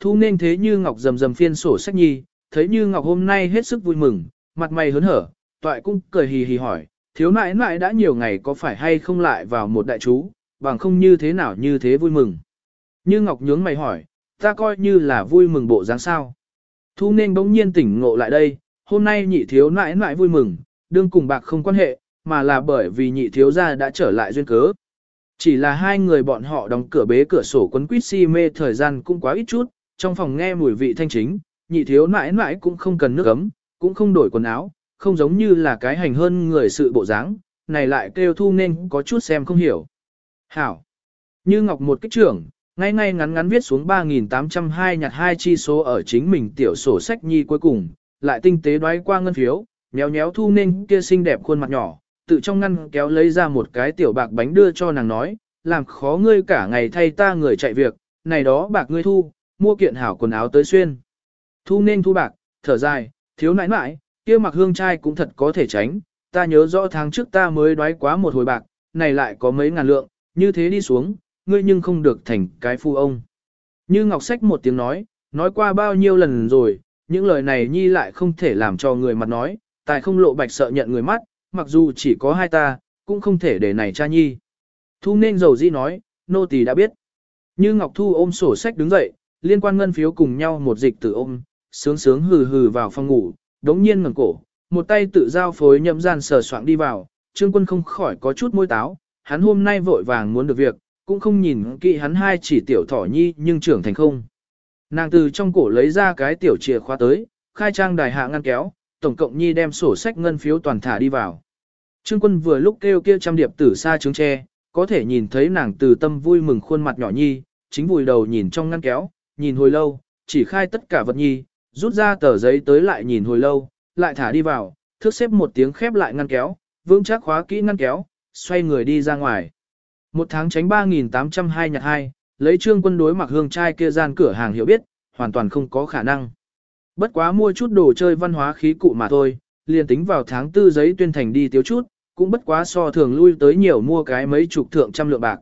thu nên thế như ngọc rầm rầm phiên sổ sách nhi, thấy như ngọc hôm nay hết sức vui mừng, mặt mày hớn hở, toại cũng cười hì hì hỏi, thiếu nãi nãi đã nhiều ngày có phải hay không lại vào một đại chú, bằng không như thế nào như thế vui mừng. Như ngọc nhướng mày hỏi, ta coi như là vui mừng bộ dáng sao. Thu nên bỗng nhiên tỉnh ngộ lại đây, hôm nay nhị thiếu nãi nãi vui mừng, đương cùng bạc không quan hệ, mà là bởi vì nhị thiếu gia đã trở lại duyên cớ. Chỉ là hai người bọn họ đóng cửa bế cửa sổ quấn quýt si mê thời gian cũng quá ít chút, trong phòng nghe mùi vị thanh chính, nhị thiếu mãi mãi cũng không cần nước ấm, cũng không đổi quần áo, không giống như là cái hành hơn người sự bộ dáng, này lại kêu thu nên có chút xem không hiểu. Hảo! Như Ngọc một kích trưởng, ngay ngay ngắn ngắn viết xuống 3.802 nhặt hai chi số ở chính mình tiểu sổ sách nhi cuối cùng, lại tinh tế đoái qua ngân phiếu, nhéo nhéo thu nên kia xinh đẹp khuôn mặt nhỏ, tự trong ngăn kéo lấy ra một cái tiểu bạc bánh đưa cho nàng nói, làm khó ngươi cả ngày thay ta người chạy việc, này đó bạc ngươi thu, mua kiện hảo quần áo tới xuyên. Thu nên thu bạc, thở dài, thiếu nãi nãi, kia mặc hương trai cũng thật có thể tránh, ta nhớ rõ tháng trước ta mới đoái quá một hồi bạc, này lại có mấy ngàn lượng, như thế đi xuống, ngươi nhưng không được thành cái phu ông. Như Ngọc Sách một tiếng nói, nói qua bao nhiêu lần rồi, những lời này nhi lại không thể làm cho người mặt nói, tài không lộ bạch sợ nhận người mắt, mặc dù chỉ có hai ta, cũng không thể để này cha nhi. Thu nên dầu di nói, nô tỳ đã biết. Như Ngọc Thu ôm sổ sách đứng dậy, liên quan ngân phiếu cùng nhau một dịch tự ôm, sướng sướng hừ hừ vào phòng ngủ, đống nhiên ngẩng cổ, một tay tự giao phối nhậm gian sờ soạng đi vào, trương quân không khỏi có chút môi táo, hắn hôm nay vội vàng muốn được việc, cũng không nhìn kỹ hắn hai chỉ tiểu thỏ nhi nhưng trưởng thành không. Nàng từ trong cổ lấy ra cái tiểu chìa khóa tới, khai trang đài hạ ngăn kéo, tổng cộng nhi đem sổ sách ngân phiếu toàn thả đi vào. Trương quân vừa lúc kêu kia trăm điệp tử xa trứng tre, có thể nhìn thấy nàng từ tâm vui mừng khuôn mặt nhỏ nhi, chính vùi đầu nhìn trong ngăn kéo, nhìn hồi lâu, chỉ khai tất cả vật nhi, rút ra tờ giấy tới lại nhìn hồi lâu, lại thả đi vào, thước xếp một tiếng khép lại ngăn kéo, vững chắc khóa kỹ ngăn kéo, xoay người đi ra ngoài. Một tháng tránh 3.802 nhặt hai, lấy trương quân đối mặc hương trai kia gian cửa hàng hiểu biết, hoàn toàn không có khả năng. Bất quá mua chút đồ chơi văn hóa khí cụ mà thôi, liền tính vào tháng tư giấy tuyên thành đi tiếu chút, cũng bất quá so thường lui tới nhiều mua cái mấy chục thượng trăm lượng bạc.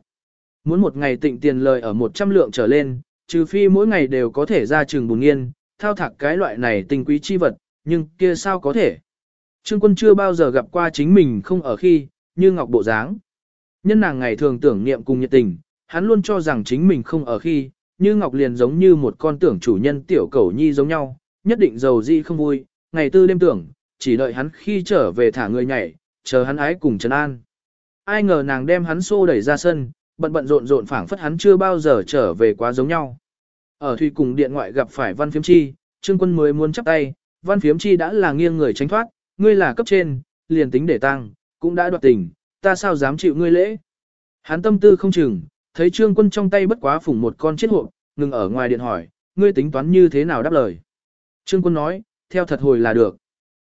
Muốn một ngày tịnh tiền lời ở một trăm lượng trở lên, trừ phi mỗi ngày đều có thể ra trường bùn nghiên, thao thạc cái loại này tinh quý chi vật, nhưng kia sao có thể. Trương quân chưa bao giờ gặp qua chính mình không ở khi, như ngọc bộ dáng. Nhân nàng ngày thường tưởng niệm cùng nhiệt tình, hắn luôn cho rằng chính mình không ở khi, như ngọc liền giống như một con tưởng chủ nhân tiểu cầu nhi giống nhau, nhất định giàu gì không vui, ngày tư đêm tưởng, chỉ đợi hắn khi trở về thả người nhảy, chờ hắn ái cùng Trần An. Ai ngờ nàng đem hắn xô đẩy ra sân, bận bận rộn rộn phảng phất hắn chưa bao giờ trở về quá giống nhau. Ở thủy cùng điện ngoại gặp phải văn phiếm chi, trương quân mới muốn chắp tay, văn phiếm chi đã là nghiêng người tránh thoát, ngươi là cấp trên, liền tính để tăng, cũng đã đoạt tình, ta sao dám chịu ngươi lễ. Hắn tâm tư không chừng, thấy trương quân trong tay bất quá phủng một con chết hộp, ngừng ở ngoài điện hỏi, ngươi tính toán như thế nào đáp lời. Trương quân nói, theo thật hồi là được.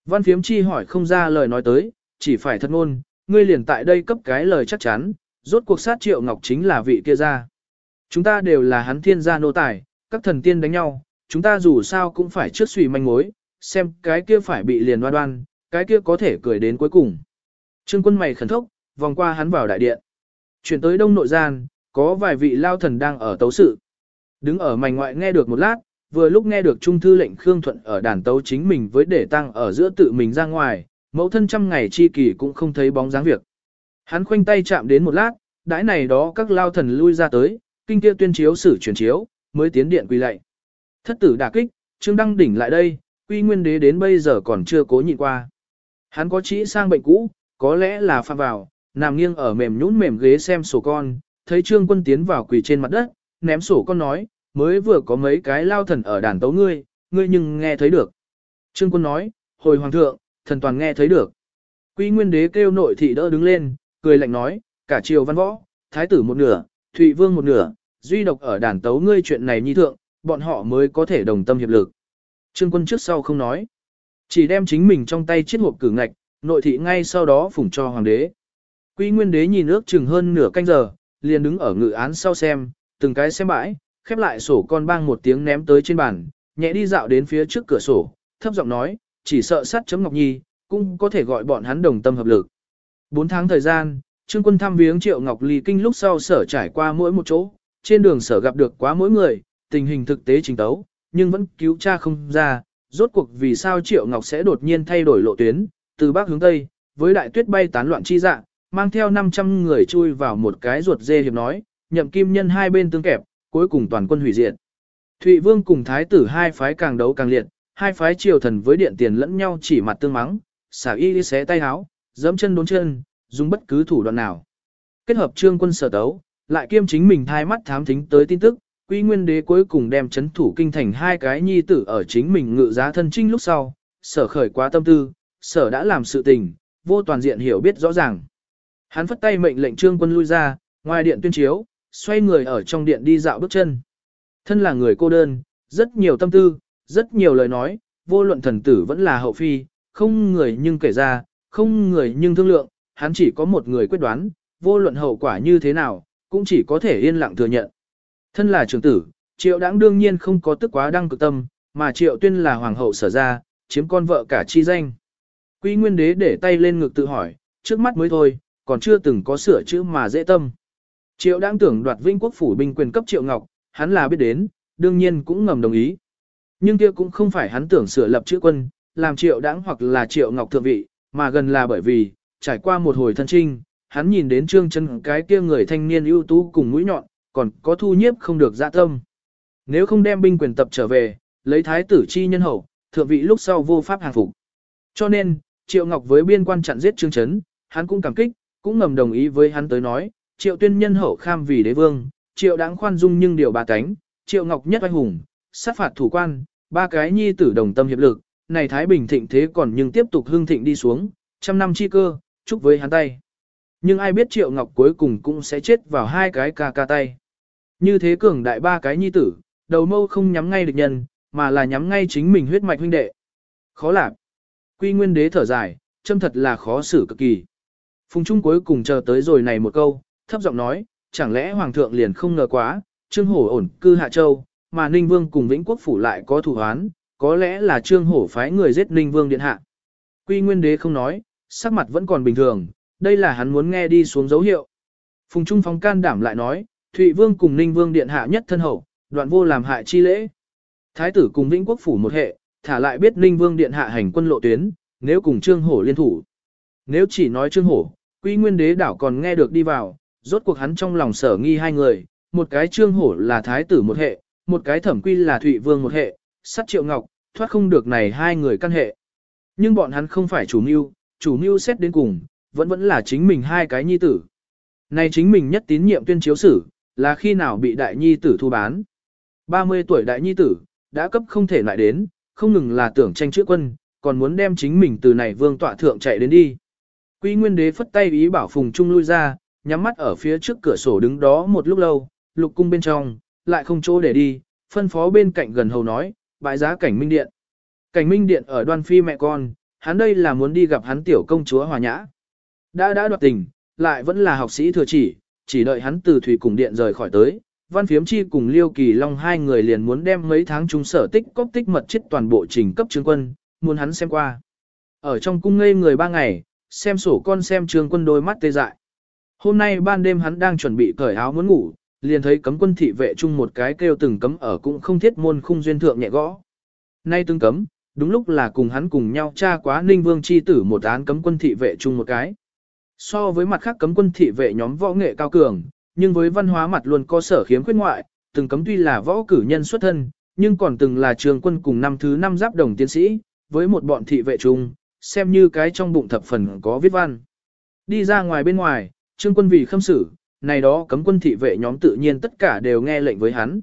Văn phiếm chi hỏi không ra lời nói tới, chỉ phải thật ngôn, ngươi liền tại đây cấp cái lời chắc chắn, rốt cuộc sát triệu ngọc chính là vị kia ra. Chúng ta đều là hắn thiên gia nô tài, các thần tiên đánh nhau, chúng ta dù sao cũng phải trước suy manh mối, xem cái kia phải bị liền đoan đoan, cái kia có thể cười đến cuối cùng. Trương quân mày khẩn thốc, vòng qua hắn vào đại điện. Chuyển tới đông nội gian, có vài vị lao thần đang ở tấu sự. Đứng ở mảnh ngoại nghe được một lát, vừa lúc nghe được trung thư lệnh Khương Thuận ở đàn tấu chính mình với để tăng ở giữa tự mình ra ngoài, mẫu thân trăm ngày chi kỳ cũng không thấy bóng dáng việc. Hắn khoanh tay chạm đến một lát, đãi này đó các lao thần lui ra tới, kinh kia tuyên chiếu sử chuyển chiếu, mới tiến điện quỳ lạy. Thất tử đả kích, Trương Đăng đỉnh lại đây, quy nguyên đế đến bây giờ còn chưa cố nhịn qua. Hắn có chỉ sang bệnh cũ, có lẽ là phạm vào, nằm nghiêng ở mềm nhũn mềm ghế xem sổ con, thấy Trương Quân tiến vào quỳ trên mặt đất, ném sổ con nói, mới vừa có mấy cái lao thần ở đàn tấu ngươi, ngươi nhưng nghe thấy được. Trương Quân nói, hồi hoàng thượng, thần toàn nghe thấy được. Quy nguyên đế kêu nội thị đỡ đứng lên, cười lạnh nói, cả triều văn võ, thái tử một nửa, thụy vương một nửa, duy độc ở đàn tấu ngươi chuyện này nhi thượng, bọn họ mới có thể đồng tâm hiệp lực. Trương quân trước sau không nói. Chỉ đem chính mình trong tay chiếc hộp cử ngạch, nội thị ngay sau đó phủng cho hoàng đế. Quy nguyên đế nhìn ước chừng hơn nửa canh giờ, liền đứng ở ngự án sau xem, từng cái xem bãi, khép lại sổ con bang một tiếng ném tới trên bàn, nhẹ đi dạo đến phía trước cửa sổ, thấp giọng nói, chỉ sợ sát chấm Ngọc Nhi, cũng có thể gọi bọn hắn đồng tâm hợp lực. Bốn tháng thời gian, Trương quân thăm viếng Triệu Ngọc Ly kinh lúc sau sở trải qua mỗi một chỗ, trên đường sở gặp được quá mỗi người, tình hình thực tế trình tấu, nhưng vẫn cứu cha không ra, rốt cuộc vì sao Triệu Ngọc sẽ đột nhiên thay đổi lộ tuyến, từ bắc hướng tây, với đại tuyết bay tán loạn chi dạng, mang theo 500 người chui vào một cái ruột dê hiệp nói, nhậm kim nhân hai bên tương kẹp, cuối cùng toàn quân hủy diệt. Thụy Vương cùng thái tử hai phái càng đấu càng liệt, hai phái triều thần với điện tiền lẫn nhau chỉ mặt tương mắng, xả y xé tay háo, dẫm chân đốn chân, dùng bất cứ thủ đoạn nào. Kết hợp trương quân sở tấu, lại kiêm chính mình thai mắt thám thính tới tin tức, Quy Nguyên Đế cuối cùng đem chấn thủ kinh thành hai cái nhi tử ở chính mình ngự giá thân trinh lúc sau, sở khởi quá tâm tư, sở đã làm sự tình, vô toàn diện hiểu biết rõ ràng. Hắn phất tay mệnh lệnh trương quân lui ra, ngoài điện tuyên chiếu, xoay người ở trong điện đi dạo bước chân. Thân là người cô đơn, rất nhiều tâm tư, rất nhiều lời nói, vô luận thần tử vẫn là hậu phi, không người nhưng kể ra, không người nhưng thương lượng, hắn chỉ có một người quyết đoán, vô luận hậu quả như thế nào, cũng chỉ có thể yên lặng thừa nhận. Thân là trưởng tử, triệu đáng đương nhiên không có tức quá đăng cực tâm, mà triệu tuyên là hoàng hậu sở ra, chiếm con vợ cả chi danh. Quy nguyên đế để tay lên ngực tự hỏi, trước mắt mới thôi, còn chưa từng có sửa chữ mà dễ tâm. Triệu đáng tưởng đoạt vinh quốc phủ binh quyền cấp triệu ngọc, hắn là biết đến, đương nhiên cũng ngầm đồng ý. Nhưng kia cũng không phải hắn tưởng sửa lập chữ quân, làm triệu đáng hoặc là triệu ngọc thượng vị, mà gần là bởi vì, trải qua một hồi thân trinh, hắn nhìn đến trương chân cái kia người thanh niên ưu tú cùng mũi nhọn, còn có thu nhiếp không được dạ tâm. Nếu không đem binh quyền tập trở về, lấy thái tử chi nhân hậu, thượng vị lúc sau vô pháp hàng phục. Cho nên, Triệu Ngọc với biên quan chặn giết Trương Chấn, hắn cũng cảm kích, cũng ngầm đồng ý với hắn tới nói, Triệu Tuyên nhân hậu kham vì đế vương, Triệu đáng khoan dung nhưng điều ba cánh, Triệu Ngọc nhất oai hùng, sát phạt thủ quan, ba cái nhi tử đồng tâm hiệp lực, này Thái Bình thịnh thế còn nhưng tiếp tục hưng thịnh đi xuống, trăm năm chi cơ, chúc với hắn tay. Nhưng ai biết Triệu Ngọc cuối cùng cũng sẽ chết vào hai cái ca ca tay. Như thế cường đại ba cái nhi tử, đầu mâu không nhắm ngay địch nhân, mà là nhắm ngay chính mình huyết mạch huynh đệ. Khó làm. Quy nguyên đế thở dài, châm thật là khó xử cực kỳ. Phùng Trung cuối cùng chờ tới rồi này một câu, thấp giọng nói, chẳng lẽ Hoàng thượng liền không ngờ quá, Trương Hổ ổn cư Hạ Châu, mà Ninh Vương cùng Vĩnh Quốc Phủ lại có thủ hoán, có lẽ là Trương Hổ phái người giết Ninh Vương Điện Hạ. Quy Nguyên Đế không nói, sắc mặt vẫn còn bình thường, đây là hắn muốn nghe đi xuống dấu hiệu. Phùng Trung phóng can đảm lại nói, Thụy Vương cùng Ninh Vương Điện Hạ nhất thân hậu, đoạn vô làm hại chi lễ. Thái tử cùng Vĩnh Quốc Phủ một hệ, thả lại biết Ninh Vương Điện Hạ hành quân lộ tuyến, nếu cùng Trương Hổ liên thủ. Nếu chỉ nói Trương Hổ, Quy Nguyên Đế đảo còn nghe được đi vào, rốt cuộc hắn trong lòng sở nghi hai người, một cái Trương Hổ là Thái tử một hệ, một cái Thẩm Quy là Thụy Vương một hệ, sát Triệu Ngọc, thoát không được này hai người căn hệ. Nhưng bọn hắn không phải chủ mưu, chủ mưu xét đến cùng, vẫn vẫn là chính mình hai cái nhi tử. Này chính mình nhất tín nhiệm tuyên chiếu sử, là khi nào bị đại nhi tử thu bán. 30 tuổi đại nhi tử, đã cấp không thể lại đến, không ngừng là tưởng tranh chữa quân, còn muốn đem chính mình từ này vương tọa thượng chạy đến đi. Quy Nguyên Đế phất tay ý bảo Phùng Trung lui ra, nhắm mắt ở phía trước cửa sổ đứng đó một lúc lâu, lục cung bên trong, lại không chỗ để đi, phân phó bên cạnh gần hầu nói, bãi giá cảnh minh điện. Cảnh minh điện ở đoan phi mẹ con, hắn đây là muốn đi gặp hắn tiểu công chúa hòa nhã. Đã đã đoạt tình, lại vẫn là học sĩ thừa chỉ, chỉ đợi hắn từ thủy cùng điện rời khỏi tới. Văn phiếm chi cùng Liêu Kỳ Long hai người liền muốn đem mấy tháng chúng sở tích cốc tích mật chết toàn bộ trình cấp trương quân, muốn hắn xem qua. Ở trong cung ngây người ba ngày, xem sổ con xem trương quân đôi mắt tê dại. Hôm nay ban đêm hắn đang chuẩn bị cởi áo muốn ngủ, liền thấy cấm quân thị vệ chung một cái kêu từng cấm ở cũng không thiết môn khung duyên thượng nhẹ gõ. Nay từng cấm, đúng lúc là cùng hắn cùng nhau tra quá ninh vương chi tử một án cấm quân thị vệ chung một cái. So với mặt khác cấm quân thị vệ nhóm võ nghệ cao cường, nhưng với văn hóa mặt luôn có sở khiếm khuyết ngoại, từng cấm tuy là võ cử nhân xuất thân, nhưng còn từng là trường quân cùng năm thứ năm giáp đồng tiến sĩ, với một bọn thị vệ chung, xem như cái trong bụng thập phần có viết văn. Đi ra ngoài bên ngoài, trương quân vì khâm xử, này đó cấm quân thị vệ nhóm tự nhiên tất cả đều nghe lệnh với hắn.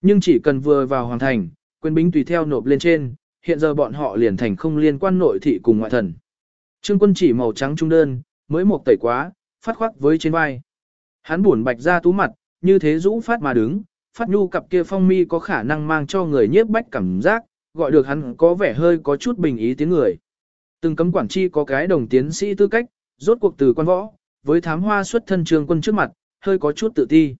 Nhưng chỉ cần vừa vào hoàng thành, quân binh tùy theo nộp lên trên, hiện giờ bọn họ liền thành không liên quan nội thị cùng ngoại thần. Trương quân chỉ màu trắng trung đơn, mới một tẩy quá, phát khoác với trên vai. Hắn buồn bạch ra tú mặt, như thế rũ phát mà đứng, phát nhu cặp kia phong mi có khả năng mang cho người nhiếp bách cảm giác, gọi được hắn có vẻ hơi có chút bình ý tiếng người. Từng cấm quản chi có cái đồng tiến sĩ tư cách, rốt cuộc từ quan võ, với thám hoa xuất thân trường quân trước mặt, hơi có chút tự ti.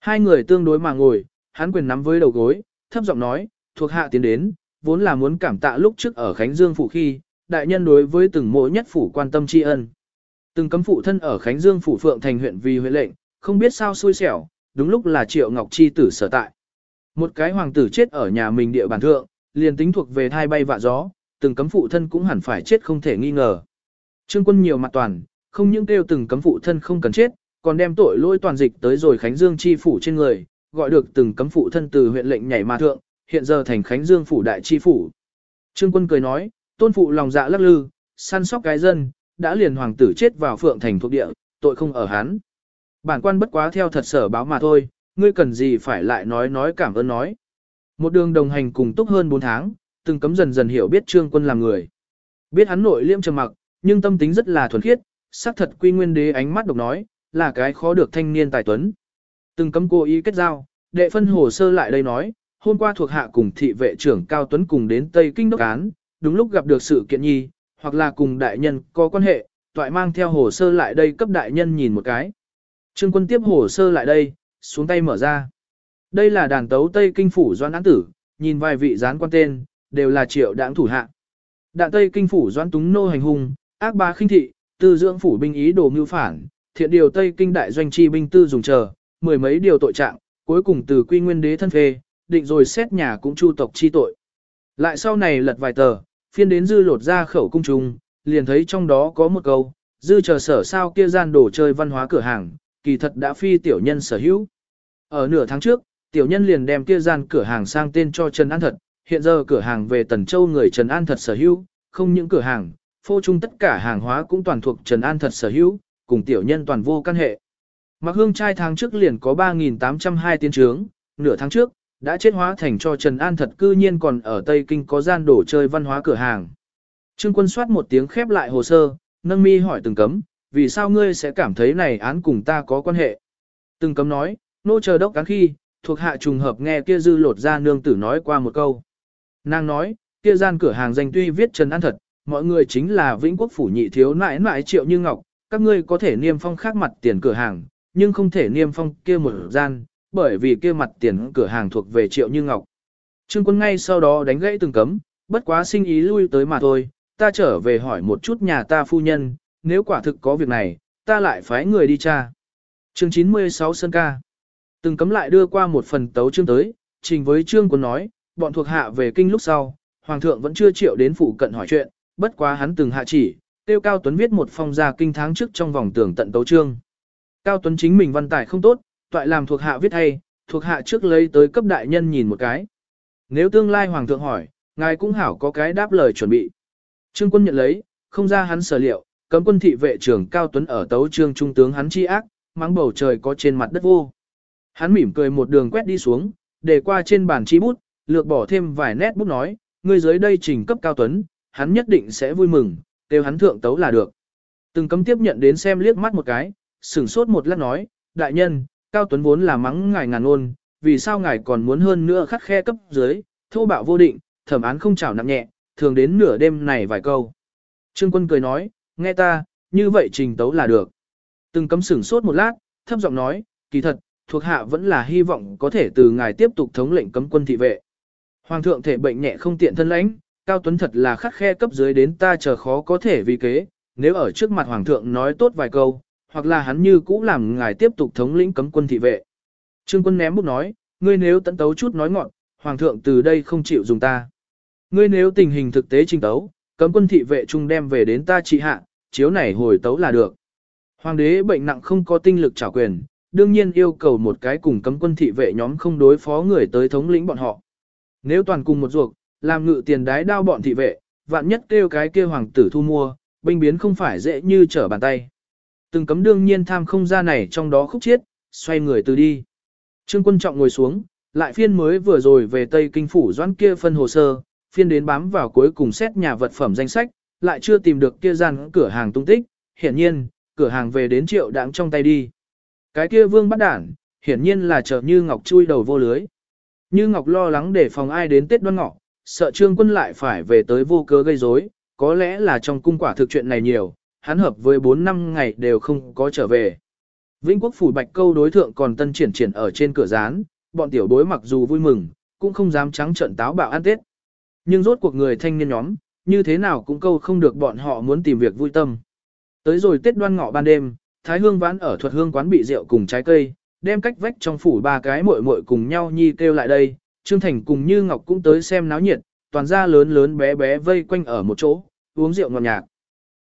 Hai người tương đối mà ngồi, hắn quyền nắm với đầu gối, thấp giọng nói, thuộc hạ tiến đến, vốn là muốn cảm tạ lúc trước ở Khánh Dương phủ khi, đại nhân đối với từng mỗi nhất phủ quan tâm tri ân. Từng cấm phụ thân ở Khánh Dương phủ phượng thành huyện vì huyện lệnh, không biết sao xui xẻo, đúng lúc là Triệu Ngọc Chi tử sở tại. Một cái hoàng tử chết ở nhà mình địa bàn thượng, liền tính thuộc về thai bay vạ gió, từng cấm phụ thân cũng hẳn phải chết không thể nghi ngờ. Trương quân nhiều mặt toàn, không những kêu từng cấm phụ thân không cần chết, còn đem tội lỗi toàn dịch tới rồi Khánh Dương chi phủ trên người, gọi được từng cấm phụ thân từ huyện lệnh nhảy mà thượng, hiện giờ thành Khánh Dương phủ đại chi phủ. Trương quân cười nói, tôn phụ lòng dạ lắc lư, săn sóc cái dân, đã liền hoàng tử chết vào phượng thành thuộc địa, tội không ở hắn. Bản quan bất quá theo thật sở báo mà thôi, ngươi cần gì phải lại nói nói cảm ơn nói. Một đường đồng hành cùng túc hơn 4 tháng, từng cấm dần dần hiểu biết trương quân là người. Biết hắn nội liêm trầm mặc, nhưng tâm tính rất là thuần khiết, xác thật quy nguyên đế ánh mắt độc nói, là cái khó được thanh niên tài tuấn. Từng cấm cố ý kết giao, đệ phân hồ sơ lại đây nói, hôm qua thuộc hạ cùng thị vệ trưởng Cao Tuấn cùng đến Tây Kinh Đốc Án, đúng lúc gặp được sự kiện nhi, hoặc là cùng đại nhân có quan hệ, toại mang theo hồ sơ lại đây cấp đại nhân nhìn một cái. Trương quân tiếp hồ sơ lại đây, xuống tay mở ra. Đây là đàn tấu Tây Kinh Phủ Doan Án Tử, nhìn vài vị gián quan tên, đều là triệu đảng thủ hạ. Đạn Tây Kinh Phủ Doan Túng Nô hành hung, ác ba khinh thị, tư dưỡng phủ binh ý đồ mưu phản, thiện điều Tây Kinh đại doanh chi binh tư dùng chờ, mười mấy điều tội trạng, cuối cùng từ quy nguyên đế thân phê, định rồi xét nhà cũng chu tộc chi tội. Lại sau này lật vài tờ, phiên đến dư lột ra khẩu cung trùng, liền thấy trong đó có một câu, dư chờ sở sao kia gian đồ chơi văn hóa cửa hàng, kỳ thật đã phi tiểu nhân sở hữu. Ở nửa tháng trước, tiểu nhân liền đem kia gian cửa hàng sang tên cho Trần An Thật, hiện giờ cửa hàng về Tần Châu người Trần An Thật sở hữu, không những cửa hàng, phô chung tất cả hàng hóa cũng toàn thuộc Trần An Thật sở hữu, cùng tiểu nhân toàn vô căn hệ. Mặc hương trai tháng trước liền có 3.802 tiến trướng, nửa tháng trước, đã chết hóa thành cho Trần An Thật cư nhiên còn ở Tây Kinh có gian đổ chơi văn hóa cửa hàng. Trương quân soát một tiếng khép lại hồ sơ, nâng mi hỏi từng cấm, vì sao ngươi sẽ cảm thấy này án cùng ta có quan hệ? Từng cấm nói, nô chờ đốc cán khi, thuộc hạ trùng hợp nghe kia dư lột ra nương tử nói qua một câu. Nàng nói, kia gian cửa hàng danh tuy viết Trần An Thật, mọi người chính là Vĩnh Quốc phủ nhị thiếu nãi nãi triệu như ngọc, các ngươi có thể niêm phong khác mặt tiền cửa hàng, nhưng không thể niêm phong kia một gian, bởi vì kia mặt tiền cửa hàng thuộc về triệu như ngọc. Trương quân ngay sau đó đánh gãy từng cấm, bất quá sinh ý lui tới mà thôi, ta trở về hỏi một chút nhà ta phu nhân, nếu quả thực có việc này, ta lại phái người đi tra. Chương 96 Sơn Ca Từng cấm lại đưa qua một phần tấu chương tới, trình với trương quân nói, bọn thuộc hạ về kinh lúc sau, hoàng thượng vẫn chưa chịu đến phủ cận hỏi chuyện, bất quá hắn từng hạ chỉ, tiêu Cao Tuấn viết một phong gia kinh tháng trước trong vòng tưởng tận tấu chương. Cao Tuấn chính mình văn tài không tốt, toại làm thuộc hạ viết hay, thuộc hạ trước lấy tới cấp đại nhân nhìn một cái. Nếu tương lai hoàng thượng hỏi, ngài cũng hảo có cái đáp lời chuẩn bị. Trương quân nhận lấy, không ra hắn sở liệu, cấm quân thị vệ trưởng Cao Tuấn ở tấu trương trung tướng hắn chi ác, mắng bầu trời có trên mặt đất vô. Hắn mỉm cười một đường quét đi xuống, để qua trên bàn chi bút, lược bỏ thêm vài nét bút nói, ngươi dưới đây trình cấp Cao Tuấn, hắn nhất định sẽ vui mừng, kêu hắn thượng tấu là được. Từng cấm tiếp nhận đến xem liếc mắt một cái, sửng sốt một lát nói, đại nhân, Cao Tuấn vốn là mắng ngài ngàn ôn, vì sao ngài còn muốn hơn nữa khắc khe cấp dưới, thô bạo vô định, thẩm án không chảo nặng nhẹ, thường đến nửa đêm này vài câu. Trương quân cười nói, nghe ta, như vậy trình tấu là được. Từng cấm sửng sốt một lát, thấp giọng nói, kỳ thật, thuộc hạ vẫn là hy vọng có thể từ ngài tiếp tục thống lệnh cấm quân thị vệ. Hoàng thượng thể bệnh nhẹ không tiện thân lãnh, Cao Tuấn thật là khắc khe cấp dưới đến ta chờ khó có thể vì kế, nếu ở trước mặt Hoàng thượng nói tốt vài câu, hoặc là hắn như cũ làm ngài tiếp tục thống lĩnh cấm quân thị vệ. Trương quân ném bút nói, ngươi nếu tận tấu chút nói ngọn, Hoàng thượng từ đây không chịu dùng ta. Ngươi nếu tình hình thực tế trình tấu, cấm quân thị vệ chung đem về đến ta trị hạ, chiếu này hồi tấu là được. Hoàng đế bệnh nặng không có tinh lực trả quyền, đương nhiên yêu cầu một cái cùng cấm quân thị vệ nhóm không đối phó người tới thống lĩnh bọn họ. Nếu toàn cùng một ruột, làm ngự tiền đái đao bọn thị vệ, vạn nhất kêu cái kia hoàng tử thu mua, binh biến không phải dễ như trở bàn tay. Từng cấm đương nhiên tham không ra này trong đó khúc chiết, xoay người từ đi. Trương quân trọng ngồi xuống, lại phiên mới vừa rồi về Tây Kinh Phủ doãn kia phân hồ sơ, phiên đến bám vào cuối cùng xét nhà vật phẩm danh sách, lại chưa tìm được kia gian cửa hàng tung tích, hiển nhiên, cửa hàng về đến triệu đáng trong tay đi. Cái kia vương bắt đản, hiển nhiên là chờ như ngọc chui đầu vô lưới. Như ngọc lo lắng để phòng ai đến Tết đoan ngọ, sợ trương quân lại phải về tới vô cớ gây rối, có lẽ là trong cung quả thực chuyện này nhiều, hắn hợp với 4 năm ngày đều không có trở về. Vĩnh quốc phủ bạch câu đối thượng còn tân triển triển ở trên cửa rán, bọn tiểu đối mặc dù vui mừng, cũng không dám trắng trận táo bạo ăn tết. Nhưng rốt cuộc người thanh niên nhóm, như thế nào cũng câu không được bọn họ muốn tìm việc vui tâm. Tới rồi tết đoan ngọ ban đêm, Thái Hương vãn ở thuật hương quán bị rượu cùng trái cây, đem cách vách trong phủ ba cái muội muội cùng nhau nhi kêu lại đây, Trương Thành cùng Như Ngọc cũng tới xem náo nhiệt, toàn gia lớn lớn bé bé vây quanh ở một chỗ, uống rượu ngọt nhạc.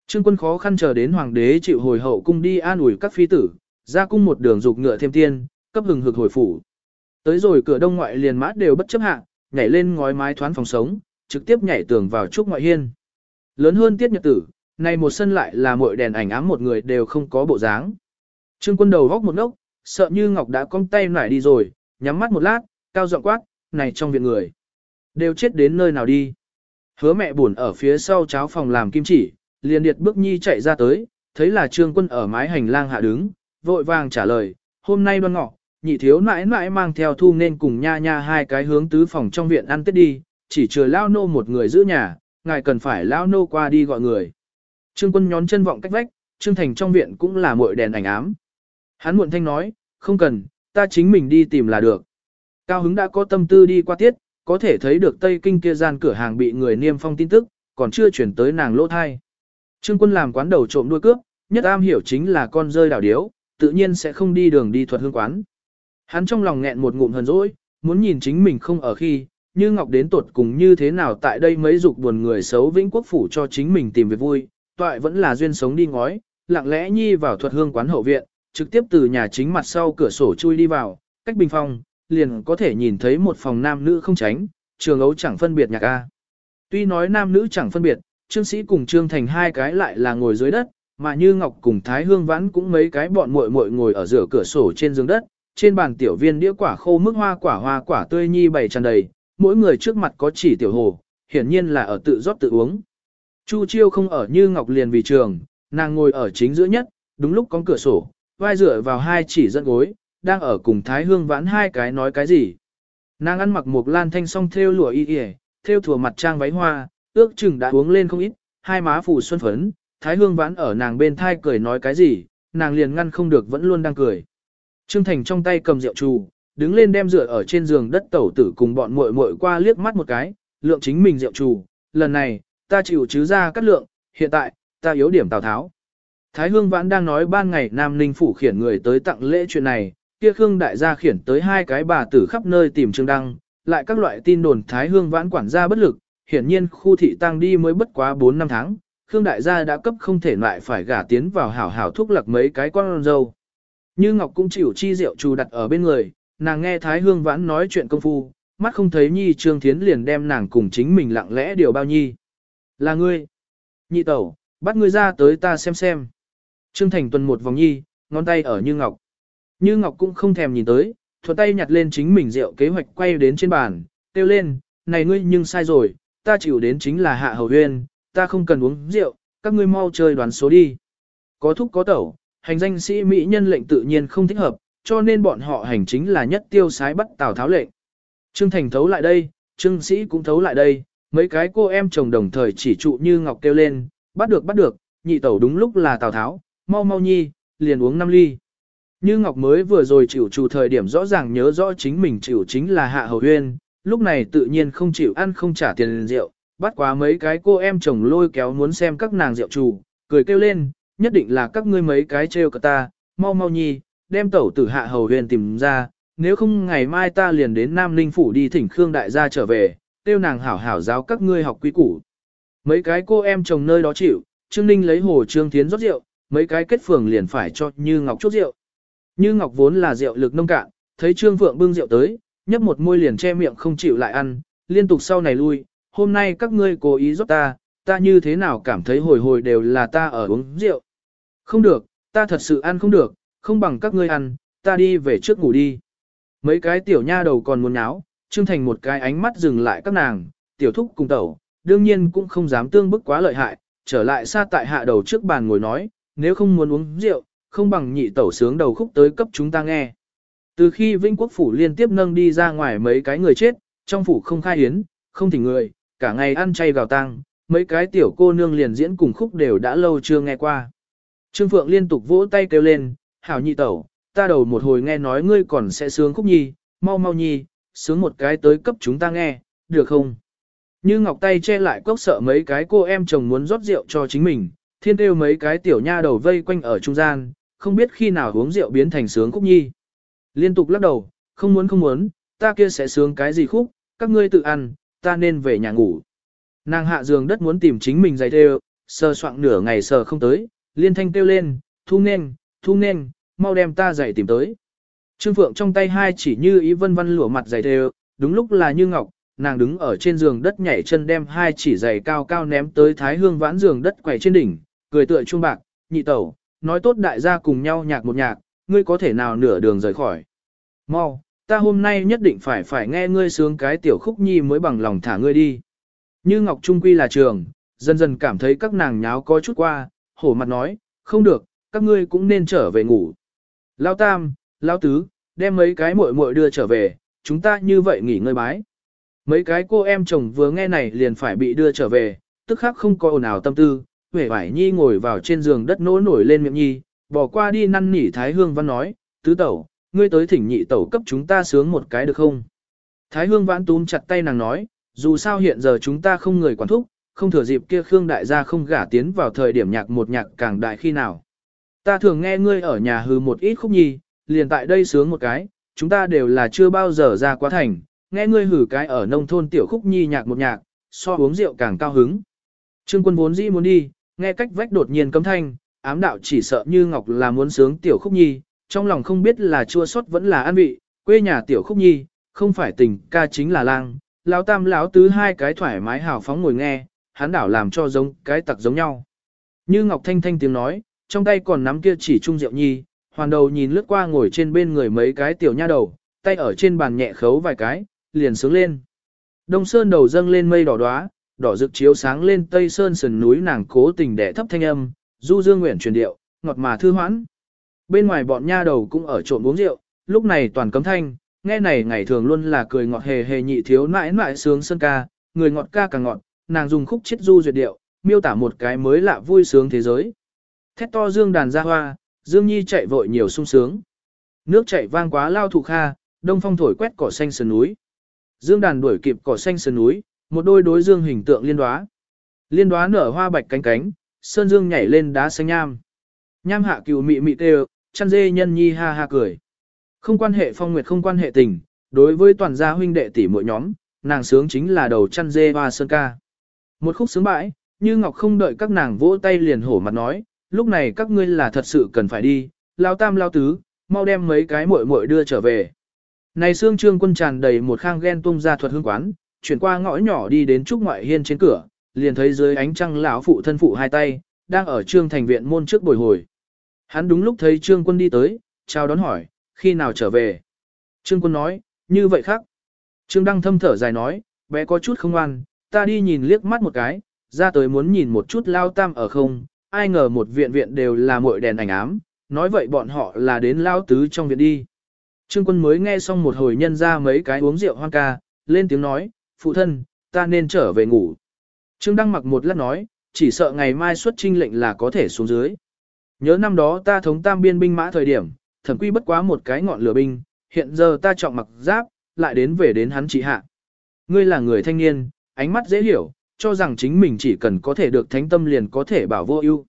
Trương quân khó khăn chờ đến hoàng đế chịu hồi hậu cung đi an ủi các phi tử, ra cung một đường dục ngựa thêm tiên, cấp hừng hực hồi phủ. Tới rồi cửa đông ngoại liền mát đều bất chấp hạ, nhảy lên ngói mái thoán phòng sống, trực tiếp nhảy tường vào trúc ngoại hiên. Lớn hơn tiết nhật tử, này một sân lại là mọi đèn ảnh ám một người đều không có bộ dáng. Trương quân đầu góc một ngốc, sợ như ngọc đã cong tay nải đi rồi, nhắm mắt một lát, cao giọng quát, này trong viện người. Đều chết đến nơi nào đi. Hứa mẹ buồn ở phía sau cháo phòng làm kim chỉ, liền điệt bước nhi chạy ra tới, thấy là trương quân ở mái hành lang hạ đứng, vội vàng trả lời, hôm nay đoan ngọ, nhị thiếu nãi nãi mang theo thu nên cùng nha nha hai cái hướng tứ phòng trong viện ăn tết đi, chỉ chờ lao nô một người giữ nhà, ngài cần phải lao nô qua đi gọi người. Trương quân nhón chân vọng cách vách, trương thành trong viện cũng là muội đèn ảnh ám. Hắn muộn thanh nói, không cần, ta chính mình đi tìm là được. Cao hứng đã có tâm tư đi qua tiết, có thể thấy được Tây Kinh kia gian cửa hàng bị người niêm phong tin tức, còn chưa chuyển tới nàng lỗ thai. Trương quân làm quán đầu trộm đuôi cướp, nhất am hiểu chính là con rơi đảo điếu, tự nhiên sẽ không đi đường đi thuật hương quán. Hắn trong lòng nghẹn một ngụm hờn dỗi, muốn nhìn chính mình không ở khi, như Ngọc đến tuột cùng như thế nào tại đây mấy dục buồn người xấu vĩnh quốc phủ cho chính mình tìm việc vui, toại vẫn là duyên sống đi ngói, lặng lẽ nhi vào thuật hương quán hậu viện, trực tiếp từ nhà chính mặt sau cửa sổ chui đi vào, cách bình phong, liền có thể nhìn thấy một phòng nam nữ không tránh, trường ấu chẳng phân biệt nhạc A. Tuy nói nam nữ chẳng phân biệt, trương sĩ cùng trương thành hai cái lại là ngồi dưới đất, mà như ngọc cùng thái hương vãn cũng mấy cái bọn muội muội ngồi ở giữa cửa sổ trên giường đất, trên bàn tiểu viên đĩa quả khô mức hoa quả hoa quả tươi nhi bày tràn đầy, mỗi người trước mặt có chỉ tiểu hồ, hiển nhiên là ở tự rót tự uống. Chu chiêu không ở như ngọc liền vì trường, nàng ngồi ở chính giữa nhất, đúng lúc có cửa sổ, vai dựa vào hai chỉ dẫn gối, đang ở cùng Thái Hương vãn hai cái nói cái gì. Nàng ăn mặc một lan thanh song theo lụa y y, theo thùa mặt trang váy hoa, ước chừng đã uống lên không ít, hai má phủ xuân phấn, Thái Hương vãn ở nàng bên thai cười nói cái gì, nàng liền ngăn không được vẫn luôn đang cười. Trương Thành trong tay cầm rượu trù, đứng lên đem rửa ở trên giường đất tẩu tử cùng bọn muội muội qua liếc mắt một cái, lượng chính mình rượu trù, lần này, ta chịu chứ ra cắt lượng, hiện tại, ta yếu điểm Tào Tháo. Thái Hương Vãn đang nói ban ngày Nam Ninh Phủ khiển người tới tặng lễ chuyện này, kia Khương Đại gia khiển tới hai cái bà tử khắp nơi tìm Trương Đăng, lại các loại tin đồn Thái Hương Vãn quản gia bất lực, hiển nhiên khu thị tăng đi mới bất quá 4 năm tháng, Khương Đại gia đã cấp không thể lại phải gả tiến vào hảo hảo thúc lặc mấy cái con dâu. Như Ngọc cũng chịu chi rượu trù đặt ở bên người, nàng nghe Thái Hương Vãn nói chuyện công phu, mắt không thấy Nhi Trương Thiến liền đem nàng cùng chính mình lặng lẽ điều bao nhi. Là ngươi. Nhị tẩu, bắt ngươi ra tới ta xem xem. Trương Thành tuần một vòng nhi, ngón tay ở Như Ngọc. Như Ngọc cũng không thèm nhìn tới, thuận tay nhặt lên chính mình rượu kế hoạch quay đến trên bàn, kêu lên, này ngươi nhưng sai rồi, ta chịu đến chính là hạ hầu huyên, ta không cần uống rượu, các ngươi mau chơi đoán số đi. Có thúc có tẩu, hành danh sĩ Mỹ nhân lệnh tự nhiên không thích hợp, cho nên bọn họ hành chính là nhất tiêu sái bắt Tào Tháo lệnh. Trương Thành thấu lại đây, Trương Sĩ cũng thấu lại đây, mấy cái cô em chồng đồng thời chỉ trụ như Ngọc kêu lên, bắt được bắt được, nhị tẩu đúng lúc là Tào Tháo, mau mau nhi, liền uống 5 ly. Như Ngọc mới vừa rồi chịu chủ thời điểm rõ ràng nhớ rõ chính mình chịu chính là Hạ Hầu Huyên, lúc này tự nhiên không chịu ăn không trả tiền rượu, bắt quá mấy cái cô em chồng lôi kéo muốn xem các nàng rượu chủ, cười kêu lên, nhất định là các ngươi mấy cái trêu cả ta, mau mau nhi, đem tẩu tử Hạ Hầu Huyên tìm ra, nếu không ngày mai ta liền đến Nam Ninh Phủ đi thỉnh Khương Đại gia trở về, tiêu nàng hảo hảo giáo các ngươi học quý củ. Mấy cái cô em chồng nơi đó chịu, Trương Ninh lấy hồ Trương Thiến rót rượu, mấy cái kết phường liền phải cho Như Ngọc chút rượu. Như Ngọc vốn là rượu lực nông cạn, thấy Trương Phượng bưng rượu tới, nhấp một môi liền che miệng không chịu lại ăn, liên tục sau này lui, hôm nay các ngươi cố ý giúp ta, ta như thế nào cảm thấy hồi hồi đều là ta ở uống rượu. Không được, ta thật sự ăn không được, không bằng các ngươi ăn, ta đi về trước ngủ đi. Mấy cái tiểu nha đầu còn muốn náo, Trương Thành một cái ánh mắt dừng lại các nàng, tiểu thúc cùng tẩu, đương nhiên cũng không dám tương bức quá lợi hại, trở lại xa tại hạ đầu trước bàn ngồi nói, nếu không muốn uống rượu, không bằng nhị tẩu sướng đầu khúc tới cấp chúng ta nghe. Từ khi Vinh Quốc Phủ liên tiếp nâng đi ra ngoài mấy cái người chết, trong phủ không khai hiến, không thỉnh người, cả ngày ăn chay gào tang, mấy cái tiểu cô nương liền diễn cùng khúc đều đã lâu chưa nghe qua. Trương Phượng liên tục vỗ tay kêu lên, hảo nhị tẩu, ta đầu một hồi nghe nói ngươi còn sẽ sướng khúc nhi, mau mau nhi, sướng một cái tới cấp chúng ta nghe, được không? Như Ngọc tay che lại cốc sợ mấy cái cô em chồng muốn rót rượu cho chính mình, thiên kêu mấy cái tiểu nha đầu vây quanh ở trung gian, không biết khi nào uống rượu biến thành sướng khúc nhi. Liên tục lắc đầu, không muốn không muốn, ta kia sẽ sướng cái gì khúc, các ngươi tự ăn, ta nên về nhà ngủ. Nàng hạ giường đất muốn tìm chính mình giày đều, sờ soạn nửa ngày sờ không tới, liên thanh kêu lên, thu nên, thu nên, mau đem ta giày tìm tới. Trương Phượng trong tay hai chỉ như ý vân vân lửa mặt giày đều, đúng lúc là như ngọc, nàng đứng ở trên giường đất nhảy chân đem hai chỉ giày cao cao ném tới thái hương vãn giường đất quẩy trên đỉnh, cười tựa chuông bạc, nhị tẩu, nói tốt đại gia cùng nhau nhạc một nhạc, ngươi có thể nào nửa đường rời khỏi. Mau, ta hôm nay nhất định phải phải nghe ngươi sướng cái tiểu khúc nhi mới bằng lòng thả ngươi đi. Như Ngọc Trung Quy là trường, dần dần cảm thấy các nàng nháo có chút qua, hổ mặt nói, không được, các ngươi cũng nên trở về ngủ. Lao Tam, Lao Tứ, đem mấy cái muội muội đưa trở về, chúng ta như vậy nghỉ ngơi bái. Mấy cái cô em chồng vừa nghe này liền phải bị đưa trở về, tức khắc không có ồn ào tâm tư, Huệ Vải Nhi ngồi vào trên giường đất nỗ nổi lên miệng nhi, bỏ qua đi năn nỉ Thái Hương Văn nói, tứ tẩu, ngươi tới thỉnh nhị tẩu cấp chúng ta sướng một cái được không? Thái Hương Vãn túm chặt tay nàng nói, dù sao hiện giờ chúng ta không người quản thúc, không thừa dịp kia Khương đại gia không gả tiến vào thời điểm nhạc một nhạc càng đại khi nào. Ta thường nghe ngươi ở nhà hừ một ít khúc nhi, liền tại đây sướng một cái, chúng ta đều là chưa bao giờ ra quá thành, nghe ngươi hử cái ở nông thôn tiểu khúc nhi nhạc một nhạc, so uống rượu càng cao hứng. Trương quân vốn dĩ muốn đi, nghe cách vách đột nhiên cấm thanh, ám đạo chỉ sợ như ngọc là muốn sướng tiểu khúc nhi, trong lòng không biết là chua xót vẫn là an vị, quê nhà tiểu khúc nhi, không phải tình ca chính là lang, lão tam lão tứ hai cái thoải mái hào phóng ngồi nghe, hắn đảo làm cho giống cái tặc giống nhau. Như Ngọc Thanh Thanh tiếng nói, trong tay còn nắm kia chỉ trung rượu nhi, hoàn đầu nhìn lướt qua ngồi trên bên người mấy cái tiểu nha đầu, tay ở trên bàn nhẹ khấu vài cái, liền sướng lên. Đông sơn đầu dâng lên mây đỏ đóa, đỏ rực chiếu sáng lên tây sơn sườn núi nàng cố tình đẻ thấp thanh âm, du dương nguyện truyền điệu, ngọt mà thư hoãn. Bên ngoài bọn nha đầu cũng ở trộm uống rượu, lúc này toàn cấm thanh, nghe này ngày thường luôn là cười ngọt hề hề nhị thiếu nãi nãi sướng sơn ca, người ngọt ca càng ngọt, nàng dùng khúc chết du duyệt điệu, miêu tả một cái mới lạ vui sướng thế giới. Thét to dương đàn ra hoa, dương nhi chạy vội nhiều sung sướng. Nước chảy vang quá lao thụ kha, đông phong thổi quét cỏ xanh sườn núi. Dương đàn đuổi kịp cỏ xanh sườn núi, một đôi đối dương hình tượng liên đoá. Liên đoá nở hoa bạch cánh cánh, sơn dương nhảy lên đá xanh nham. Nham hạ cừu mị mị tê chăn dê nhân nhi ha ha cười. Không quan hệ phong nguyệt không quan hệ tình, đối với toàn gia huynh đệ tỷ muội nhóm, nàng sướng chính là đầu chăn dê hoa sơn ca. Một khúc sướng bãi, như ngọc không đợi các nàng vỗ tay liền hổ mặt nói, lúc này các ngươi là thật sự cần phải đi, lao tam lao tứ, mau đem mấy cái muội muội đưa trở về. Này xương trương quân tràn đầy một khang ghen tung ra thuật hương quán, chuyển qua ngõ nhỏ đi đến trúc ngoại hiên trên cửa, liền thấy dưới ánh trăng lão phụ thân phụ hai tay, đang ở trương thành viện môn trước bồi hồi. Hắn đúng lúc thấy trương quân đi tới, chào đón hỏi, khi nào trở về. Trương quân nói, như vậy khác. Trương đăng thâm thở dài nói, bé có chút không ngoan, ta đi nhìn liếc mắt một cái, ra tới muốn nhìn một chút lao tam ở không, ai ngờ một viện viện đều là muội đèn ảnh ám, nói vậy bọn họ là đến lao tứ trong viện đi. Trương quân mới nghe xong một hồi nhân ra mấy cái uống rượu hoang ca, lên tiếng nói, phụ thân, ta nên trở về ngủ. Trương Đăng mặc một lát nói, chỉ sợ ngày mai xuất trinh lệnh là có thể xuống dưới. Nhớ năm đó ta thống tam biên binh mã thời điểm, thẩm quy bất quá một cái ngọn lửa binh, hiện giờ ta trọng mặc giáp, lại đến về đến hắn trị hạ. Ngươi là người thanh niên, ánh mắt dễ hiểu, cho rằng chính mình chỉ cần có thể được thánh tâm liền có thể bảo vô ưu.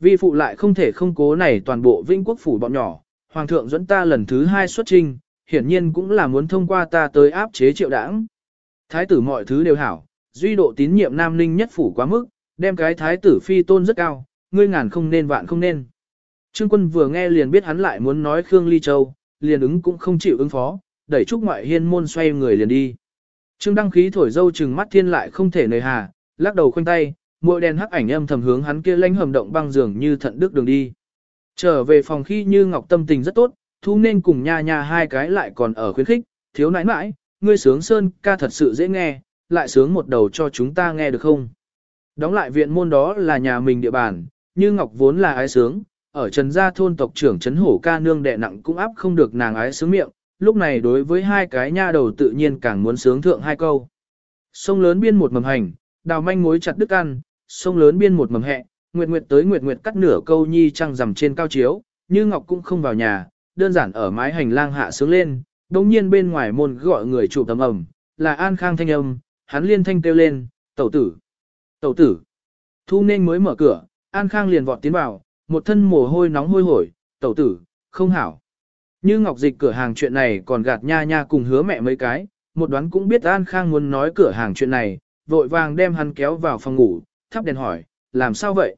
Vi phụ lại không thể không cố này toàn bộ vinh quốc phủ bọn nhỏ, hoàng thượng dẫn ta lần thứ hai xuất trinh, hiển nhiên cũng là muốn thông qua ta tới áp chế triệu đảng. Thái tử mọi thứ đều hảo, duy độ tín nhiệm nam ninh nhất phủ quá mức, đem cái thái tử phi tôn rất cao, ngươi ngàn không nên vạn không nên. Trương quân vừa nghe liền biết hắn lại muốn nói Khương Ly Châu, liền ứng cũng không chịu ứng phó, đẩy trúc ngoại hiên môn xoay người liền đi. Trương đăng khí thổi dâu trừng mắt thiên lại không thể nề hà, lắc đầu khoanh tay, mỗi đèn hắc ảnh âm thầm hướng hắn kia lanh hầm động băng giường như thận đức đường đi. Trở về phòng khi như ngọc tâm tình rất tốt, thu nên cùng nha nha hai cái lại còn ở khuyến khích, thiếu nãi nãi, ngươi sướng sơn ca thật sự dễ nghe, lại sướng một đầu cho chúng ta nghe được không? Đóng lại viện môn đó là nhà mình địa bàn, như ngọc vốn là ái sướng, ở trần gia thôn tộc trưởng trấn hổ ca nương đệ nặng cũng áp không được nàng ái sướng miệng, lúc này đối với hai cái nha đầu tự nhiên càng muốn sướng thượng hai câu. Sông lớn biên một mầm hành, đào manh mối chặt đức ăn, sông lớn biên một mầm hẹ, nguyệt nguyệt tới nguyệt nguyệt cắt nửa câu nhi trăng rằm trên cao chiếu, như ngọc cũng không vào nhà, đơn giản ở mái hành lang hạ sướng lên, đồng nhiên bên ngoài môn gọi người chủ tầm ẩm, là an khang thanh âm, hắn liên thanh kêu lên, tẩu tử, tẩu tử. Thu nên mới mở cửa, an khang liền vọt tiến vào, một thân mồ hôi nóng hôi hổi, tẩu tử, không hảo. Như ngọc dịch cửa hàng chuyện này còn gạt nha nha cùng hứa mẹ mấy cái, một đoán cũng biết An Khang muốn nói cửa hàng chuyện này, vội vàng đem hắn kéo vào phòng ngủ, thắp đèn hỏi, làm sao vậy?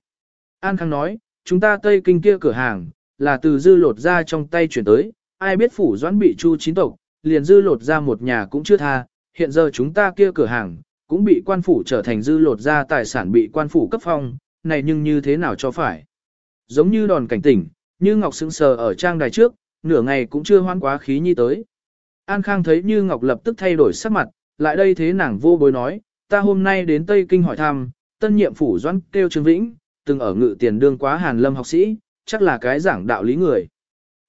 An Khang nói, chúng ta Tây Kinh kia cửa hàng, là từ dư lột ra trong tay chuyển tới, ai biết phủ doãn bị chu chín tộc, liền dư lột ra một nhà cũng chưa tha, hiện giờ chúng ta kia cửa hàng, cũng bị quan phủ trở thành dư lột ra tài sản bị quan phủ cấp phong, này nhưng như thế nào cho phải. Giống như đòn cảnh tỉnh, như Ngọc sững sờ ở trang đài trước, nửa ngày cũng chưa hoan quá khí nhi tới. An Khang thấy Như Ngọc lập tức thay đổi sắc mặt, lại đây thế nàng vô bối nói, ta hôm nay đến Tây Kinh hỏi thăm, tân nhiệm phủ doãn kêu Trương Vĩnh, từng ở ngự tiền đương quá Hàn Lâm học sĩ, chắc là cái giảng đạo lý người.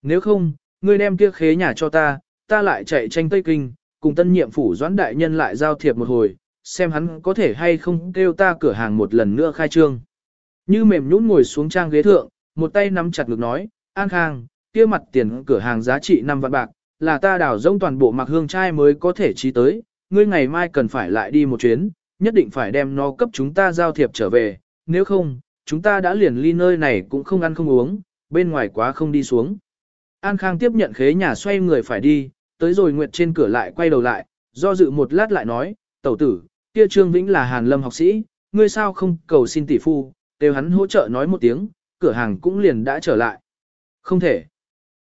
Nếu không, ngươi đem kia khế nhà cho ta, ta lại chạy tranh Tây Kinh, cùng tân nhiệm phủ doãn đại nhân lại giao thiệp một hồi, xem hắn có thể hay không kêu ta cửa hàng một lần nữa khai trương. Như mềm nhũn ngồi xuống trang ghế thượng, một tay nắm chặt ngực nói, An Khang, kia mặt tiền cửa hàng giá trị 5 vạn bạc, là ta đào rông toàn bộ mặc hương trai mới có thể trí tới, ngươi ngày mai cần phải lại đi một chuyến, nhất định phải đem nó cấp chúng ta giao thiệp trở về, nếu không, chúng ta đã liền ly nơi này cũng không ăn không uống, bên ngoài quá không đi xuống. An Khang tiếp nhận khế nhà xoay người phải đi, tới rồi Nguyệt trên cửa lại quay đầu lại, do dự một lát lại nói, tẩu tử, kia Trương Vĩnh là Hàn Lâm học sĩ, ngươi sao không cầu xin tỷ phu, đều hắn hỗ trợ nói một tiếng, cửa hàng cũng liền đã trở lại. Không thể.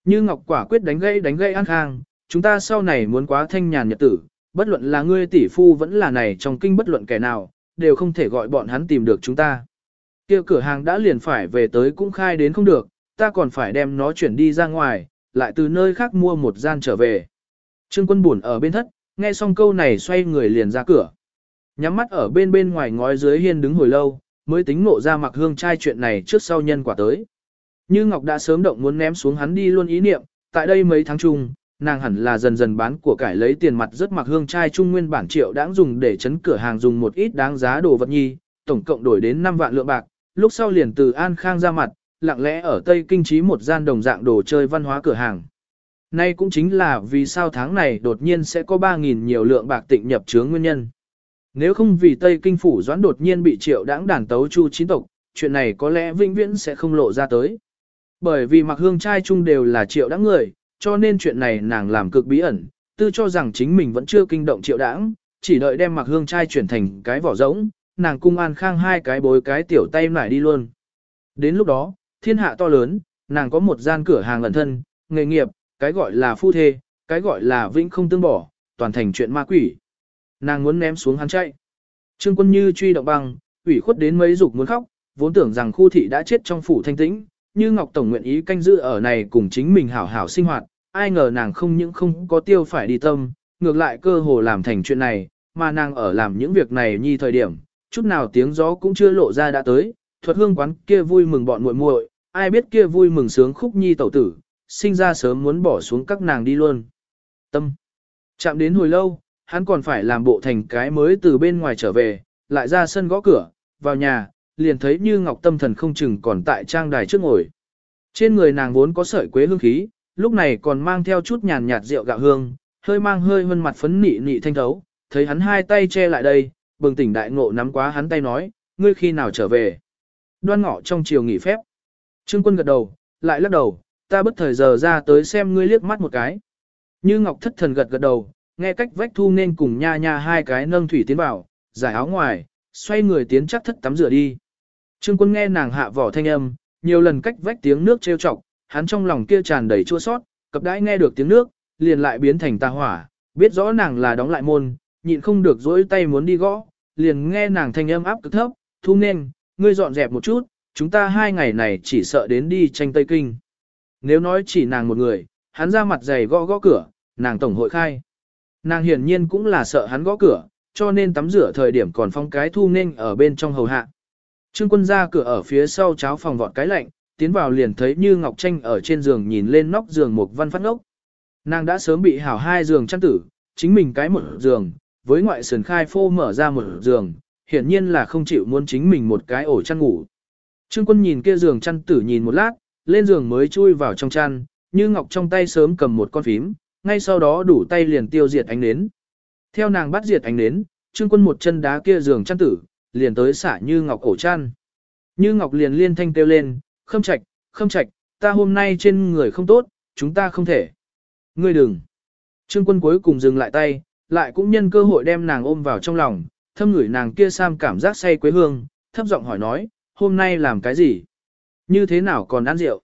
Như Ngọc quả quyết đánh gây đánh gây An Khang, chúng ta sau này muốn quá thanh nhàn nhật tử, bất luận là ngươi tỷ phu vẫn là này trong kinh bất luận kẻ nào, đều không thể gọi bọn hắn tìm được chúng ta. Kia cửa hàng đã liền phải về tới cũng khai đến không được, ta còn phải đem nó chuyển đi ra ngoài, lại từ nơi khác mua một gian trở về. Trương quân buồn ở bên thất, nghe xong câu này xoay người liền ra cửa. Nhắm mắt ở bên bên ngoài ngói dưới hiên đứng hồi lâu, mới tính nộ ra mặc hương trai chuyện này trước sau nhân quả tới. Như Ngọc đã sớm động muốn ném xuống hắn đi luôn ý niệm, tại đây mấy tháng chung, nàng hẳn là dần dần bán của cải lấy tiền mặt rất mặc hương trai trung nguyên bản triệu đáng dùng để chấn cửa hàng dùng một ít đáng giá đồ vật nhi, tổng cộng đổi đến 5 vạn lượng bạc, lúc sau liền từ An Khang ra mặt, lặng lẽ ở Tây Kinh trí một gian đồng dạng đồ chơi văn hóa cửa hàng. Nay cũng chính là vì sao tháng này đột nhiên sẽ có 3.000 nhiều lượng bạc tịnh nhập chướng nguyên nhân. Nếu không vì Tây Kinh phủ doãn đột nhiên bị triệu đãng đàn tấu chu chín tộc, chuyện này có lẽ vĩnh viễn sẽ không lộ ra tới. Bởi vì mặc hương trai chung đều là triệu đãng người, cho nên chuyện này nàng làm cực bí ẩn, tư cho rằng chính mình vẫn chưa kinh động triệu đãng, chỉ đợi đem mặc hương trai chuyển thành cái vỏ rỗng, nàng cung an khang hai cái bối cái tiểu tay nải đi luôn. Đến lúc đó, thiên hạ to lớn, nàng có một gian cửa hàng lẩn thân, nghề nghiệp, cái gọi là phu thê, cái gọi là vĩnh không tương bỏ, toàn thành chuyện ma quỷ. Nàng muốn ném xuống hắn chạy. Trương quân như truy động băng, ủy khuất đến mấy dục muốn khóc, vốn tưởng rằng khu thị đã chết trong phủ thanh tĩnh, như Ngọc Tổng nguyện ý canh giữ ở này cùng chính mình hảo hảo sinh hoạt, ai ngờ nàng không những không có tiêu phải đi tâm, ngược lại cơ hồ làm thành chuyện này, mà nàng ở làm những việc này nhi thời điểm, chút nào tiếng gió cũng chưa lộ ra đã tới, thuật hương quán kia vui mừng bọn muội muội, ai biết kia vui mừng sướng khúc nhi tẩu tử, sinh ra sớm muốn bỏ xuống các nàng đi luôn. Tâm. Chạm đến hồi lâu, hắn còn phải làm bộ thành cái mới từ bên ngoài trở về, lại ra sân gõ cửa, vào nhà, liền thấy như ngọc tâm thần không chừng còn tại trang đài trước ngồi. Trên người nàng vốn có sợi quế hương khí, lúc này còn mang theo chút nhàn nhạt rượu gạo hương, hơi mang hơi hơn mặt phấn nị nị thanh thấu, thấy hắn hai tay che lại đây, bừng tỉnh đại ngộ nắm quá hắn tay nói, ngươi khi nào trở về. Đoan ngọ trong chiều nghỉ phép. Trương quân gật đầu, lại lắc đầu, ta bất thời giờ ra tới xem ngươi liếc mắt một cái. Như ngọc thất thần gật gật đầu, nghe cách vách thu nên cùng nha nha hai cái nâng thủy tiến vào, giải áo ngoài, xoay người tiến chắc thất tắm rửa đi. Trương quân nghe nàng hạ vỏ thanh âm, nhiều lần cách vách tiếng nước trêu chọc, hắn trong lòng kia tràn đầy chua sót, cập đãi nghe được tiếng nước, liền lại biến thành tà hỏa, biết rõ nàng là đóng lại môn, nhịn không được dỗi tay muốn đi gõ, liền nghe nàng thanh âm áp cực thấp, thu nên, ngươi dọn dẹp một chút, chúng ta hai ngày này chỉ sợ đến đi tranh Tây Kinh. Nếu nói chỉ nàng một người, hắn ra mặt dày gõ gõ cửa, nàng tổng hội khai. Nàng hiển nhiên cũng là sợ hắn gõ cửa, cho nên tắm rửa thời điểm còn phong cái thu nên ở bên trong hầu hạ. Trương quân ra cửa ở phía sau cháo phòng vọt cái lạnh, tiến vào liền thấy như Ngọc Tranh ở trên giường nhìn lên nóc giường một văn phát ngốc. Nàng đã sớm bị hảo hai giường chăn tử, chính mình cái một giường, với ngoại sườn khai phô mở ra một giường, hiển nhiên là không chịu muốn chính mình một cái ổ chăn ngủ. Trương quân nhìn kia giường chăn tử nhìn một lát, lên giường mới chui vào trong chăn, như Ngọc trong tay sớm cầm một con phím, ngay sau đó đủ tay liền tiêu diệt ánh nến. Theo nàng bắt diệt ánh nến, Trương quân một chân đá kia giường chăn tử, liền tới xả Như Ngọc ổ chăn. Như Ngọc liền liên thanh kêu lên, khâm trạch, khâm trạch, ta hôm nay trên người không tốt, chúng ta không thể. Ngươi đừng. Trương quân cuối cùng dừng lại tay, lại cũng nhân cơ hội đem nàng ôm vào trong lòng, thâm ngửi nàng kia sam cảm giác say quế hương, thấp giọng hỏi nói, hôm nay làm cái gì? Như thế nào còn ăn rượu?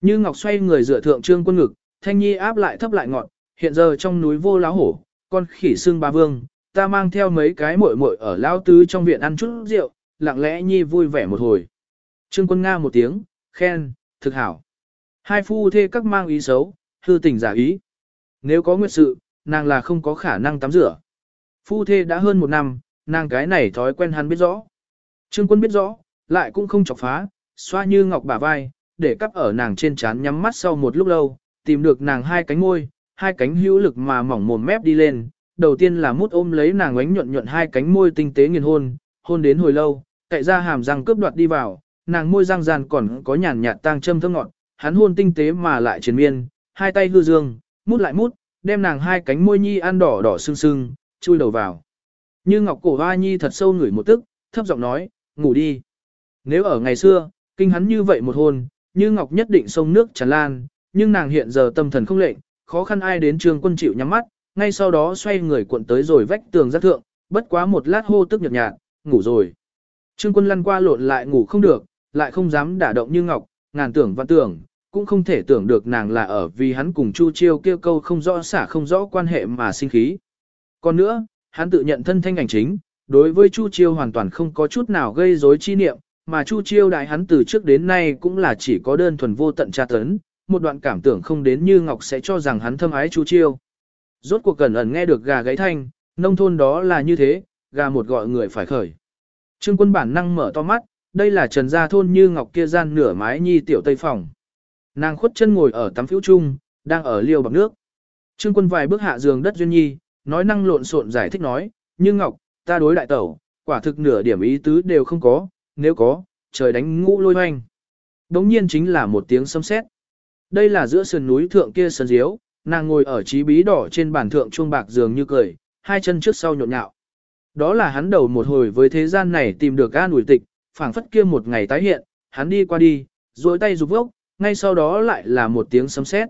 Như Ngọc xoay người dựa thượng trương quân ngực, thanh nhi áp lại thấp lại ngọn, hiện giờ trong núi vô láo hổ, con khỉ xương ba vương, ta mang theo mấy cái muội muội ở lao tứ trong viện ăn chút rượu, lặng lẽ nhi vui vẻ một hồi. Trương quân nga một tiếng, khen, thực hảo. Hai phu thê các mang ý xấu, hư tình giả ý. Nếu có nguyệt sự, nàng là không có khả năng tắm rửa. Phu thê đã hơn một năm, nàng cái này thói quen hắn biết rõ. Trương quân biết rõ, lại cũng không chọc phá, xoa như ngọc bả vai, để cắp ở nàng trên trán nhắm mắt sau một lúc lâu, tìm được nàng hai cánh môi, hai cánh hữu lực mà mỏng mồm mép đi lên. Đầu tiên là mút ôm lấy nàng ánh nhuận nhuận hai cánh môi tinh tế nghiền hôn, hôn đến hồi lâu, cậy ra hàm răng cướp đoạt đi vào, nàng môi răng ràn còn có nhàn nhạt tang châm thơm ngọt, hắn hôn tinh tế mà lại triền miên, hai tay hư dương, mút lại mút, đem nàng hai cánh môi nhi ăn đỏ đỏ sưng sưng, chui đầu vào. Như ngọc cổ hoa nhi thật sâu ngửi một tức, thấp giọng nói, ngủ đi. Nếu ở ngày xưa, kinh hắn như vậy một hôn, như ngọc nhất định sông nước tràn lan, nhưng nàng hiện giờ tâm thần không lệnh, khó khăn ai đến trường quân chịu nhắm mắt, ngay sau đó xoay người cuộn tới rồi vách tường giác thượng, bất quá một lát hô tức nhợt nhạt, ngủ rồi. Trương quân lăn qua lộn lại ngủ không được, lại không dám đả động như ngọc, ngàn tưởng và tưởng, cũng không thể tưởng được nàng là ở vì hắn cùng Chu Chiêu kêu câu không rõ xả không rõ quan hệ mà sinh khí. Còn nữa, hắn tự nhận thân thanh ảnh chính, đối với Chu Chiêu hoàn toàn không có chút nào gây rối chi niệm, mà Chu Chiêu đại hắn từ trước đến nay cũng là chỉ có đơn thuần vô tận tra tấn, một đoạn cảm tưởng không đến như Ngọc sẽ cho rằng hắn thâm ái Chu Chiêu. Rốt cuộc cẩn ẩn nghe được gà gáy thanh, nông thôn đó là như thế, gà một gọi người phải khởi. Trương quân bản năng mở to mắt, đây là trần gia thôn như Ngọc kia gian nửa mái nhi tiểu tây phòng. Nàng khuất chân ngồi ở tắm phiếu chung, đang ở liêu bằng nước. Trương quân vài bước hạ giường đất duyên nhi, nói năng lộn xộn giải thích nói, như Ngọc, ta đối đại tẩu, quả thực nửa điểm ý tứ đều không có, nếu có, trời đánh ngũ lôi hoanh. Đống nhiên chính là một tiếng sấm sét. Đây là giữa sườn núi thượng kia sân diếu, nàng ngồi ở trí bí đỏ trên bàn thượng chuông bạc giường như cười, hai chân trước sau nhộn nhạo. Đó là hắn đầu một hồi với thế gian này tìm được an ủi tịch, phảng phất kia một ngày tái hiện, hắn đi qua đi, duỗi tay rục vốc, ngay sau đó lại là một tiếng sấm sét.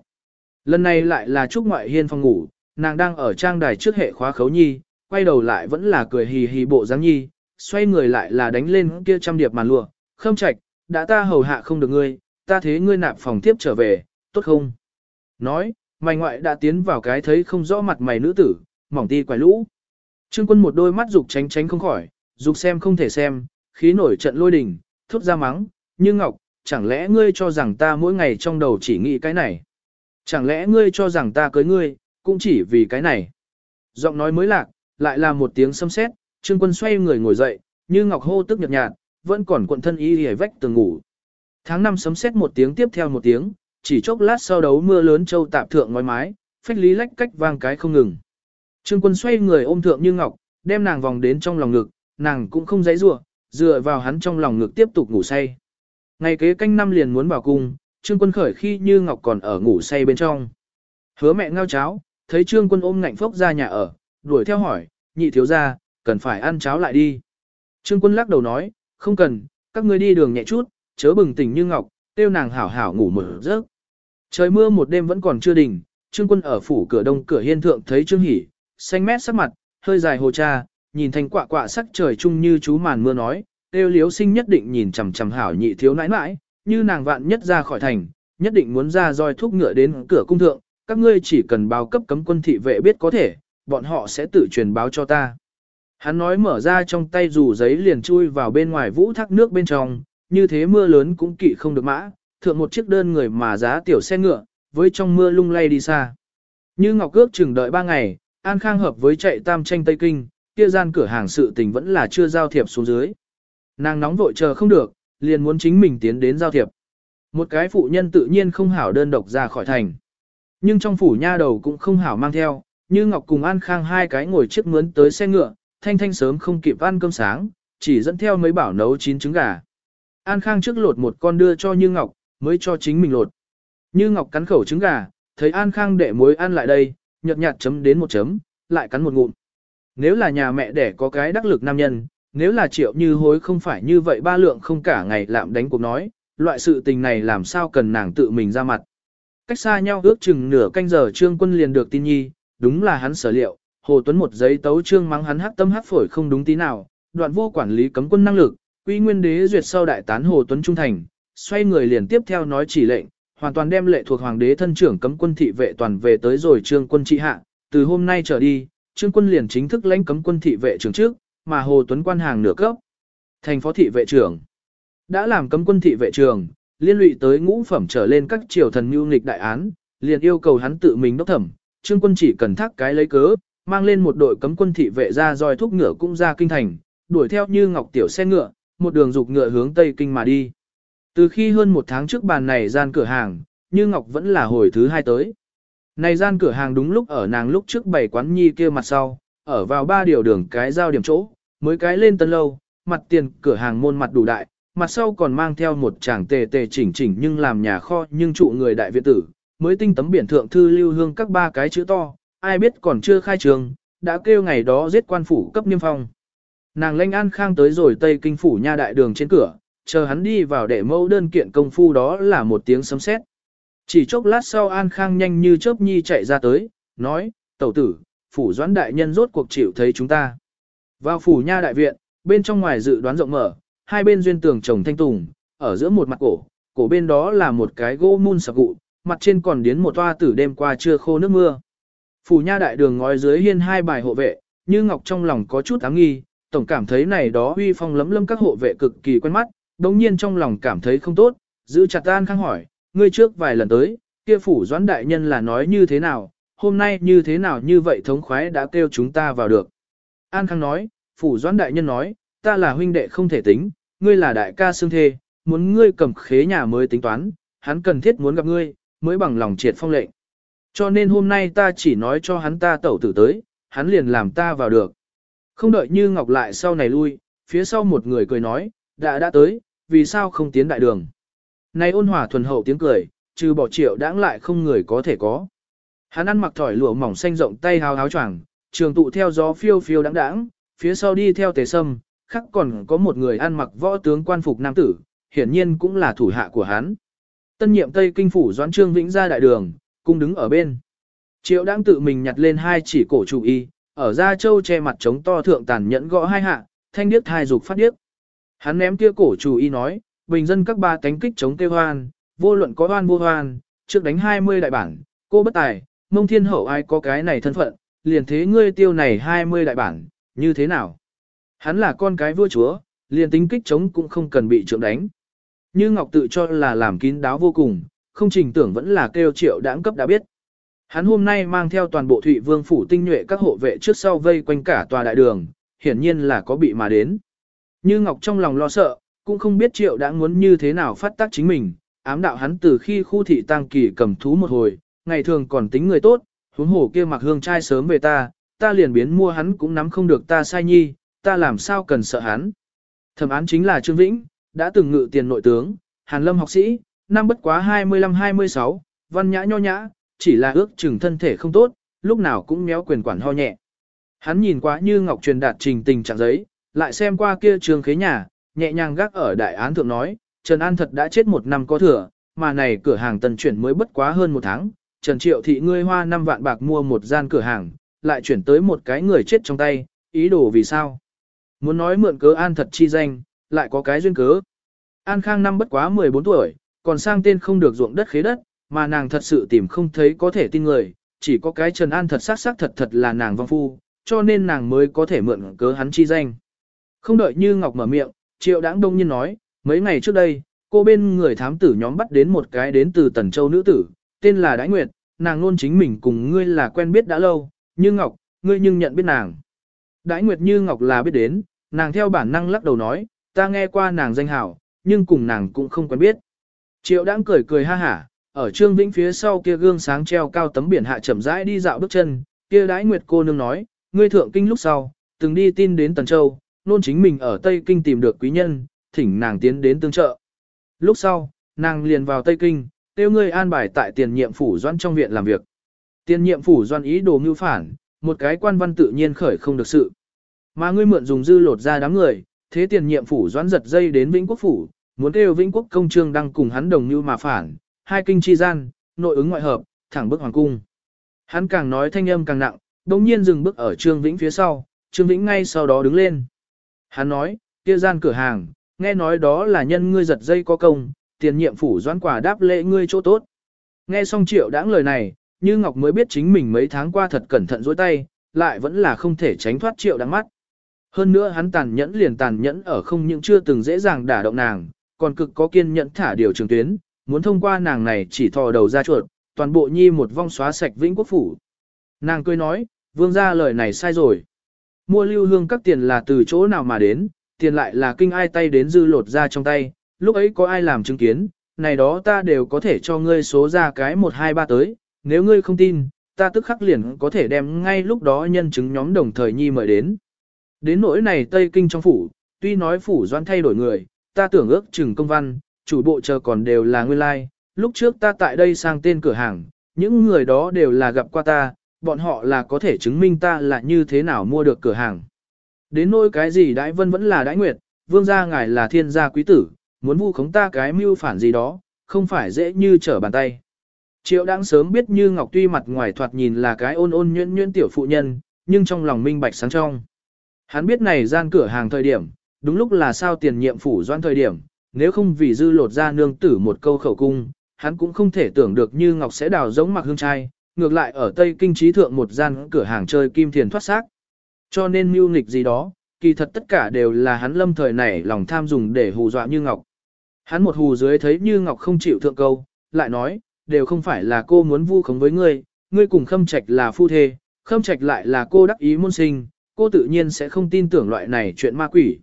Lần này lại là Trúc Ngoại Hiên phòng ngủ, nàng đang ở trang đài trước hệ khóa khấu nhi, quay đầu lại vẫn là cười hì hì bộ dáng nhi, xoay người lại là đánh lên kia trăm điệp màn lụa, khâm trạch, đã ta hầu hạ không được ngươi, ta thế ngươi nạp phòng tiếp trở về, tốt không? Nói, mày ngoại đã tiến vào cái thấy không rõ mặt mày nữ tử, mỏng ti quài lũ. Trương quân một đôi mắt dục tránh tránh không khỏi, dục xem không thể xem, khí nổi trận lôi đình, thốt ra mắng, như ngọc, chẳng lẽ ngươi cho rằng ta mỗi ngày trong đầu chỉ nghĩ cái này? Chẳng lẽ ngươi cho rằng ta cưới ngươi, cũng chỉ vì cái này? Giọng nói mới lạc, lại là một tiếng xâm xét, trương quân xoay người ngồi dậy, như ngọc hô tức nhợt nhạt, vẫn còn cuộn thân y hề vách tường ngủ. Tháng năm sấm xét một tiếng tiếp theo một tiếng, chỉ chốc lát sau đấu mưa lớn châu tạp thượng ngói mái, phách lý lách cách vang cái không ngừng. Trương quân xoay người ôm thượng như ngọc, đem nàng vòng đến trong lòng ngực, nàng cũng không dãy rủa, dựa vào hắn trong lòng ngực tiếp tục ngủ say. Ngày kế canh năm liền muốn vào cung, Trương Quân khởi khi như Ngọc còn ở ngủ say bên trong. Hứa mẹ ngao cháo, thấy Trương Quân ôm ngạnh phốc ra nhà ở, đuổi theo hỏi, nhị thiếu gia, cần phải ăn cháo lại đi. Trương Quân lắc đầu nói, không cần, các ngươi đi đường nhẹ chút, chớ bừng tỉnh như Ngọc, tiêu nàng hảo hảo ngủ một giấc. Trời mưa một đêm vẫn còn chưa đỉnh, Trương Quân ở phủ cửa đông cửa hiên thượng thấy Trương Hỷ, xanh mét sắc mặt, hơi dài hồ cha, nhìn thành quạ quạ sắc trời chung như chú màn mưa nói, Têu liếu sinh nhất định nhìn chằm chằm hảo nhị thiếu nãi nãi, như nàng vạn nhất ra khỏi thành, nhất định muốn ra roi thúc ngựa đến cửa cung thượng, các ngươi chỉ cần báo cấp cấm quân thị vệ biết có thể, bọn họ sẽ tự truyền báo cho ta. Hắn nói mở ra trong tay dù giấy liền chui vào bên ngoài vũ thác nước bên trong, như thế mưa lớn cũng kỵ không được mã, thượng một chiếc đơn người mà giá tiểu xe ngựa, với trong mưa lung lay đi xa. Như Ngọc Cước chừng đợi ba ngày, An Khang hợp với chạy tam tranh Tây Kinh, kia gian cửa hàng sự tình vẫn là chưa giao thiệp xuống dưới. Nàng nóng vội chờ không được, liền muốn chính mình tiến đến giao thiệp. Một cái phụ nhân tự nhiên không hảo đơn độc ra khỏi thành. Nhưng trong phủ nha đầu cũng không hảo mang theo, như Ngọc cùng An Khang hai cái ngồi chiếc mướn tới xe ngựa, thanh thanh sớm không kịp ăn cơm sáng, chỉ dẫn theo mấy bảo nấu chín trứng gà. An Khang trước lột một con đưa cho Như Ngọc, mới cho chính mình lột. Như Ngọc cắn khẩu trứng gà, thấy An Khang để muối ăn lại đây, nhợt nhạt chấm đến một chấm, lại cắn một ngụm. Nếu là nhà mẹ đẻ có cái đắc lực nam nhân, nếu là triệu như hối không phải như vậy ba lượng không cả ngày lạm đánh cuộc nói, loại sự tình này làm sao cần nàng tự mình ra mặt. Cách xa nhau ước chừng nửa canh giờ trương quân liền được tin nhi, đúng là hắn sở liệu, Hồ Tuấn một giấy tấu trương mắng hắn hắc tâm hắc phổi không đúng tí nào, đoạn vô quản lý cấm quân năng lực, quy nguyên đế duyệt sau đại tán Hồ Tuấn trung thành, xoay người liền tiếp theo nói chỉ lệnh, hoàn toàn đem lệ thuộc hoàng đế thân trưởng cấm quân thị vệ toàn về tới rồi trương quân trị hạ, từ hôm nay trở đi, trương quân liền chính thức lãnh cấm quân thị vệ trưởng trước, mà Hồ Tuấn quan hàng nửa cấp. Thành phó thị vệ trưởng đã làm cấm quân thị vệ trưởng, liên lụy tới ngũ phẩm trở lên các triều thần mưu nghịch đại án, liền yêu cầu hắn tự mình đốc thẩm, trương quân chỉ cần thác cái lấy cớ, mang lên một đội cấm quân thị vệ ra roi thúc ngựa cũng ra kinh thành, đuổi theo như ngọc tiểu xe ngựa, một đường dục ngựa hướng tây kinh mà đi. Từ khi hơn một tháng trước bàn này gian cửa hàng, như ngọc vẫn là hồi thứ hai tới. Này gian cửa hàng đúng lúc ở nàng lúc trước bảy quán nhi kia mặt sau, ở vào ba điều đường cái giao điểm chỗ, mới cái lên tân lâu, mặt tiền cửa hàng môn mặt đủ đại, mặt sau còn mang theo một chàng tề tề chỉnh chỉnh nhưng làm nhà kho nhưng trụ người đại viện tử, mới tinh tấm biển thượng thư lưu hương các ba cái chữ to, ai biết còn chưa khai trường, đã kêu ngày đó giết quan phủ cấp niêm phong. Nàng lanh an khang tới rồi tây kinh phủ nha đại đường trên cửa, chờ hắn đi vào để mẫu đơn kiện công phu đó là một tiếng sấm sét. Chỉ chốc lát sau An Khang nhanh như chớp nhi chạy ra tới, nói, tẩu tử, phủ doãn đại nhân rốt cuộc chịu thấy chúng ta. Vào phủ nha đại viện, bên trong ngoài dự đoán rộng mở, hai bên duyên tường trồng thanh tùng, ở giữa một mặt cổ, cổ bên đó là một cái gỗ mun sạc gụ, mặt trên còn điến một toa tử đêm qua chưa khô nước mưa. Phủ nha đại đường ngói dưới hiên hai bài hộ vệ, như ngọc trong lòng có chút áng nghi, tổng cảm thấy này đó uy phong lấm lâm các hộ vệ cực kỳ quen mắt, đồng nhiên trong lòng cảm thấy không tốt, giữ chặt An Khang hỏi, ngươi trước vài lần tới, kia phủ doãn đại nhân là nói như thế nào, hôm nay như thế nào như vậy thống khoái đã kêu chúng ta vào được. An Khang nói, phủ doãn đại nhân nói, ta là huynh đệ không thể tính, ngươi là đại ca xương thê, muốn ngươi cầm khế nhà mới tính toán, hắn cần thiết muốn gặp ngươi, mới bằng lòng triệt phong lệnh. Cho nên hôm nay ta chỉ nói cho hắn ta tẩu tử tới, hắn liền làm ta vào được. Không đợi như ngọc lại sau này lui, phía sau một người cười nói, đã đã tới, vì sao không tiến đại đường. Này ôn hòa thuần hậu tiếng cười, trừ bỏ triệu đãng lại không người có thể có. Hắn ăn mặc thỏi lụa mỏng xanh rộng tay hào háo choàng, trường tụ theo gió phiêu phiêu đãng đãng, phía sau đi theo tề sâm, khắc còn có một người ăn mặc võ tướng quan phục nam tử, hiển nhiên cũng là thủ hạ của hắn. Tân nhiệm Tây Kinh phủ Doãn Trương Vĩnh ra đại đường, cung đứng ở bên. Triệu đang tự mình nhặt lên hai chỉ cổ chủ y, ở ra châu che mặt chống to thượng tàn nhẫn gõ hai hạ, thanh điếc thai dục phát điếc. Hắn ném kia cổ chủ y nói, bình dân các ba cánh kích chống kêu hoan, vô luận có hoan vô hoan, trước đánh 20 đại bản, cô bất tài, mông thiên hậu ai có cái này thân phận, liền thế ngươi tiêu này 20 đại bản, như thế nào? Hắn là con cái vua chúa, liền tính kích chống cũng không cần bị trượng đánh. Như Ngọc tự cho là làm kín đáo vô cùng, không trình tưởng vẫn là kêu triệu đãng cấp đã biết. Hắn hôm nay mang theo toàn bộ Thụy Vương phủ tinh nhuệ các hộ vệ trước sau vây quanh cả tòa đại đường, hiển nhiên là có bị mà đến. Như Ngọc trong lòng lo sợ, cũng không biết triệu đã muốn như thế nào phát tác chính mình, ám đạo hắn từ khi khu thị tăng kỳ cầm thú một hồi, ngày thường còn tính người tốt, huống hồ kia mặc hương trai sớm về ta, ta liền biến mua hắn cũng nắm không được ta sai nhi, ta làm sao cần sợ hắn. Thẩm án chính là Trương Vĩnh, đã từng ngự tiền nội tướng, Hàn Lâm học sĩ, năm bất quá 25-26, văn nhã nho nhã, chỉ là ước chừng thân thể không tốt, lúc nào cũng méo quyền quản ho nhẹ. Hắn nhìn quá như ngọc truyền đạt trình tình trạng giấy, lại xem qua kia trường khế nhà, nhẹ nhàng gác ở đại án thượng nói, Trần An thật đã chết một năm có thừa, mà này cửa hàng tần chuyển mới bất quá hơn một tháng, Trần Triệu thị ngươi hoa 5 vạn bạc mua một gian cửa hàng, lại chuyển tới một cái người chết trong tay, ý đồ vì sao? Muốn nói mượn cớ An thật chi danh, lại có cái duyên cớ. An Khang năm bất quá 14 tuổi, còn sang tên không được ruộng đất khế đất, mà nàng thật sự tìm không thấy có thể tin người, chỉ có cái Trần An thật xác xác thật thật là nàng vong phu, cho nên nàng mới có thể mượn cớ hắn chi danh. Không đợi như Ngọc mở miệng, Triệu Đãng đông nhiên nói, mấy ngày trước đây, cô bên người thám tử nhóm bắt đến một cái đến từ Tần Châu nữ tử, tên là Đái Nguyệt, nàng luôn chính mình cùng ngươi là quen biết đã lâu, như Ngọc, ngươi nhưng nhận biết nàng. Đái Nguyệt như Ngọc là biết đến, nàng theo bản năng lắc đầu nói, ta nghe qua nàng danh hảo, nhưng cùng nàng cũng không quen biết. Triệu đang cười cười ha hả, ở Trương Vĩnh phía sau kia gương sáng treo cao tấm biển hạ chậm rãi đi dạo bước chân, kia Đái Nguyệt cô nương nói, ngươi thượng kinh lúc sau, từng đi tin đến Tần Châu, nôn chính mình ở Tây Kinh tìm được quý nhân, thỉnh nàng tiến đến tương trợ. Lúc sau, nàng liền vào Tây Kinh, tiêu ngươi an bài tại tiền nhiệm phủ doan trong viện làm việc. Tiền nhiệm phủ doan ý đồ mưu phản, một cái quan văn tự nhiên khởi không được sự. Mà ngươi mượn dùng dư lột ra đám người, thế tiền nhiệm phủ doan giật dây đến Vĩnh Quốc phủ, muốn kêu Vĩnh Quốc công trương đang cùng hắn đồng như mà phản, hai kinh chi gian, nội ứng ngoại hợp, thẳng bước hoàng cung. Hắn càng nói thanh âm càng nặng, đồng nhiên dừng bước ở Trương Vĩnh phía sau, Trương Vĩnh ngay sau đó đứng lên. Hắn nói, kia gian cửa hàng, nghe nói đó là nhân ngươi giật dây có công, tiền nhiệm phủ doãn quả đáp lễ ngươi chỗ tốt. Nghe xong triệu đãng lời này, như Ngọc mới biết chính mình mấy tháng qua thật cẩn thận dối tay, lại vẫn là không thể tránh thoát triệu đáng mắt. Hơn nữa hắn tàn nhẫn liền tàn nhẫn ở không những chưa từng dễ dàng đả động nàng, còn cực có kiên nhẫn thả điều trường tuyến, muốn thông qua nàng này chỉ thò đầu ra chuột, toàn bộ nhi một vong xóa sạch vĩnh quốc phủ. Nàng cười nói, vương gia lời này sai rồi. Mua lưu hương các tiền là từ chỗ nào mà đến, tiền lại là kinh ai tay đến dư lột ra trong tay, lúc ấy có ai làm chứng kiến, này đó ta đều có thể cho ngươi số ra cái 123 tới, nếu ngươi không tin, ta tức khắc liền có thể đem ngay lúc đó nhân chứng nhóm đồng thời nhi mời đến. Đến nỗi này Tây Kinh trong phủ, tuy nói phủ doan thay đổi người, ta tưởng ước chừng công văn, chủ bộ chờ còn đều là nguyên lai, like. lúc trước ta tại đây sang tên cửa hàng, những người đó đều là gặp qua ta, bọn họ là có thể chứng minh ta là như thế nào mua được cửa hàng. Đến nỗi cái gì đãi vân vẫn là đãi nguyệt, vương gia ngài là thiên gia quý tử, muốn vu khống ta cái mưu phản gì đó, không phải dễ như trở bàn tay. Triệu đáng sớm biết như Ngọc tuy mặt ngoài thoạt nhìn là cái ôn ôn nhuyễn nhuyễn tiểu phụ nhân, nhưng trong lòng minh bạch sáng trong. Hắn biết này gian cửa hàng thời điểm, đúng lúc là sao tiền nhiệm phủ doan thời điểm, nếu không vì dư lột ra nương tử một câu khẩu cung, hắn cũng không thể tưởng được như Ngọc sẽ đào giống mặc hương trai, ngược lại ở Tây Kinh trí thượng một gian cửa hàng chơi kim thiền thoát xác. Cho nên mưu nghịch gì đó, kỳ thật tất cả đều là hắn lâm thời này lòng tham dùng để hù dọa như Ngọc. Hắn một hù dưới thấy như Ngọc không chịu thượng câu, lại nói, đều không phải là cô muốn vu khống với ngươi, ngươi cùng khâm trạch là phu thê, khâm trạch lại là cô đắc ý môn sinh, cô tự nhiên sẽ không tin tưởng loại này chuyện ma quỷ.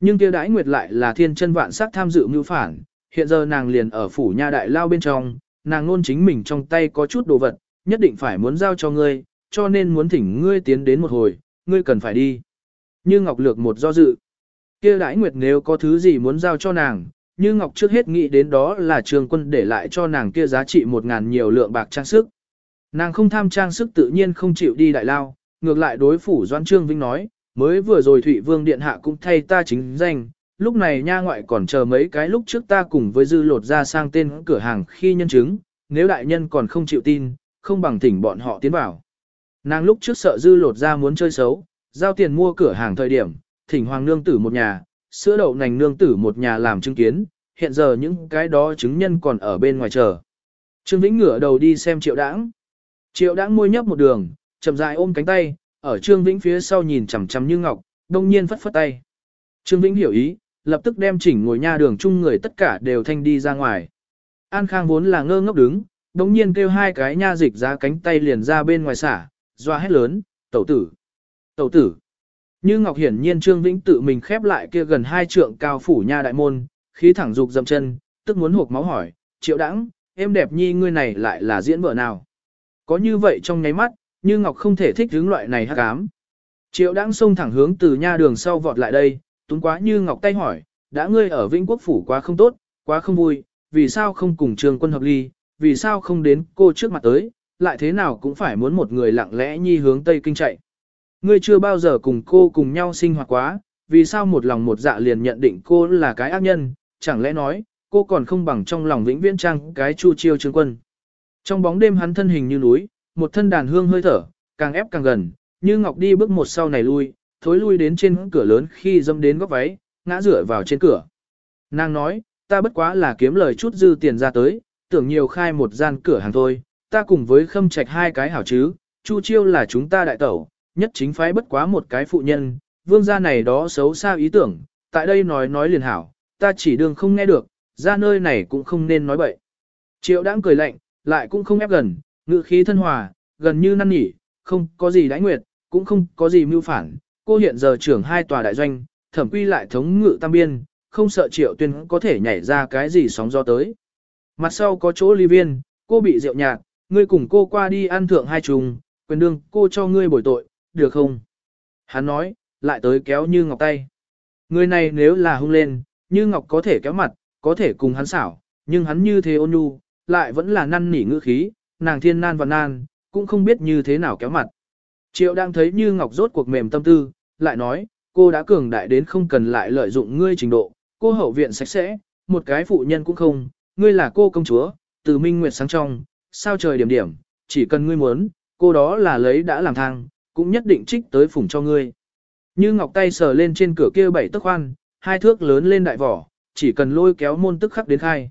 Nhưng kia đãi nguyệt lại là thiên chân vạn sắc tham dự mưu phản, hiện giờ nàng liền ở phủ nha đại lao bên trong, nàng luôn chính mình trong tay có chút đồ vật, nhất định phải muốn giao cho ngươi, cho nên muốn thỉnh ngươi tiến đến một hồi, ngươi cần phải đi. Như Ngọc Lược một do dự. kia đãi nguyệt nếu có thứ gì muốn giao cho nàng, như Ngọc trước hết nghĩ đến đó là trường quân để lại cho nàng kia giá trị một ngàn nhiều lượng bạc trang sức. Nàng không tham trang sức tự nhiên không chịu đi đại lao, ngược lại đối phủ Doan Trương Vinh nói, mới vừa rồi Thụy Vương Điện Hạ cũng thay ta chính danh, lúc này nha ngoại còn chờ mấy cái lúc trước ta cùng với dư lột ra sang tên cửa hàng khi nhân chứng, nếu đại nhân còn không chịu tin, không bằng thỉnh bọn họ tiến vào. Nàng lúc trước sợ dư lột ra muốn chơi xấu, giao tiền mua cửa hàng thời điểm, thỉnh hoàng nương tử một nhà, sữa đậu nành nương tử một nhà làm chứng kiến, hiện giờ những cái đó chứng nhân còn ở bên ngoài chờ. Trương Vĩnh ngửa đầu đi xem triệu đãng. Triệu đãng môi nhấp một đường, chậm rãi ôm cánh tay, ở Trương Vĩnh phía sau nhìn chằm chằm như ngọc, đông nhiên phất phất tay. Trương Vĩnh hiểu ý, lập tức đem chỉnh ngồi nha đường chung người tất cả đều thanh đi ra ngoài. An Khang vốn là ngơ ngốc đứng, đông nhiên kêu hai cái nha dịch ra cánh tay liền ra bên ngoài xả, doa hét lớn, tẩu tử, tẩu tử. Như Ngọc hiển nhiên Trương Vĩnh tự mình khép lại kia gần hai trượng cao phủ nha đại môn, khí thẳng dục dậm chân, tức muốn hộp máu hỏi, triệu đãng, em đẹp nhi ngươi này lại là diễn vợ nào? Có như vậy trong nháy mắt, như Ngọc không thể thích hướng loại này hắc ám. Triệu đãng xông thẳng hướng từ nha đường sau vọt lại đây, túng quá Như Ngọc tay hỏi, đã ngươi ở Vĩnh Quốc phủ quá không tốt, quá không vui, vì sao không cùng Trường Quân hợp ly, vì sao không đến cô trước mặt tới, lại thế nào cũng phải muốn một người lặng lẽ nhi hướng Tây Kinh chạy. Ngươi chưa bao giờ cùng cô cùng nhau sinh hoạt quá, vì sao một lòng một dạ liền nhận định cô là cái ác nhân, chẳng lẽ nói, cô còn không bằng trong lòng vĩnh viễn trang cái chu chiêu trương quân. Trong bóng đêm hắn thân hình như núi, một thân đàn hương hơi thở, càng ép càng gần, như ngọc đi bước một sau này lui, thối lui đến trên cửa lớn khi dâm đến góc váy, ngã rửa vào trên cửa. Nàng nói, ta bất quá là kiếm lời chút dư tiền ra tới, tưởng nhiều khai một gian cửa hàng thôi, ta cùng với khâm trạch hai cái hảo chứ, chu chiêu là chúng ta đại tẩu, nhất chính phái bất quá một cái phụ nhân, vương gia này đó xấu xa ý tưởng, tại đây nói nói liền hảo, ta chỉ đường không nghe được, ra nơi này cũng không nên nói bậy. Triệu đãng cười lạnh, lại cũng không ép gần, ngự khí thân hòa, gần như năn nỉ, không có gì đãi nguyệt, cũng không có gì mưu phản, cô hiện giờ trưởng hai tòa đại doanh, thẩm quy lại thống ngự tam biên, không sợ triệu tuyên có thể nhảy ra cái gì sóng gió tới. Mặt sau có chỗ ly viên, cô bị rượu nhạt, ngươi cùng cô qua đi ăn thượng hai trùng, quyền đương cô cho ngươi bồi tội, được không? Hắn nói, lại tới kéo Như Ngọc tay. Người này nếu là hung lên, Như Ngọc có thể kéo mặt, có thể cùng hắn xảo, nhưng hắn như thế ôn nhu, lại vẫn là năn nỉ ngữ khí, nàng thiên nan và nan, cũng không biết như thế nào kéo mặt. Triệu đang thấy Như Ngọc rốt cuộc mềm tâm tư, lại nói, cô đã cường đại đến không cần lại lợi dụng ngươi trình độ, cô hậu viện sạch sẽ, một cái phụ nhân cũng không, ngươi là cô công chúa, từ minh nguyệt sáng trong, sao trời điểm điểm, chỉ cần ngươi muốn, cô đó là lấy đã làm thang, cũng nhất định trích tới phủng cho ngươi. Như ngọc tay sờ lên trên cửa kia bảy tấc khoan, hai thước lớn lên đại vỏ, chỉ cần lôi kéo môn tức khắc đến khai.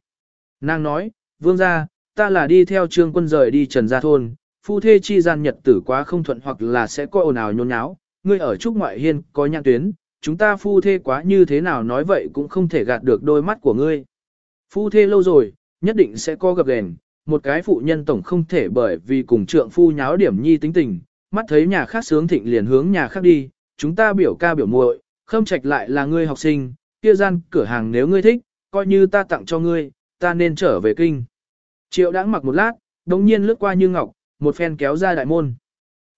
Nàng nói, vương gia, ta là đi theo trương quân rời đi trần gia thôn, phu thê chi gian nhật tử quá không thuận hoặc là sẽ có ồn ào nhôn nháo, ngươi ở trúc ngoại hiên có nhãn tuyến, chúng ta phu thê quá như thế nào nói vậy cũng không thể gạt được đôi mắt của ngươi. Phu thê lâu rồi, nhất định sẽ có gặp gền, một cái phụ nhân tổng không thể bởi vì cùng trượng phu nháo điểm nhi tính tình, mắt thấy nhà khác sướng thịnh liền hướng nhà khác đi, chúng ta biểu ca biểu muội, khâm trạch lại là ngươi học sinh, kia gian cửa hàng nếu ngươi thích, coi như ta tặng cho ngươi, ta nên trở về kinh. Triệu đã mặc một lát, đồng nhiên lướt qua như ngọc, một phen kéo ra đại môn.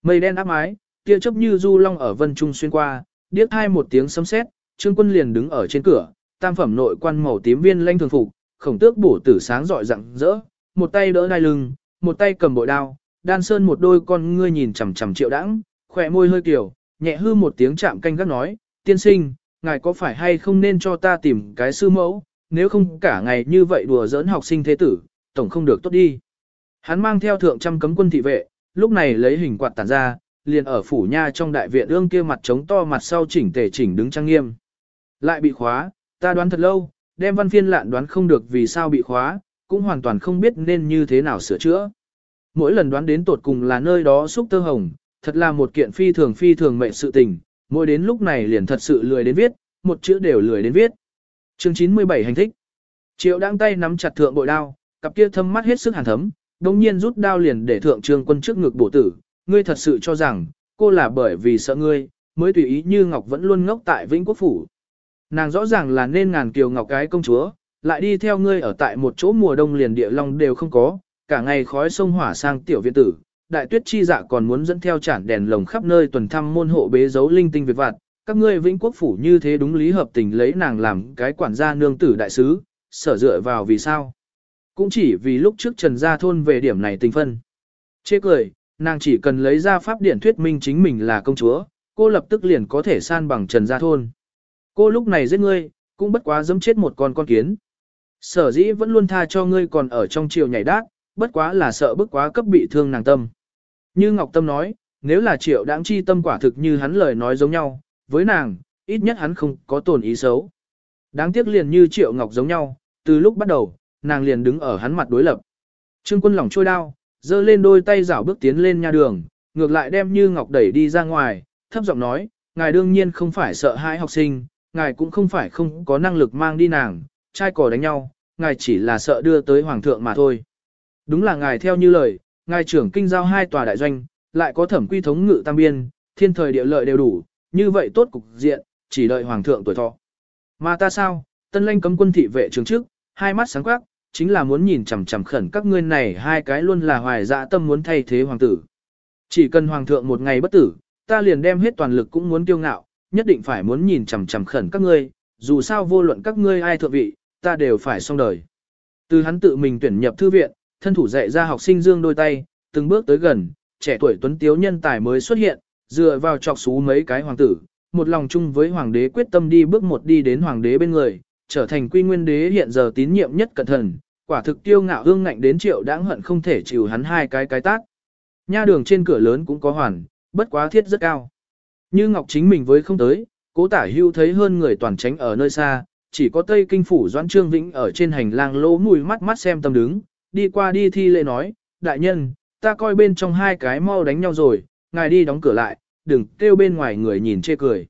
Mây đen áp mái, tia chớp như du long ở vân trung xuyên qua, điếc hai một tiếng sấm sét, trương quân liền đứng ở trên cửa, tam phẩm nội quan màu tím viên lanh thường phục, khổng tước bổ tử sáng rọi rạng rỡ, một tay đỡ đai lưng, một tay cầm bội đao, đan sơn một đôi con ngươi nhìn chằm chằm triệu đãng, khỏe môi hơi kiểu, nhẹ hư một tiếng chạm canh gác nói, tiên sinh, ngài có phải hay không nên cho ta tìm cái sư mẫu, nếu không cả ngày như vậy đùa giỡn học sinh thế tử, tổng không được tốt đi. Hắn mang theo thượng trăm cấm quân thị vệ, lúc này lấy hình quạt tản ra, liền ở phủ nha trong đại viện ương kia mặt trống to mặt sau chỉnh tề chỉnh đứng trang nghiêm. Lại bị khóa, ta đoán thật lâu, đem văn phiên lạn đoán không được vì sao bị khóa, cũng hoàn toàn không biết nên như thế nào sửa chữa. Mỗi lần đoán đến tột cùng là nơi đó xúc tơ hồng, thật là một kiện phi thường phi thường mệnh sự tình, mỗi đến lúc này liền thật sự lười đến viết, một chữ đều lười đến viết. Chương 97 hành thích. Triệu đang tay nắm chặt thượng bội đao, cặp kia thâm mắt hết sức hàn thấm, đồng nhiên rút đao liền để thượng trương quân trước ngực bổ tử, ngươi thật sự cho rằng, cô là bởi vì sợ ngươi, mới tùy ý như Ngọc vẫn luôn ngốc tại Vĩnh Quốc Phủ. Nàng rõ ràng là nên ngàn kiều Ngọc cái công chúa, lại đi theo ngươi ở tại một chỗ mùa đông liền địa long đều không có, cả ngày khói sông hỏa sang tiểu viện tử, đại tuyết chi dạ còn muốn dẫn theo chản đèn lồng khắp nơi tuần thăm môn hộ bế dấu linh tinh việt vặt, các ngươi vĩnh quốc phủ như thế đúng lý hợp tình lấy nàng làm cái quản gia nương tử đại sứ, sở dựa vào vì sao? Cũng chỉ vì lúc trước Trần Gia Thôn về điểm này tình phân. Chê cười, nàng chỉ cần lấy ra pháp điển thuyết minh chính mình là công chúa, cô lập tức liền có thể san bằng Trần Gia Thôn. Cô lúc này giết ngươi, cũng bất quá dẫm chết một con con kiến. Sở dĩ vẫn luôn tha cho ngươi còn ở trong triều nhảy đát, bất quá là sợ bức quá cấp bị thương nàng tâm. Như Ngọc Tâm nói, nếu là triệu đáng chi tâm quả thực như hắn lời nói giống nhau, với nàng, ít nhất hắn không có tổn ý xấu. Đáng tiếc liền như triệu Ngọc giống nhau, từ lúc bắt đầu, nàng liền đứng ở hắn mặt đối lập. Trương quân lỏng trôi đao, giơ lên đôi tay rảo bước tiến lên nha đường, ngược lại đem như Ngọc đẩy đi ra ngoài, thấp giọng nói, ngài đương nhiên không phải sợ hãi học sinh, ngài cũng không phải không có năng lực mang đi nàng, trai cỏ đánh nhau, ngài chỉ là sợ đưa tới hoàng thượng mà thôi. Đúng là ngài theo như lời, ngài trưởng kinh giao hai tòa đại doanh, lại có thẩm quy thống ngự tam biên, thiên thời địa lợi đều đủ, như vậy tốt cục diện, chỉ đợi hoàng thượng tuổi thọ. Mà ta sao, tân lanh cấm quân thị vệ trường trước, hai mắt sáng quắc, chính là muốn nhìn chằm chằm khẩn các ngươi này hai cái luôn là hoài dạ tâm muốn thay thế hoàng tử. Chỉ cần hoàng thượng một ngày bất tử, ta liền đem hết toàn lực cũng muốn kiêu ngạo, nhất định phải muốn nhìn chằm chằm khẩn các ngươi, dù sao vô luận các ngươi ai thượng vị, ta đều phải xong đời. Từ hắn tự mình tuyển nhập thư viện, thân thủ dạy ra học sinh dương đôi tay, từng bước tới gần, trẻ tuổi tuấn tiếu nhân tài mới xuất hiện, dựa vào chọc xú mấy cái hoàng tử, một lòng chung với hoàng đế quyết tâm đi bước một đi đến hoàng đế bên người, trở thành quy nguyên đế hiện giờ tín nhiệm nhất cẩn thần quả thực tiêu ngạo hương ngạnh đến triệu đáng hận không thể chịu hắn hai cái cái tác Nha đường trên cửa lớn cũng có hoàn, bất quá thiết rất cao. Như Ngọc chính mình với không tới, cố tả hưu thấy hơn người toàn tránh ở nơi xa, chỉ có Tây Kinh Phủ Doãn Trương Vĩnh ở trên hành lang lỗ mùi mắt mắt xem tâm đứng, đi qua đi thi lễ nói, đại nhân, ta coi bên trong hai cái mau đánh nhau rồi, ngài đi đóng cửa lại, đừng kêu bên ngoài người nhìn chê cười.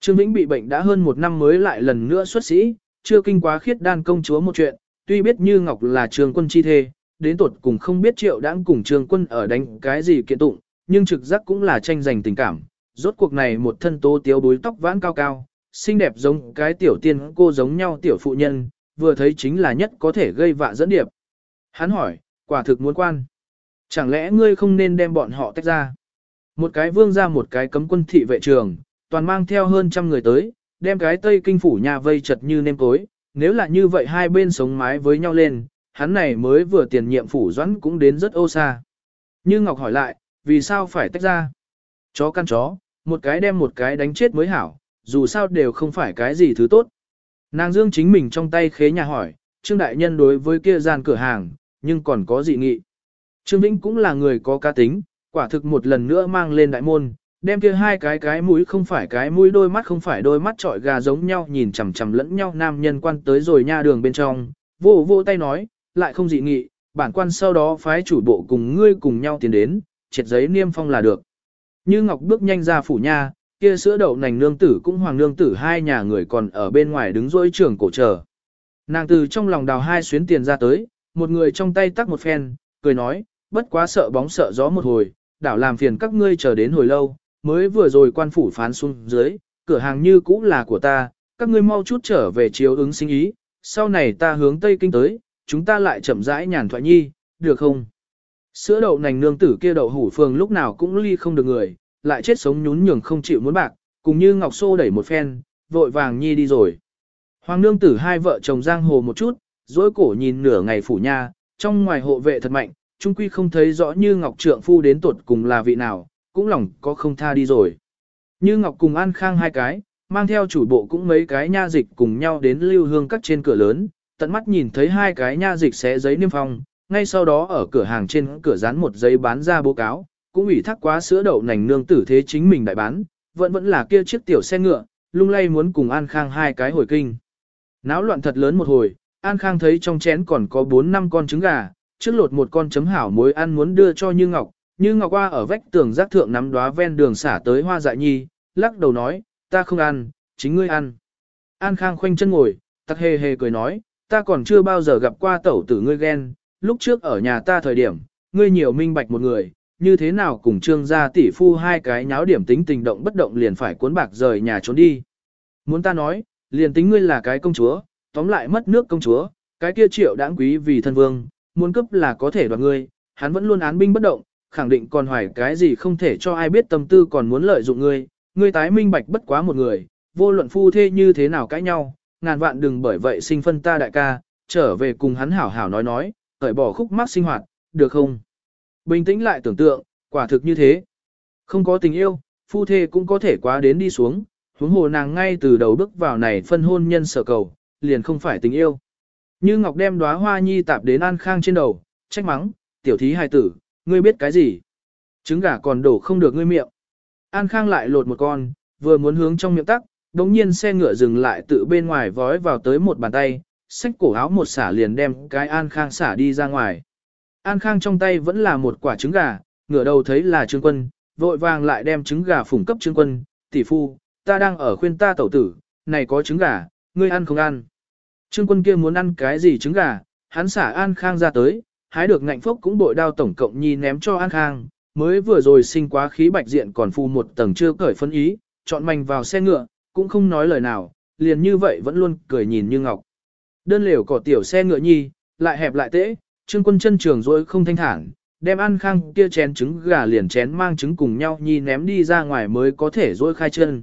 Trương Vĩnh bị bệnh đã hơn một năm mới lại lần nữa xuất sĩ, chưa kinh quá khiết đan công chúa một chuyện, tuy biết Như Ngọc là trường quân chi thê, đến tột cùng không biết triệu đãng cùng trường quân ở đánh cái gì kiện tụng, nhưng trực giác cũng là tranh giành tình cảm. Rốt cuộc này một thân tố tiếu búi tóc vãn cao cao, xinh đẹp giống cái tiểu tiên cô giống nhau tiểu phụ nhân, vừa thấy chính là nhất có thể gây vạ dẫn điệp. Hắn hỏi, quả thực muốn quan. Chẳng lẽ ngươi không nên đem bọn họ tách ra? Một cái vương ra một cái cấm quân thị vệ trường, toàn mang theo hơn trăm người tới, đem cái tây kinh phủ nhà vây chật như nêm cối. Nếu là như vậy hai bên sống mái với nhau lên, hắn này mới vừa tiền nhiệm phủ doãn cũng đến rất ô xa. Như Ngọc hỏi lại, vì sao phải tách ra? Chó căn chó, một cái đem một cái đánh chết mới hảo, dù sao đều không phải cái gì thứ tốt. Nàng dương chính mình trong tay khế nhà hỏi, Trương Đại Nhân đối với kia gian cửa hàng, nhưng còn có dị nghị. Trương Vĩnh cũng là người có cá tính, Quả thực một lần nữa mang lên đại môn, đem kia hai cái cái mũi không phải cái mũi đôi mắt không phải đôi mắt trọi gà giống nhau nhìn chằm chằm lẫn nhau nam nhân quan tới rồi nha đường bên trong, vô vô tay nói, lại không dị nghị, bản quan sau đó phái chủ bộ cùng ngươi cùng nhau tiến đến, triệt giấy niêm phong là được. Như Ngọc bước nhanh ra phủ nha, kia sữa đậu nành nương tử cũng hoàng nương tử hai nhà người còn ở bên ngoài đứng dối trường cổ chờ. Nàng từ trong lòng đào hai xuyến tiền ra tới, một người trong tay tắc một phen, cười nói, bất quá sợ bóng sợ gió một hồi, đảo làm phiền các ngươi chờ đến hồi lâu, mới vừa rồi quan phủ phán xuống dưới, cửa hàng như cũ là của ta, các ngươi mau chút trở về chiếu ứng sinh ý, sau này ta hướng Tây Kinh tới, chúng ta lại chậm rãi nhàn thoại nhi, được không? Sữa đậu nành nương tử kia đậu hủ phường lúc nào cũng ly không được người, lại chết sống nhún nhường không chịu muốn bạc, cùng như ngọc xô đẩy một phen, vội vàng nhi đi rồi. Hoàng nương tử hai vợ chồng giang hồ một chút, dối cổ nhìn nửa ngày phủ nha, trong ngoài hộ vệ thật mạnh, trung quy không thấy rõ như ngọc trượng phu đến tuột cùng là vị nào, cũng lòng có không tha đi rồi. Như ngọc cùng an khang hai cái, mang theo chủ bộ cũng mấy cái nha dịch cùng nhau đến lưu hương cắt trên cửa lớn, tận mắt nhìn thấy hai cái nha dịch xé giấy niêm phong, ngay sau đó ở cửa hàng trên cửa dán một giấy bán ra bố cáo, cũng ủy thác quá sữa đậu nành nương tử thế chính mình đại bán, vẫn vẫn là kia chiếc tiểu xe ngựa, lung lay muốn cùng An Khang hai cái hồi kinh. Náo loạn thật lớn một hồi, An Khang thấy trong chén còn có 4 năm con trứng gà, trước lột một con chấm hảo muối ăn muốn đưa cho Như Ngọc, như Ngọc qua ở vách tường giác thượng nắm đóa ven đường xả tới hoa dại nhi, lắc đầu nói, ta không ăn, chính ngươi ăn. An Khang khoanh chân ngồi, tắc hề hề cười nói, ta còn chưa bao giờ gặp qua tẩu tử ngươi ghen, lúc trước ở nhà ta thời điểm, ngươi nhiều minh bạch một người, như thế nào cùng trương gia tỷ phu hai cái nháo điểm tính tình động bất động liền phải cuốn bạc rời nhà trốn đi. Muốn ta nói, liền tính ngươi là cái công chúa, tóm lại mất nước công chúa, cái kia triệu đáng quý vì thân vương, muốn cấp là có thể đoạt ngươi, hắn vẫn luôn án binh bất động, khẳng định còn hoài cái gì không thể cho ai biết tâm tư còn muốn lợi dụng ngươi, ngươi tái minh bạch bất quá một người, vô luận phu thê như thế nào cãi nhau, ngàn vạn đừng bởi vậy sinh phân ta đại ca, trở về cùng hắn hảo hảo nói nói, cởi bỏ khúc mắc sinh hoạt, được không? Bình tĩnh lại tưởng tượng, quả thực như thế. Không có tình yêu, phu thê cũng có thể quá đến đi xuống, huống hồ nàng ngay từ đầu bước vào này phân hôn nhân sở cầu, liền không phải tình yêu. Như Ngọc đem đóa hoa nhi tạp đến An Khang trên đầu, trách mắng, tiểu thí hài tử, ngươi biết cái gì? Trứng gà còn đổ không được ngươi miệng. An Khang lại lột một con, vừa muốn hướng trong miệng tắc, đống nhiên xe ngựa dừng lại tự bên ngoài vói vào tới một bàn tay, xách cổ áo một xả liền đem cái An Khang xả đi ra ngoài. An Khang trong tay vẫn là một quả trứng gà, ngửa đầu thấy là Trương Quân, vội vàng lại đem trứng gà phủng cấp Trương Quân, tỷ phu, ta đang ở khuyên ta tẩu tử, này có trứng gà, ngươi ăn không ăn. Trương Quân kia muốn ăn cái gì trứng gà, hắn xả An Khang ra tới, hái được ngạnh phốc cũng bội đao tổng cộng nhi ném cho An Khang, mới vừa rồi sinh quá khí bạch diện còn phu một tầng chưa cởi phân ý, chọn mảnh vào xe ngựa, cũng không nói lời nào, liền như vậy vẫn luôn cười nhìn như ngọc. Đơn lều cỏ tiểu xe ngựa nhi, lại hẹp lại tễ, trương quân chân trường rồi không thanh thản, đem ăn khang kia chén trứng gà liền chén mang trứng cùng nhau nhi ném đi ra ngoài mới có thể rồi khai chân.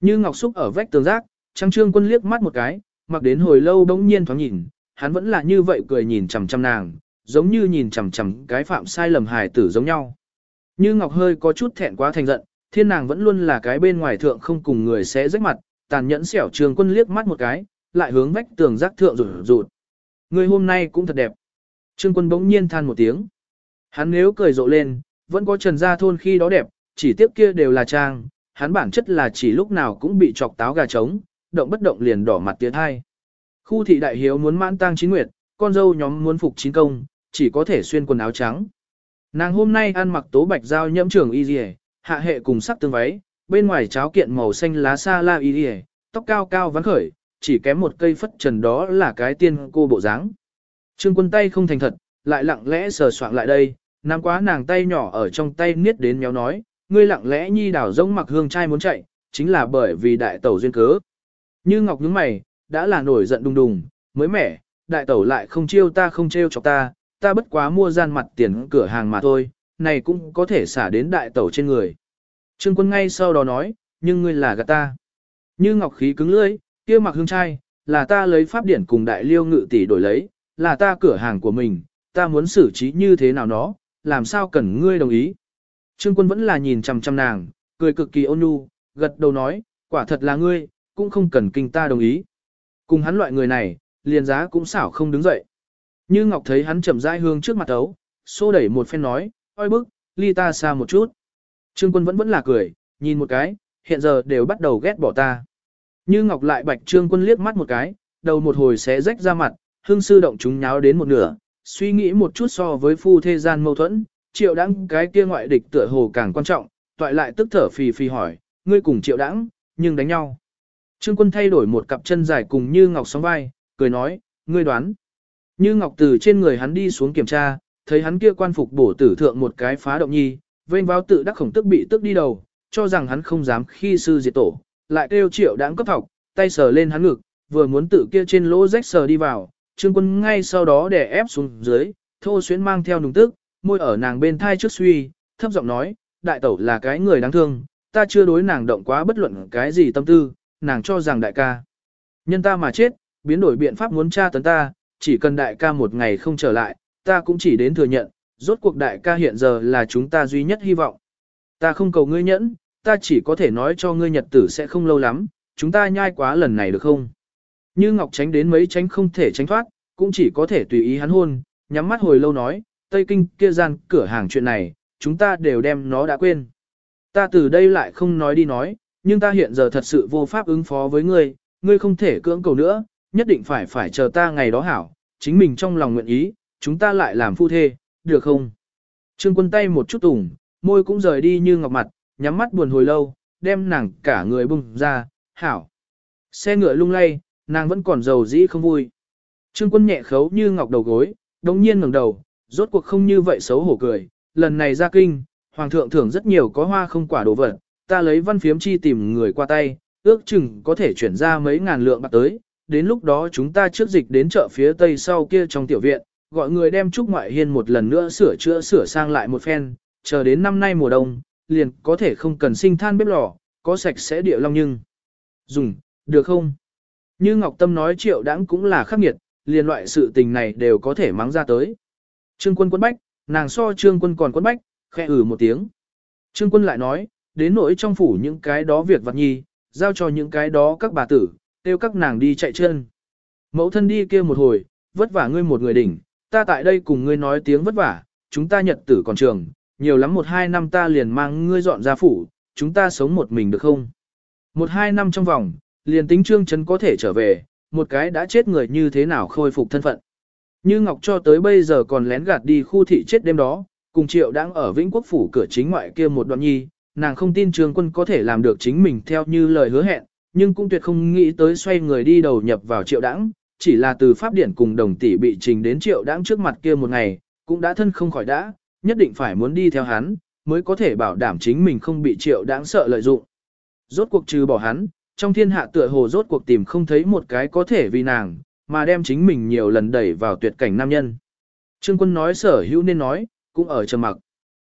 Như ngọc xúc ở vách tường rác, trăng trương quân liếc mắt một cái, mặc đến hồi lâu bỗng nhiên thoáng nhìn, hắn vẫn là như vậy cười nhìn chằm chằm nàng, giống như nhìn chằm chằm cái phạm sai lầm hài tử giống nhau. Như ngọc hơi có chút thẹn quá thành giận, thiên nàng vẫn luôn là cái bên ngoài thượng không cùng người sẽ rách mặt, tàn nhẫn xẻo trường quân liếc mắt một cái, lại hướng vách tường rác thượng rụt rụt. Người hôm nay cũng thật đẹp. Trương quân bỗng nhiên than một tiếng. Hắn nếu cười rộ lên, vẫn có trần gia thôn khi đó đẹp, chỉ tiếp kia đều là trang, hắn bản chất là chỉ lúc nào cũng bị chọc táo gà trống, động bất động liền đỏ mặt tiến hai. Khu thị đại hiếu muốn mãn tang chín nguyệt, con dâu nhóm muốn phục chín công, chỉ có thể xuyên quần áo trắng. Nàng hôm nay ăn mặc tố bạch giao nhẫm trường y rìa, hạ hệ cùng sắc tương váy, bên ngoài cháo kiện màu xanh lá xa la y rìa, tóc cao cao vắn khởi, chỉ kém một cây phất trần đó là cái tiên cô bộ dáng. Trương quân tay không thành thật, lại lặng lẽ sờ soạn lại đây, nắm quá nàng tay nhỏ ở trong tay niết đến méo nói, ngươi lặng lẽ nhi đảo giống mặc hương trai muốn chạy, chính là bởi vì đại tẩu duyên cớ. Như ngọc nhướng mày, đã là nổi giận đùng đùng, mới mẻ, đại tẩu lại không chiêu ta không trêu chọc ta, ta bất quá mua gian mặt tiền cửa hàng mà thôi, này cũng có thể xả đến đại tẩu trên người. Trương quân ngay sau đó nói, nhưng ngươi là gạt ta. Như ngọc khí cứng lưỡi, kia mặc hương trai, là ta lấy pháp điển cùng đại liêu ngự tỷ đổi lấy, là ta cửa hàng của mình, ta muốn xử trí như thế nào nó, làm sao cần ngươi đồng ý. Trương quân vẫn là nhìn chằm chằm nàng, cười cực kỳ ôn nhu, gật đầu nói, quả thật là ngươi, cũng không cần kinh ta đồng ý. Cùng hắn loại người này, liền giá cũng xảo không đứng dậy. Như Ngọc thấy hắn chậm rãi hương trước mặt ấu, xô đẩy một phen nói, oi bức, ly ta xa một chút. Trương quân vẫn vẫn là cười, nhìn một cái, hiện giờ đều bắt đầu ghét bỏ ta. Như Ngọc lại bạch Trương quân liếc mắt một cái, đầu một hồi sẽ rách ra mặt, hương sư động chúng nháo đến một nửa, suy nghĩ một chút so với phu thế gian mâu thuẫn, triệu đãng cái kia ngoại địch tựa hồ càng quan trọng, toại lại tức thở phì phì hỏi, ngươi cùng triệu đãng, nhưng đánh nhau. Trương quân thay đổi một cặp chân dài cùng Như Ngọc sóng vai, cười nói, ngươi đoán. Như Ngọc từ trên người hắn đi xuống kiểm tra, thấy hắn kia quan phục bổ tử thượng một cái phá động nhi, vênh vào tự đắc khổng tức bị tức đi đầu, cho rằng hắn không dám khi sư diệt tổ, lại kêu triệu đáng cấp học, tay sờ lên hắn ngực, vừa muốn tự kia trên lỗ rách sờ đi vào, trương quân ngay sau đó đè ép xuống dưới, thô xuyến mang theo nùng tức, môi ở nàng bên thai trước suy, thấp giọng nói, đại tẩu là cái người đáng thương, ta chưa đối nàng động quá bất luận cái gì tâm tư, nàng cho rằng đại ca. Nhân ta mà chết, biến đổi biện pháp muốn tra tấn ta, chỉ cần đại ca một ngày không trở lại, ta cũng chỉ đến thừa nhận, rốt cuộc đại ca hiện giờ là chúng ta duy nhất hy vọng. Ta không cầu ngươi nhẫn, ta chỉ có thể nói cho ngươi nhật tử sẽ không lâu lắm, chúng ta nhai quá lần này được không? Như Ngọc tránh đến mấy tránh không thể tránh thoát, cũng chỉ có thể tùy ý hắn hôn, nhắm mắt hồi lâu nói, Tây Kinh kia gian cửa hàng chuyện này, chúng ta đều đem nó đã quên. Ta từ đây lại không nói đi nói, nhưng ta hiện giờ thật sự vô pháp ứng phó với ngươi, ngươi không thể cưỡng cầu nữa, nhất định phải phải chờ ta ngày đó hảo, chính mình trong lòng nguyện ý, chúng ta lại làm phu thê, được không? Trương quân tay một chút tủng, môi cũng rời đi như ngọc mặt, nhắm mắt buồn hồi lâu, đem nàng cả người bung ra, hảo. Xe ngựa lung lay, nàng vẫn còn giàu dĩ không vui. Trương quân nhẹ khấu như ngọc đầu gối, đồng nhiên ngẩng đầu, rốt cuộc không như vậy xấu hổ cười, lần này ra kinh, hoàng thượng thưởng rất nhiều có hoa không quả đồ vật, ta lấy văn phiếm chi tìm người qua tay, ước chừng có thể chuyển ra mấy ngàn lượng bạc tới, đến lúc đó chúng ta trước dịch đến chợ phía tây sau kia trong tiểu viện, gọi người đem trúc ngoại hiên một lần nữa sửa chữa sửa sang lại một phen, chờ đến năm nay mùa đông, liền có thể không cần sinh than bếp lò, có sạch sẽ địa long nhưng. Dùng, được không? Như Ngọc Tâm nói triệu đãng cũng là khắc nghiệt, liền loại sự tình này đều có thể mắng ra tới. Trương quân quân bách, nàng so trương quân còn quân bách, khẽ ử một tiếng. Trương quân lại nói, đến nỗi trong phủ những cái đó việc vặt nhi, giao cho những cái đó các bà tử, tiêu các nàng đi chạy chân. Mẫu thân đi kia một hồi, vất vả ngươi một người đỉnh, ta tại đây cùng ngươi nói tiếng vất vả, chúng ta nhật tử còn trường, nhiều lắm một hai năm ta liền mang ngươi dọn ra phủ, chúng ta sống một mình được không? Một hai năm trong vòng, liền tính trương chấn có thể trở về, một cái đã chết người như thế nào khôi phục thân phận. Như Ngọc cho tới bây giờ còn lén gạt đi khu thị chết đêm đó, cùng triệu đang ở Vĩnh Quốc Phủ cửa chính ngoại kia một đoạn nhi, nàng không tin trường quân có thể làm được chính mình theo như lời hứa hẹn, nhưng cũng tuyệt không nghĩ tới xoay người đi đầu nhập vào triệu đãng, chỉ là từ pháp điển cùng đồng tỷ bị trình đến triệu đãng trước mặt kia một ngày, cũng đã thân không khỏi đã, nhất định phải muốn đi theo hắn, mới có thể bảo đảm chính mình không bị triệu đãng sợ lợi dụng. Rốt cuộc trừ bỏ hắn, trong thiên hạ tựa hồ rốt cuộc tìm không thấy một cái có thể vì nàng, mà đem chính mình nhiều lần đẩy vào tuyệt cảnh nam nhân. Trương quân nói sở hữu nên nói, cũng ở trầm mặc.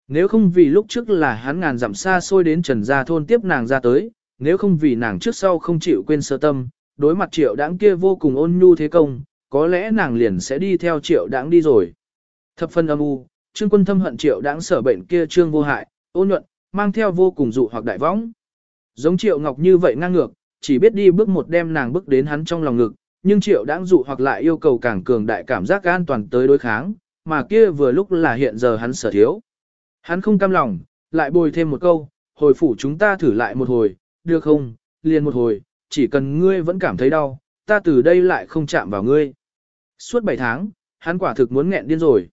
Nếu không vì lúc trước là hắn ngàn dặm xa xôi đến trần gia thôn tiếp nàng ra tới, nếu không vì nàng trước sau không chịu quên sơ tâm, đối mặt triệu đáng kia vô cùng ôn nhu thế công, có lẽ nàng liền sẽ đi theo triệu đáng đi rồi. Thập phân âm u, trương quân thâm hận triệu đáng sở bệnh kia trương vô hại, ôn nhuận, mang theo vô cùng dụ hoặc đại võng. Giống triệu ngọc như vậy ngang ngược, chỉ biết đi bước một đem nàng bước đến hắn trong lòng ngực, nhưng triệu đáng dụ hoặc lại yêu cầu càng cường đại cảm giác an toàn tới đối kháng, mà kia vừa lúc là hiện giờ hắn sở thiếu. Hắn không cam lòng, lại bồi thêm một câu, hồi phủ chúng ta thử lại một hồi, được không, liền một hồi, chỉ cần ngươi vẫn cảm thấy đau, ta từ đây lại không chạm vào ngươi. Suốt 7 tháng, hắn quả thực muốn nghẹn điên rồi.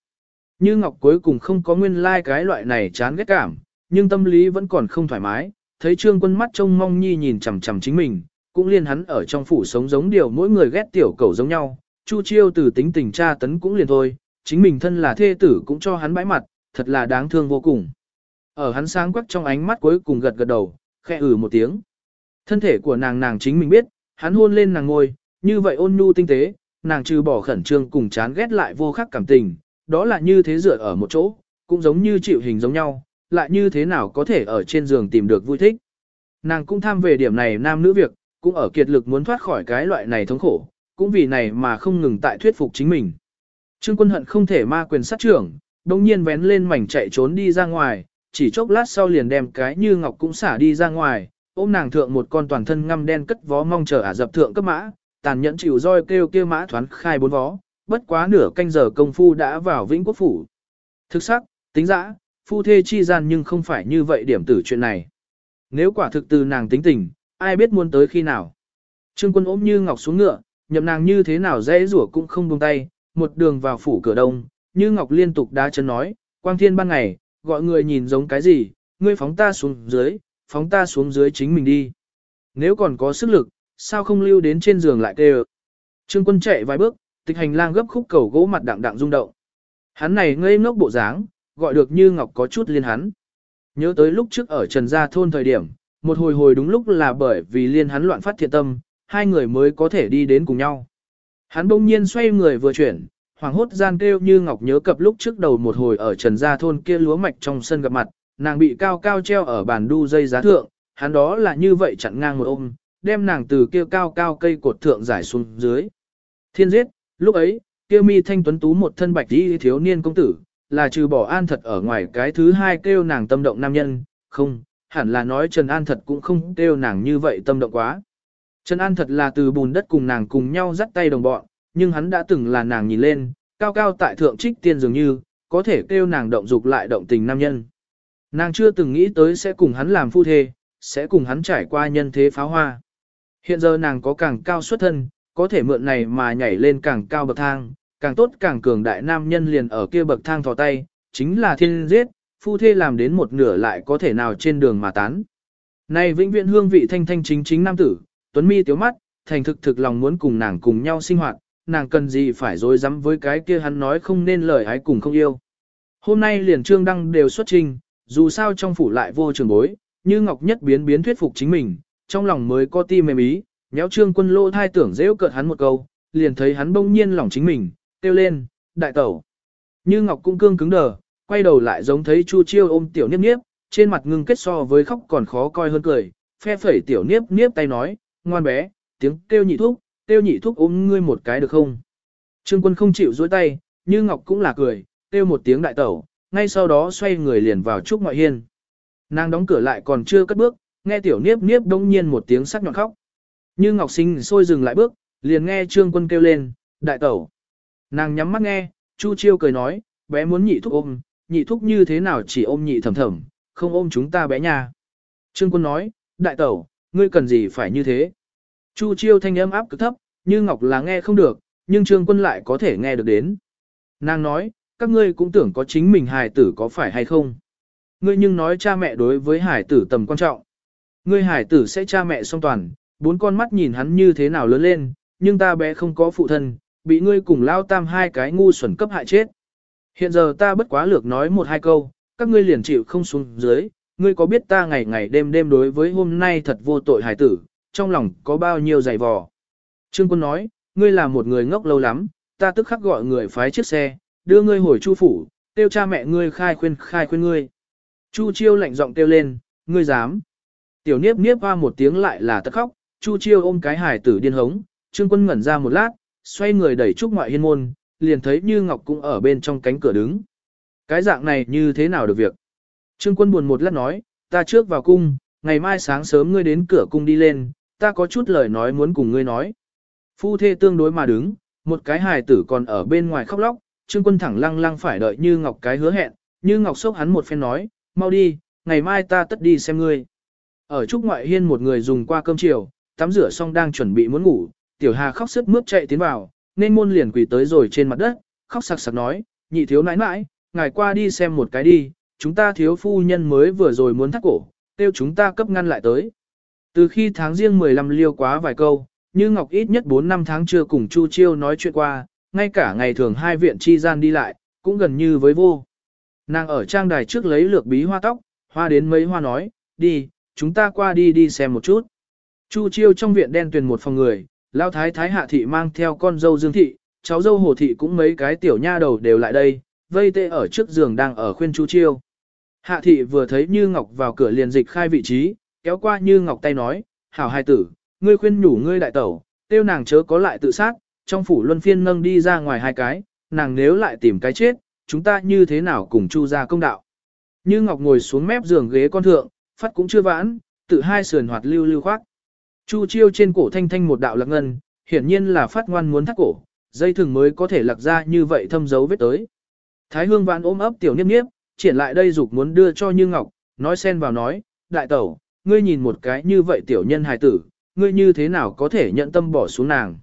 Như Ngọc cuối cùng không có nguyên lai like cái loại này chán ghét cảm, nhưng tâm lý vẫn còn không thoải mái, thấy trương quân mắt trông mong nhi nhìn chằm chằm chính mình, cũng liên hắn ở trong phủ sống giống điều mỗi người ghét tiểu cầu giống nhau, chu chiêu từ tính tình tra tấn cũng liền thôi, chính mình thân là thê tử cũng cho hắn bãi mặt, thật là đáng thương vô cùng. Ở hắn sáng quắc trong ánh mắt cuối cùng gật gật đầu, khẽ ử một tiếng. Thân thể của nàng nàng chính mình biết, hắn hôn lên nàng ngôi, như vậy ôn nhu tinh tế, nàng trừ bỏ khẩn trương cùng chán ghét lại vô khắc cảm tình, đó là như thế dựa ở một chỗ, cũng giống như chịu hình giống nhau, lại như thế nào có thể ở trên giường tìm được vui thích. Nàng cũng tham về điểm này nam nữ việc, cũng ở kiệt lực muốn thoát khỏi cái loại này thống khổ, cũng vì này mà không ngừng tại thuyết phục chính mình. Trương quân hận không thể ma quyền sát trưởng, đồng nhiên vén lên mảnh chạy trốn đi ra ngoài, chỉ chốc lát sau liền đem cái như ngọc cũng xả đi ra ngoài, ôm nàng thượng một con toàn thân ngăm đen cất vó mong chờ ả dập thượng cấp mã, tàn nhẫn chịu roi kêu kia mã thoán khai bốn vó, bất quá nửa canh giờ công phu đã vào vĩnh quốc phủ. Thực sắc, tính dã, phu thê chi gian nhưng không phải như vậy điểm tử chuyện này. Nếu quả thực từ nàng tính tình, ai biết muốn tới khi nào. Trương quân ôm như ngọc xuống ngựa, nhậm nàng như thế nào dễ rủa cũng không buông tay, một đường vào phủ cửa đông, như ngọc liên tục đá chân nói, quang thiên ban ngày, gọi người nhìn giống cái gì, ngươi phóng ta xuống dưới, phóng ta xuống dưới chính mình đi. Nếu còn có sức lực, sao không lưu đến trên giường lại kêu. Trương quân chạy vài bước, tịch hành lang gấp khúc cầu gỗ mặt đặng đặng rung động. Hắn này ngây ngốc bộ dáng, gọi được như ngọc có chút liên hắn. Nhớ tới lúc trước ở Trần Gia thôn thời điểm, một hồi hồi đúng lúc là bởi vì liên hắn loạn phát thiện tâm, hai người mới có thể đi đến cùng nhau. Hắn bỗng nhiên xoay người vừa chuyển, hoàng hốt gian kêu như ngọc nhớ cập lúc trước đầu một hồi ở Trần Gia thôn kia lúa mạch trong sân gặp mặt, nàng bị cao cao treo ở bàn đu dây giá thượng, hắn đó là như vậy chặn ngang một ôm, đem nàng từ kia cao cao cây cột thượng giải xuống dưới. Thiên giết, lúc ấy, kia mi thanh tuấn tú một thân bạch đi thiếu niên công tử, là trừ bỏ an thật ở ngoài cái thứ hai kêu nàng tâm động nam nhân, không, hẳn là nói Trần An thật cũng không kêu nàng như vậy tâm động quá. Trần An thật là từ bùn đất cùng nàng cùng nhau dắt tay đồng bọn, nhưng hắn đã từng là nàng nhìn lên, cao cao tại thượng trích tiên dường như, có thể kêu nàng động dục lại động tình nam nhân. Nàng chưa từng nghĩ tới sẽ cùng hắn làm phu thê, sẽ cùng hắn trải qua nhân thế pháo hoa. Hiện giờ nàng có càng cao xuất thân, có thể mượn này mà nhảy lên càng cao bậc thang, càng tốt càng cường đại nam nhân liền ở kia bậc thang thò tay, chính là thiên giết, phu thê làm đến một nửa lại có thể nào trên đường mà tán. Này vĩnh viễn hương vị thanh thanh chính chính nam tử, tuấn mi tiếu mắt, thành thực thực lòng muốn cùng nàng cùng nhau sinh hoạt, nàng cần gì phải dối rắm với cái kia hắn nói không nên lời ái cùng không yêu. Hôm nay liền trương đăng đều xuất trình, dù sao trong phủ lại vô trường bối, như ngọc nhất biến biến thuyết phục chính mình, trong lòng mới có ti mềm ý, nhéo trương quân lô thai tưởng dễ cợt hắn một câu, liền thấy hắn bỗng nhiên lòng chính mình, kêu lên, đại tẩu. Như ngọc cũng cương cứng đờ, quay đầu lại giống thấy chu chiêu ôm tiểu niếp niếp, trên mặt ngưng kết so với khóc còn khó coi hơn cười, phe phẩy tiểu niếp niếp tay nói, ngoan bé, tiếng kêu nhị thúc, Tiêu nhị thúc ôm ngươi một cái được không? Trương quân không chịu dối tay, như ngọc cũng là cười, tiêu một tiếng đại tẩu, ngay sau đó xoay người liền vào trúc ngoại hiên. Nàng đóng cửa lại còn chưa cất bước, nghe tiểu niếp niếp đông nhiên một tiếng sắc nhọn khóc. Như Ngọc Sinh sôi dừng lại bước, liền nghe Trương Quân kêu lên, đại tẩu. Nàng nhắm mắt nghe, Chu Chiêu cười nói, bé muốn nhị thúc ôm, nhị thúc như thế nào chỉ ôm nhị thầm thầm, không ôm chúng ta bé nhà. Trương Quân nói, đại tẩu, ngươi cần gì phải như thế. Chu Chiêu thanh âm áp cực thấp, như Ngọc là nghe không được, nhưng Trương Quân lại có thể nghe được đến. Nàng nói, các ngươi cũng tưởng có chính mình hài tử có phải hay không. Ngươi nhưng nói cha mẹ đối với hải tử tầm quan trọng. Ngươi hải tử sẽ cha mẹ song toàn, bốn con mắt nhìn hắn như thế nào lớn lên, nhưng ta bé không có phụ thân, bị ngươi cùng lao tam hai cái ngu xuẩn cấp hại chết. Hiện giờ ta bất quá lược nói một hai câu, các ngươi liền chịu không xuống dưới, ngươi có biết ta ngày ngày đêm đêm đối với hôm nay thật vô tội hải tử, trong lòng có bao nhiêu dày vò. Trương quân nói, ngươi là một người ngốc lâu lắm, ta tức khắc gọi người phái chiếc xe, đưa ngươi hồi chu phủ, tiêu cha mẹ ngươi khai khuyên khai khuyên ngươi. Chu chiêu lạnh giọng kêu lên, ngươi dám. Tiểu niếp niếp hoa một tiếng lại là tất khóc, Chu chiêu ôm cái hải tử điên hống, trương quân ngẩn ra một lát, xoay người đẩy trúc ngoại hiên môn, liền thấy như ngọc cũng ở bên trong cánh cửa đứng. Cái dạng này như thế nào được việc? Trương quân buồn một lát nói, ta trước vào cung, ngày mai sáng sớm ngươi đến cửa cung đi lên, ta có chút lời nói muốn cùng ngươi nói. Phu thê tương đối mà đứng, một cái hài tử còn ở bên ngoài khóc lóc, trương quân thẳng lăng lăng phải đợi như ngọc cái hứa hẹn, như ngọc sốc hắn một phen nói, mau đi, ngày mai ta tất đi xem ngươi. Ở trúc ngoại hiên một người dùng qua cơm chiều, tắm rửa xong đang chuẩn bị muốn ngủ, tiểu hà khóc sướt mướt chạy tiến vào, nên môn liền quỳ tới rồi trên mặt đất, khóc sặc sặc nói, nhị thiếu nãi nãi, ngài qua đi xem một cái đi, chúng ta thiếu phu nhân mới vừa rồi muốn thắt cổ, tiêu chúng ta cấp ngăn lại tới. Từ khi tháng riêng 15 liêu quá vài câu, như Ngọc ít nhất 4 năm tháng chưa cùng Chu Chiêu nói chuyện qua, ngay cả ngày thường hai viện chi gian đi lại, cũng gần như với vô. Nàng ở trang đài trước lấy lược bí hoa tóc, hoa đến mấy hoa nói, đi, chúng ta qua đi đi xem một chút. Chu chiêu trong viện đen tuyền một phòng người, lao thái thái hạ thị mang theo con dâu dương thị, cháu dâu hồ thị cũng mấy cái tiểu nha đầu đều lại đây, vây tê ở trước giường đang ở khuyên chu chiêu. Hạ thị vừa thấy Như Ngọc vào cửa liền dịch khai vị trí, kéo qua Như Ngọc tay nói, hảo hai tử, ngươi khuyên nhủ ngươi đại tẩu, tiêu nàng chớ có lại tự sát, trong phủ luân phiên nâng đi ra ngoài hai cái, nàng nếu lại tìm cái chết, chúng ta như thế nào cùng chu ra công đạo. Như Ngọc ngồi xuống mép giường ghế con thượng, phát cũng chưa vãn, tự hai sườn hoạt lưu lưu khoác. Chu chiêu trên cổ thanh thanh một đạo lạc ngân, hiển nhiên là phát ngoan muốn thắt cổ, dây thừng mới có thể lạc ra như vậy thâm dấu vết tới. Thái hương vãn ôm ấp tiểu niếp niếp, triển lại đây dục muốn đưa cho Như Ngọc, nói xen vào nói, đại tẩu, ngươi nhìn một cái như vậy tiểu nhân hài tử, ngươi như thế nào có thể nhận tâm bỏ xuống nàng.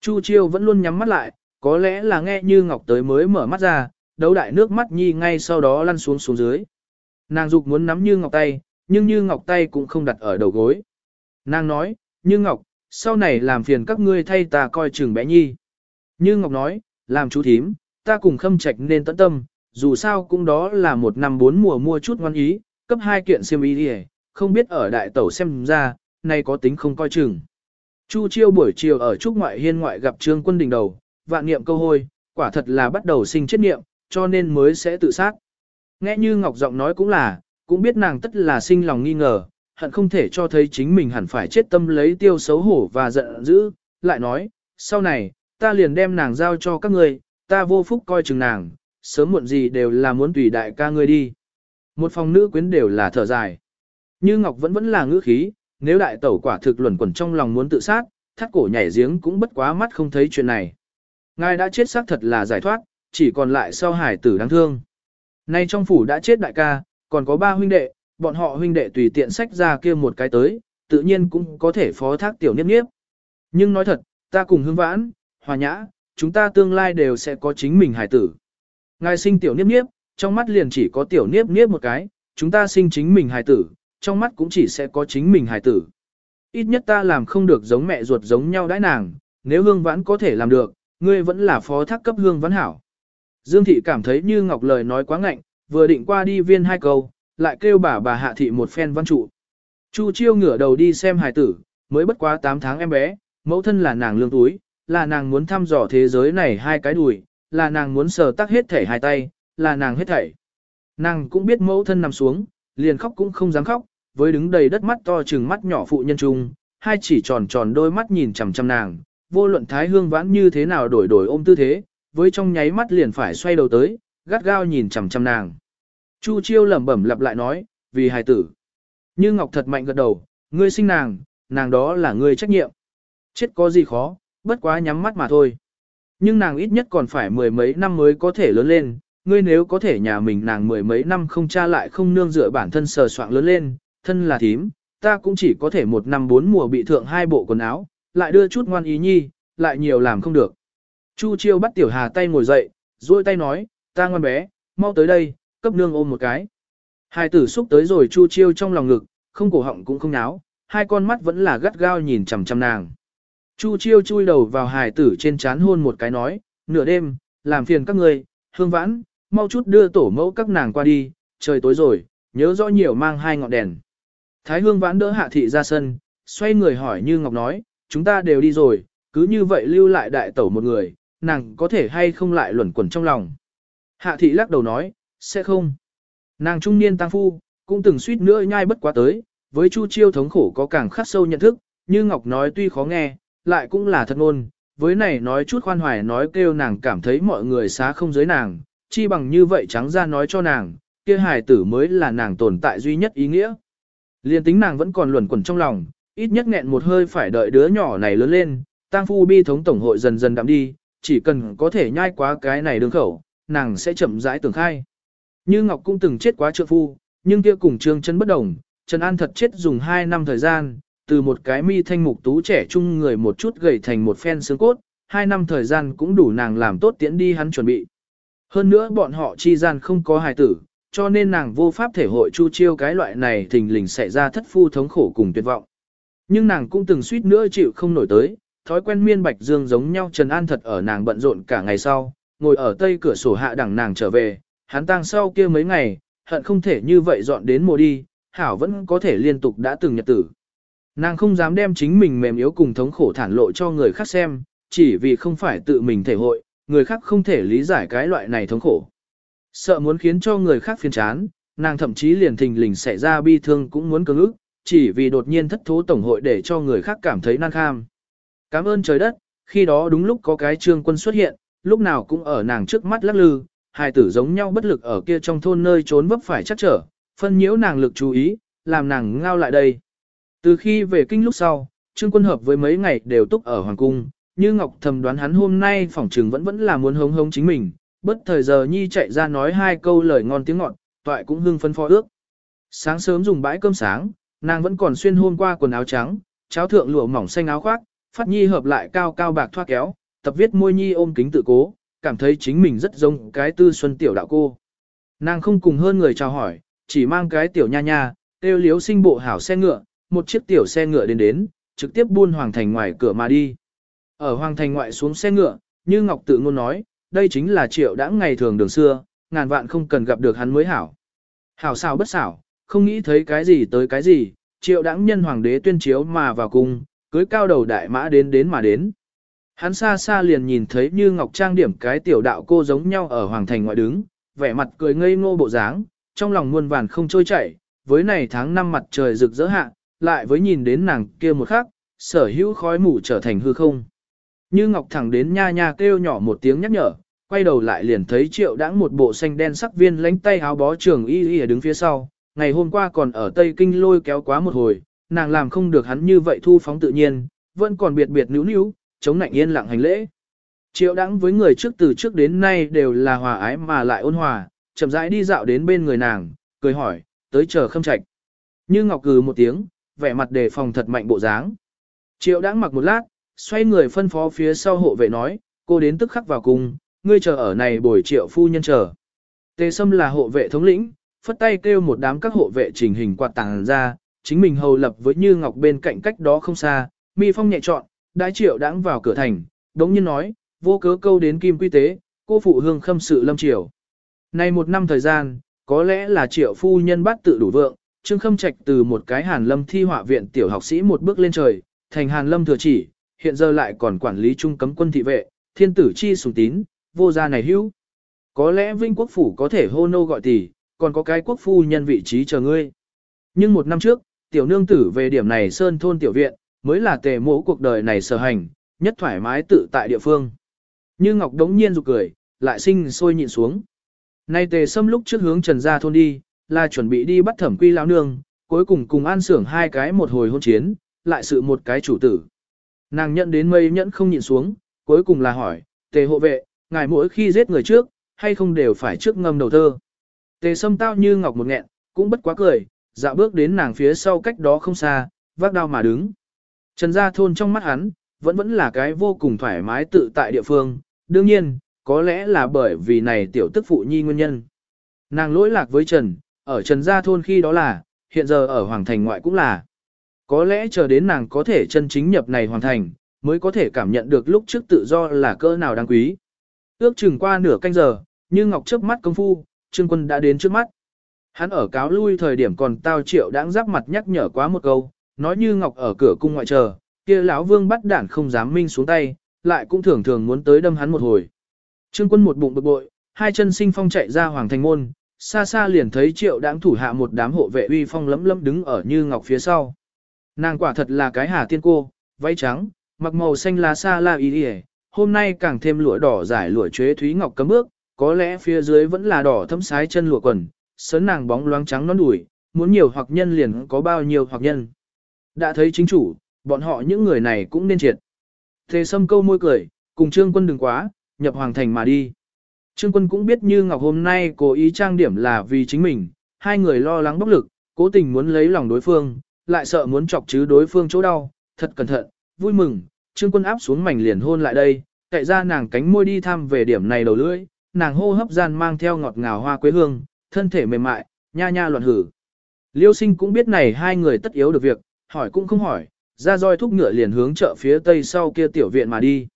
Chu Chiêu vẫn luôn nhắm mắt lại, có lẽ là nghe Như Ngọc tới mới mở mắt ra, đấu đại nước mắt nhi ngay sau đó lăn xuống xuống dưới. Nàng dục muốn nắm Như Ngọc tay, nhưng Như Ngọc tay cũng không đặt ở đầu gối. Nàng nói, Như Ngọc, sau này làm phiền các ngươi thay ta coi chừng bé nhi. Như Ngọc nói, làm chú thím, ta cùng khâm trạch nên tận tâm, dù sao cũng đó là một năm bốn mùa mua chút ngoan ý, cấp hai kiện xiêm y đi không biết ở đại tẩu xem ra, nay có tính không coi chừng. Chu chiêu buổi chiều ở trúc ngoại hiên ngoại gặp trương quân đỉnh đầu, vạn niệm câu hôi, quả thật là bắt đầu sinh chết niệm, cho nên mới sẽ tự sát. Nghe như Ngọc giọng nói cũng là, cũng biết nàng tất là sinh lòng nghi ngờ, hận không thể cho thấy chính mình hẳn phải chết tâm lấy tiêu xấu hổ và giận dữ, lại nói, sau này, ta liền đem nàng giao cho các ngươi, ta vô phúc coi chừng nàng, sớm muộn gì đều là muốn tùy đại ca ngươi đi. Một phòng nữ quyến đều là thở dài. Như Ngọc vẫn vẫn là ngữ khí, nếu đại tẩu quả thực luẩn quẩn trong lòng muốn tự sát, thắt cổ nhảy giếng cũng bất quá mắt không thấy chuyện này. Ngài đã chết xác thật là giải thoát, chỉ còn lại sau hải tử đáng thương. Nay trong phủ đã chết đại ca, còn có ba huynh đệ, bọn họ huynh đệ tùy tiện sách ra kia một cái tới, tự nhiên cũng có thể phó thác tiểu niếp niếp. Nhưng nói thật, ta cùng hương vãn, hòa nhã, chúng ta tương lai đều sẽ có chính mình hải tử. Ngài sinh tiểu niếp niếp, trong mắt liền chỉ có tiểu niếp niếp một cái, chúng ta sinh chính mình hải tử, trong mắt cũng chỉ sẽ có chính mình hải tử. Ít nhất ta làm không được giống mẹ ruột giống nhau đãi nàng, nếu hương vãn có thể làm được, ngươi vẫn là phó thác cấp hương vãn hảo. Dương thị cảm thấy như Ngọc lời nói quá ngạnh, vừa định qua đi viên hai câu, lại kêu bà bà hạ thị một phen văn trụ. Chu chiêu ngửa đầu đi xem hài tử, mới bất quá 8 tháng em bé, mẫu thân là nàng lương túi, là nàng muốn thăm dò thế giới này hai cái đùi, là nàng muốn sờ tắc hết thể hai tay, là nàng hết thảy. Nàng cũng biết mẫu thân nằm xuống, liền khóc cũng không dám khóc, với đứng đầy đất mắt to trừng mắt nhỏ phụ nhân trung, hai chỉ tròn tròn đôi mắt nhìn chằm chằm nàng, vô luận thái hương vãn như thế nào đổi đổi ôm tư thế, với trong nháy mắt liền phải xoay đầu tới, gắt gao nhìn chằm chằm nàng. Chu chiêu lẩm bẩm lặp lại nói, vì hài tử. Như Ngọc thật mạnh gật đầu, ngươi sinh nàng, nàng đó là ngươi trách nhiệm. Chết có gì khó, bất quá nhắm mắt mà thôi. Nhưng nàng ít nhất còn phải mười mấy năm mới có thể lớn lên, ngươi nếu có thể nhà mình nàng mười mấy năm không cha lại không nương dựa bản thân sờ soạng lớn lên, thân là thím, ta cũng chỉ có thể một năm bốn mùa bị thượng hai bộ quần áo, lại đưa chút ngoan ý nhi, lại nhiều làm không được. Chu chiêu bắt tiểu hà tay ngồi dậy, duỗi tay nói, ta ngoan bé, mau tới đây, cấp nương ôm một cái. Hai tử xúc tới rồi chu chiêu trong lòng ngực, không cổ họng cũng không náo, hai con mắt vẫn là gắt gao nhìn chằm chằm nàng. Chu chiêu chui đầu vào hài tử trên chán hôn một cái nói, nửa đêm, làm phiền các người, hương vãn, mau chút đưa tổ mẫu các nàng qua đi, trời tối rồi, nhớ rõ nhiều mang hai ngọn đèn. Thái hương vãn đỡ hạ thị ra sân, xoay người hỏi như Ngọc nói, chúng ta đều đi rồi, cứ như vậy lưu lại đại tẩu một người, nàng có thể hay không lại luẩn quẩn trong lòng. Hạ thị lắc đầu nói, sẽ không. Nàng trung niên tăng phu, cũng từng suýt nữa nhai bất quá tới, với Chu Chiêu thống khổ có càng khắc sâu nhận thức, như Ngọc nói tuy khó nghe, lại cũng là thật ngôn, với này nói chút khoan hoài nói kêu nàng cảm thấy mọi người xá không giới nàng, chi bằng như vậy trắng ra nói cho nàng, kia hài tử mới là nàng tồn tại duy nhất ý nghĩa. Liên tính nàng vẫn còn luẩn quẩn trong lòng, ít nhất nghẹn một hơi phải đợi đứa nhỏ này lớn lên, tang phu bi thống tổng hội dần dần đạm đi, chỉ cần có thể nhai quá cái này đường khẩu, nàng sẽ chậm rãi tưởng khai. Như Ngọc cũng từng chết quá trượng phu, nhưng kia cùng Trương chân bất đồng, Trần An thật chết dùng 2 năm thời gian, từ một cái mi thanh mục tú trẻ trung người một chút gầy thành một phen xương cốt, 2 năm thời gian cũng đủ nàng làm tốt tiễn đi hắn chuẩn bị. Hơn nữa bọn họ chi gian không có hài tử, cho nên nàng vô pháp thể hội chu chiêu cái loại này thình lình xảy ra thất phu thống khổ cùng tuyệt vọng. Nhưng nàng cũng từng suýt nữa chịu không nổi tới, thói quen miên bạch dương giống nhau Trần An thật ở nàng bận rộn cả ngày sau, ngồi ở tây cửa sổ hạ đẳng nàng trở về, hắn tang sau kia mấy ngày, hận không thể như vậy dọn đến mùa đi, hảo vẫn có thể liên tục đã từng nhật tử. Nàng không dám đem chính mình mềm yếu cùng thống khổ thản lộ cho người khác xem, chỉ vì không phải tự mình thể hội, người khác không thể lý giải cái loại này thống khổ. Sợ muốn khiến cho người khác phiền chán, nàng thậm chí liền thình lình xảy ra bi thương cũng muốn cưỡng ức, chỉ vì đột nhiên thất thố tổng hội để cho người khác cảm thấy nan kham. Cảm ơn trời đất, khi đó đúng lúc có cái trương quân xuất hiện, lúc nào cũng ở nàng trước mắt lắc lư, hai tử giống nhau bất lực ở kia trong thôn nơi trốn vấp phải chắc trở, phân nhiễu nàng lực chú ý, làm nàng ngao lại đây. Từ khi về kinh lúc sau, trương quân hợp với mấy ngày đều túc ở hoàng cung, như Ngọc thầm đoán hắn hôm nay phỏng trừng vẫn vẫn là muốn hống hống chính mình, bất thời giờ nhi chạy ra nói hai câu lời ngon tiếng ngọt, toại cũng hưng phấn phó ước. Sáng sớm dùng bãi cơm sáng, nàng vẫn còn xuyên hôm qua quần áo trắng, cháo thượng lụa mỏng xanh áo khoác, phát nhi hợp lại cao cao bạc thoa kéo, tập viết môi nhi ôm kính tự cố, cảm thấy chính mình rất giống cái tư xuân tiểu đạo cô. Nàng không cùng hơn người chào hỏi, chỉ mang cái tiểu nha nha, tiêu liếu sinh bộ hảo xe ngựa, một chiếc tiểu xe ngựa đến đến, trực tiếp buôn hoàng thành ngoài cửa mà đi. Ở hoàng thành ngoại xuống xe ngựa, như Ngọc tự ngôn nói, đây chính là triệu đã ngày thường đường xưa, ngàn vạn không cần gặp được hắn mới hảo. Hảo xảo bất xảo, không nghĩ thấy cái gì tới cái gì, triệu đãng nhân hoàng đế tuyên chiếu mà vào cung, cưới cao đầu đại mã đến đến mà đến. Hắn xa xa liền nhìn thấy như ngọc trang điểm cái tiểu đạo cô giống nhau ở hoàng thành ngoại đứng, vẻ mặt cười ngây ngô bộ dáng, trong lòng muôn vàn không trôi chảy, với này tháng năm mặt trời rực rỡ hạ, lại với nhìn đến nàng kia một khắc, sở hữu khói mù trở thành hư không. Như ngọc thẳng đến nha nha kêu nhỏ một tiếng nhắc nhở, quay đầu lại liền thấy triệu đãng một bộ xanh đen sắc viên lánh tay áo bó trường y y đứng phía sau, ngày hôm qua còn ở Tây Kinh lôi kéo quá một hồi, nàng làm không được hắn như vậy thu phóng tự nhiên, vẫn còn biệt biệt níu níu, chống nạnh yên lặng hành lễ. Triệu đãng với người trước từ trước đến nay đều là hòa ái mà lại ôn hòa, chậm rãi đi dạo đến bên người nàng, cười hỏi, tới chờ khâm trạch. Như ngọc cừ một tiếng, vẻ mặt đề phòng thật mạnh bộ dáng. Triệu đãng mặc một lát, xoay người phân phó phía sau hộ vệ nói, cô đến tức khắc vào cùng, ngươi chờ ở này bồi triệu phu nhân chờ. Tề Sâm là hộ vệ thống lĩnh, phất tay kêu một đám các hộ vệ trình hình quạt tàng ra, chính mình hầu lập với Như Ngọc bên cạnh cách đó không xa, mi phong nhẹ chọn, đại triệu đãng vào cửa thành, đống nhiên nói, vô cớ câu đến kim quy tế, cô phụ hương khâm sự lâm triều. Nay một năm thời gian, có lẽ là triệu phu nhân bắt tự đủ vượng, Trương Khâm Trạch từ một cái Hàn Lâm thi họa viện tiểu học sĩ một bước lên trời, thành Hàn Lâm thừa chỉ, hiện giờ lại còn quản lý trung cấm quân thị vệ, thiên tử chi sùng tín, vô gia này hữu. Có lẽ Vinh Quốc Phủ có thể hô nô gọi tỷ, còn có cái quốc phu nhân vị trí chờ ngươi. Nhưng một năm trước, tiểu nương tử về điểm này sơn thôn tiểu viện, mới là tề mỗ cuộc đời này sở hành, nhất thoải mái tự tại địa phương. Như Ngọc đống nhiên rụt cười, lại sinh sôi nhịn xuống. Nay tề xâm lúc trước hướng trần gia thôn đi, là chuẩn bị đi bắt thẩm quy lão nương, cuối cùng cùng an sưởng hai cái một hồi hôn chiến, lại sự một cái chủ tử. Nàng nhận đến mây nhẫn không nhịn xuống, cuối cùng là hỏi, tề hộ vệ, ngài mỗi khi giết người trước, hay không đều phải trước ngâm đầu thơ. Tề sâm tao như ngọc một nghẹn, cũng bất quá cười, dạo bước đến nàng phía sau cách đó không xa, vác đao mà đứng. Trần gia thôn trong mắt hắn, vẫn vẫn là cái vô cùng thoải mái tự tại địa phương, đương nhiên, có lẽ là bởi vì này tiểu tức phụ nhi nguyên nhân. Nàng lỗi lạc với Trần, ở Trần gia thôn khi đó là, hiện giờ ở Hoàng Thành ngoại cũng là. Có lẽ chờ đến nàng có thể chân chính nhập này hoàn Thành, mới có thể cảm nhận được lúc trước tự do là cỡ nào đáng quý. Ước chừng qua nửa canh giờ, như ngọc trước mắt công phu, Trương Quân đã đến trước mắt. Hắn ở cáo lui thời điểm còn tao triệu đãng giáp mặt nhắc nhở quá một câu, nói như ngọc ở cửa cung ngoại chờ, kia lão vương bắt đản không dám minh xuống tay, lại cũng thường thường muốn tới đâm hắn một hồi. Trương Quân một bụng bực bội, hai chân sinh phong chạy ra hoàng thành môn, xa xa liền thấy triệu đãng thủ hạ một đám hộ vệ uy phong lấm lấm đứng ở như ngọc phía sau. Nàng quả thật là cái hà tiên cô, váy trắng, mặc màu xanh lá xa la y đi hôm nay càng thêm lụa đỏ giải lụa chuế thúy ngọc cấm bước, có lẽ phía dưới vẫn là đỏ thấm sái chân lụa quần, sớn nàng bóng loáng trắng non đùi, muốn nhiều hoặc nhân liền có bao nhiêu hoặc nhân. Đã thấy chính chủ, bọn họ những người này cũng nên triệt. Thế sâm câu môi cười, cùng trương quân đừng quá, nhập hoàng thành mà đi. Trương quân cũng biết như Ngọc hôm nay cố ý trang điểm là vì chính mình, hai người lo lắng bốc lực, cố tình muốn lấy lòng đối phương, lại sợ muốn chọc chứ đối phương chỗ đau, thật cẩn thận, vui mừng, trương quân áp xuống mảnh liền hôn lại đây, cậy ra nàng cánh môi đi thăm về điểm này đầu lưỡi, nàng hô hấp gian mang theo ngọt ngào hoa quế hương, thân thể mềm mại, nha nha loạn hử. Liêu sinh cũng biết này hai người tất yếu được việc, hỏi cũng không hỏi, ra roi thúc ngựa liền hướng chợ phía tây sau kia tiểu viện mà đi.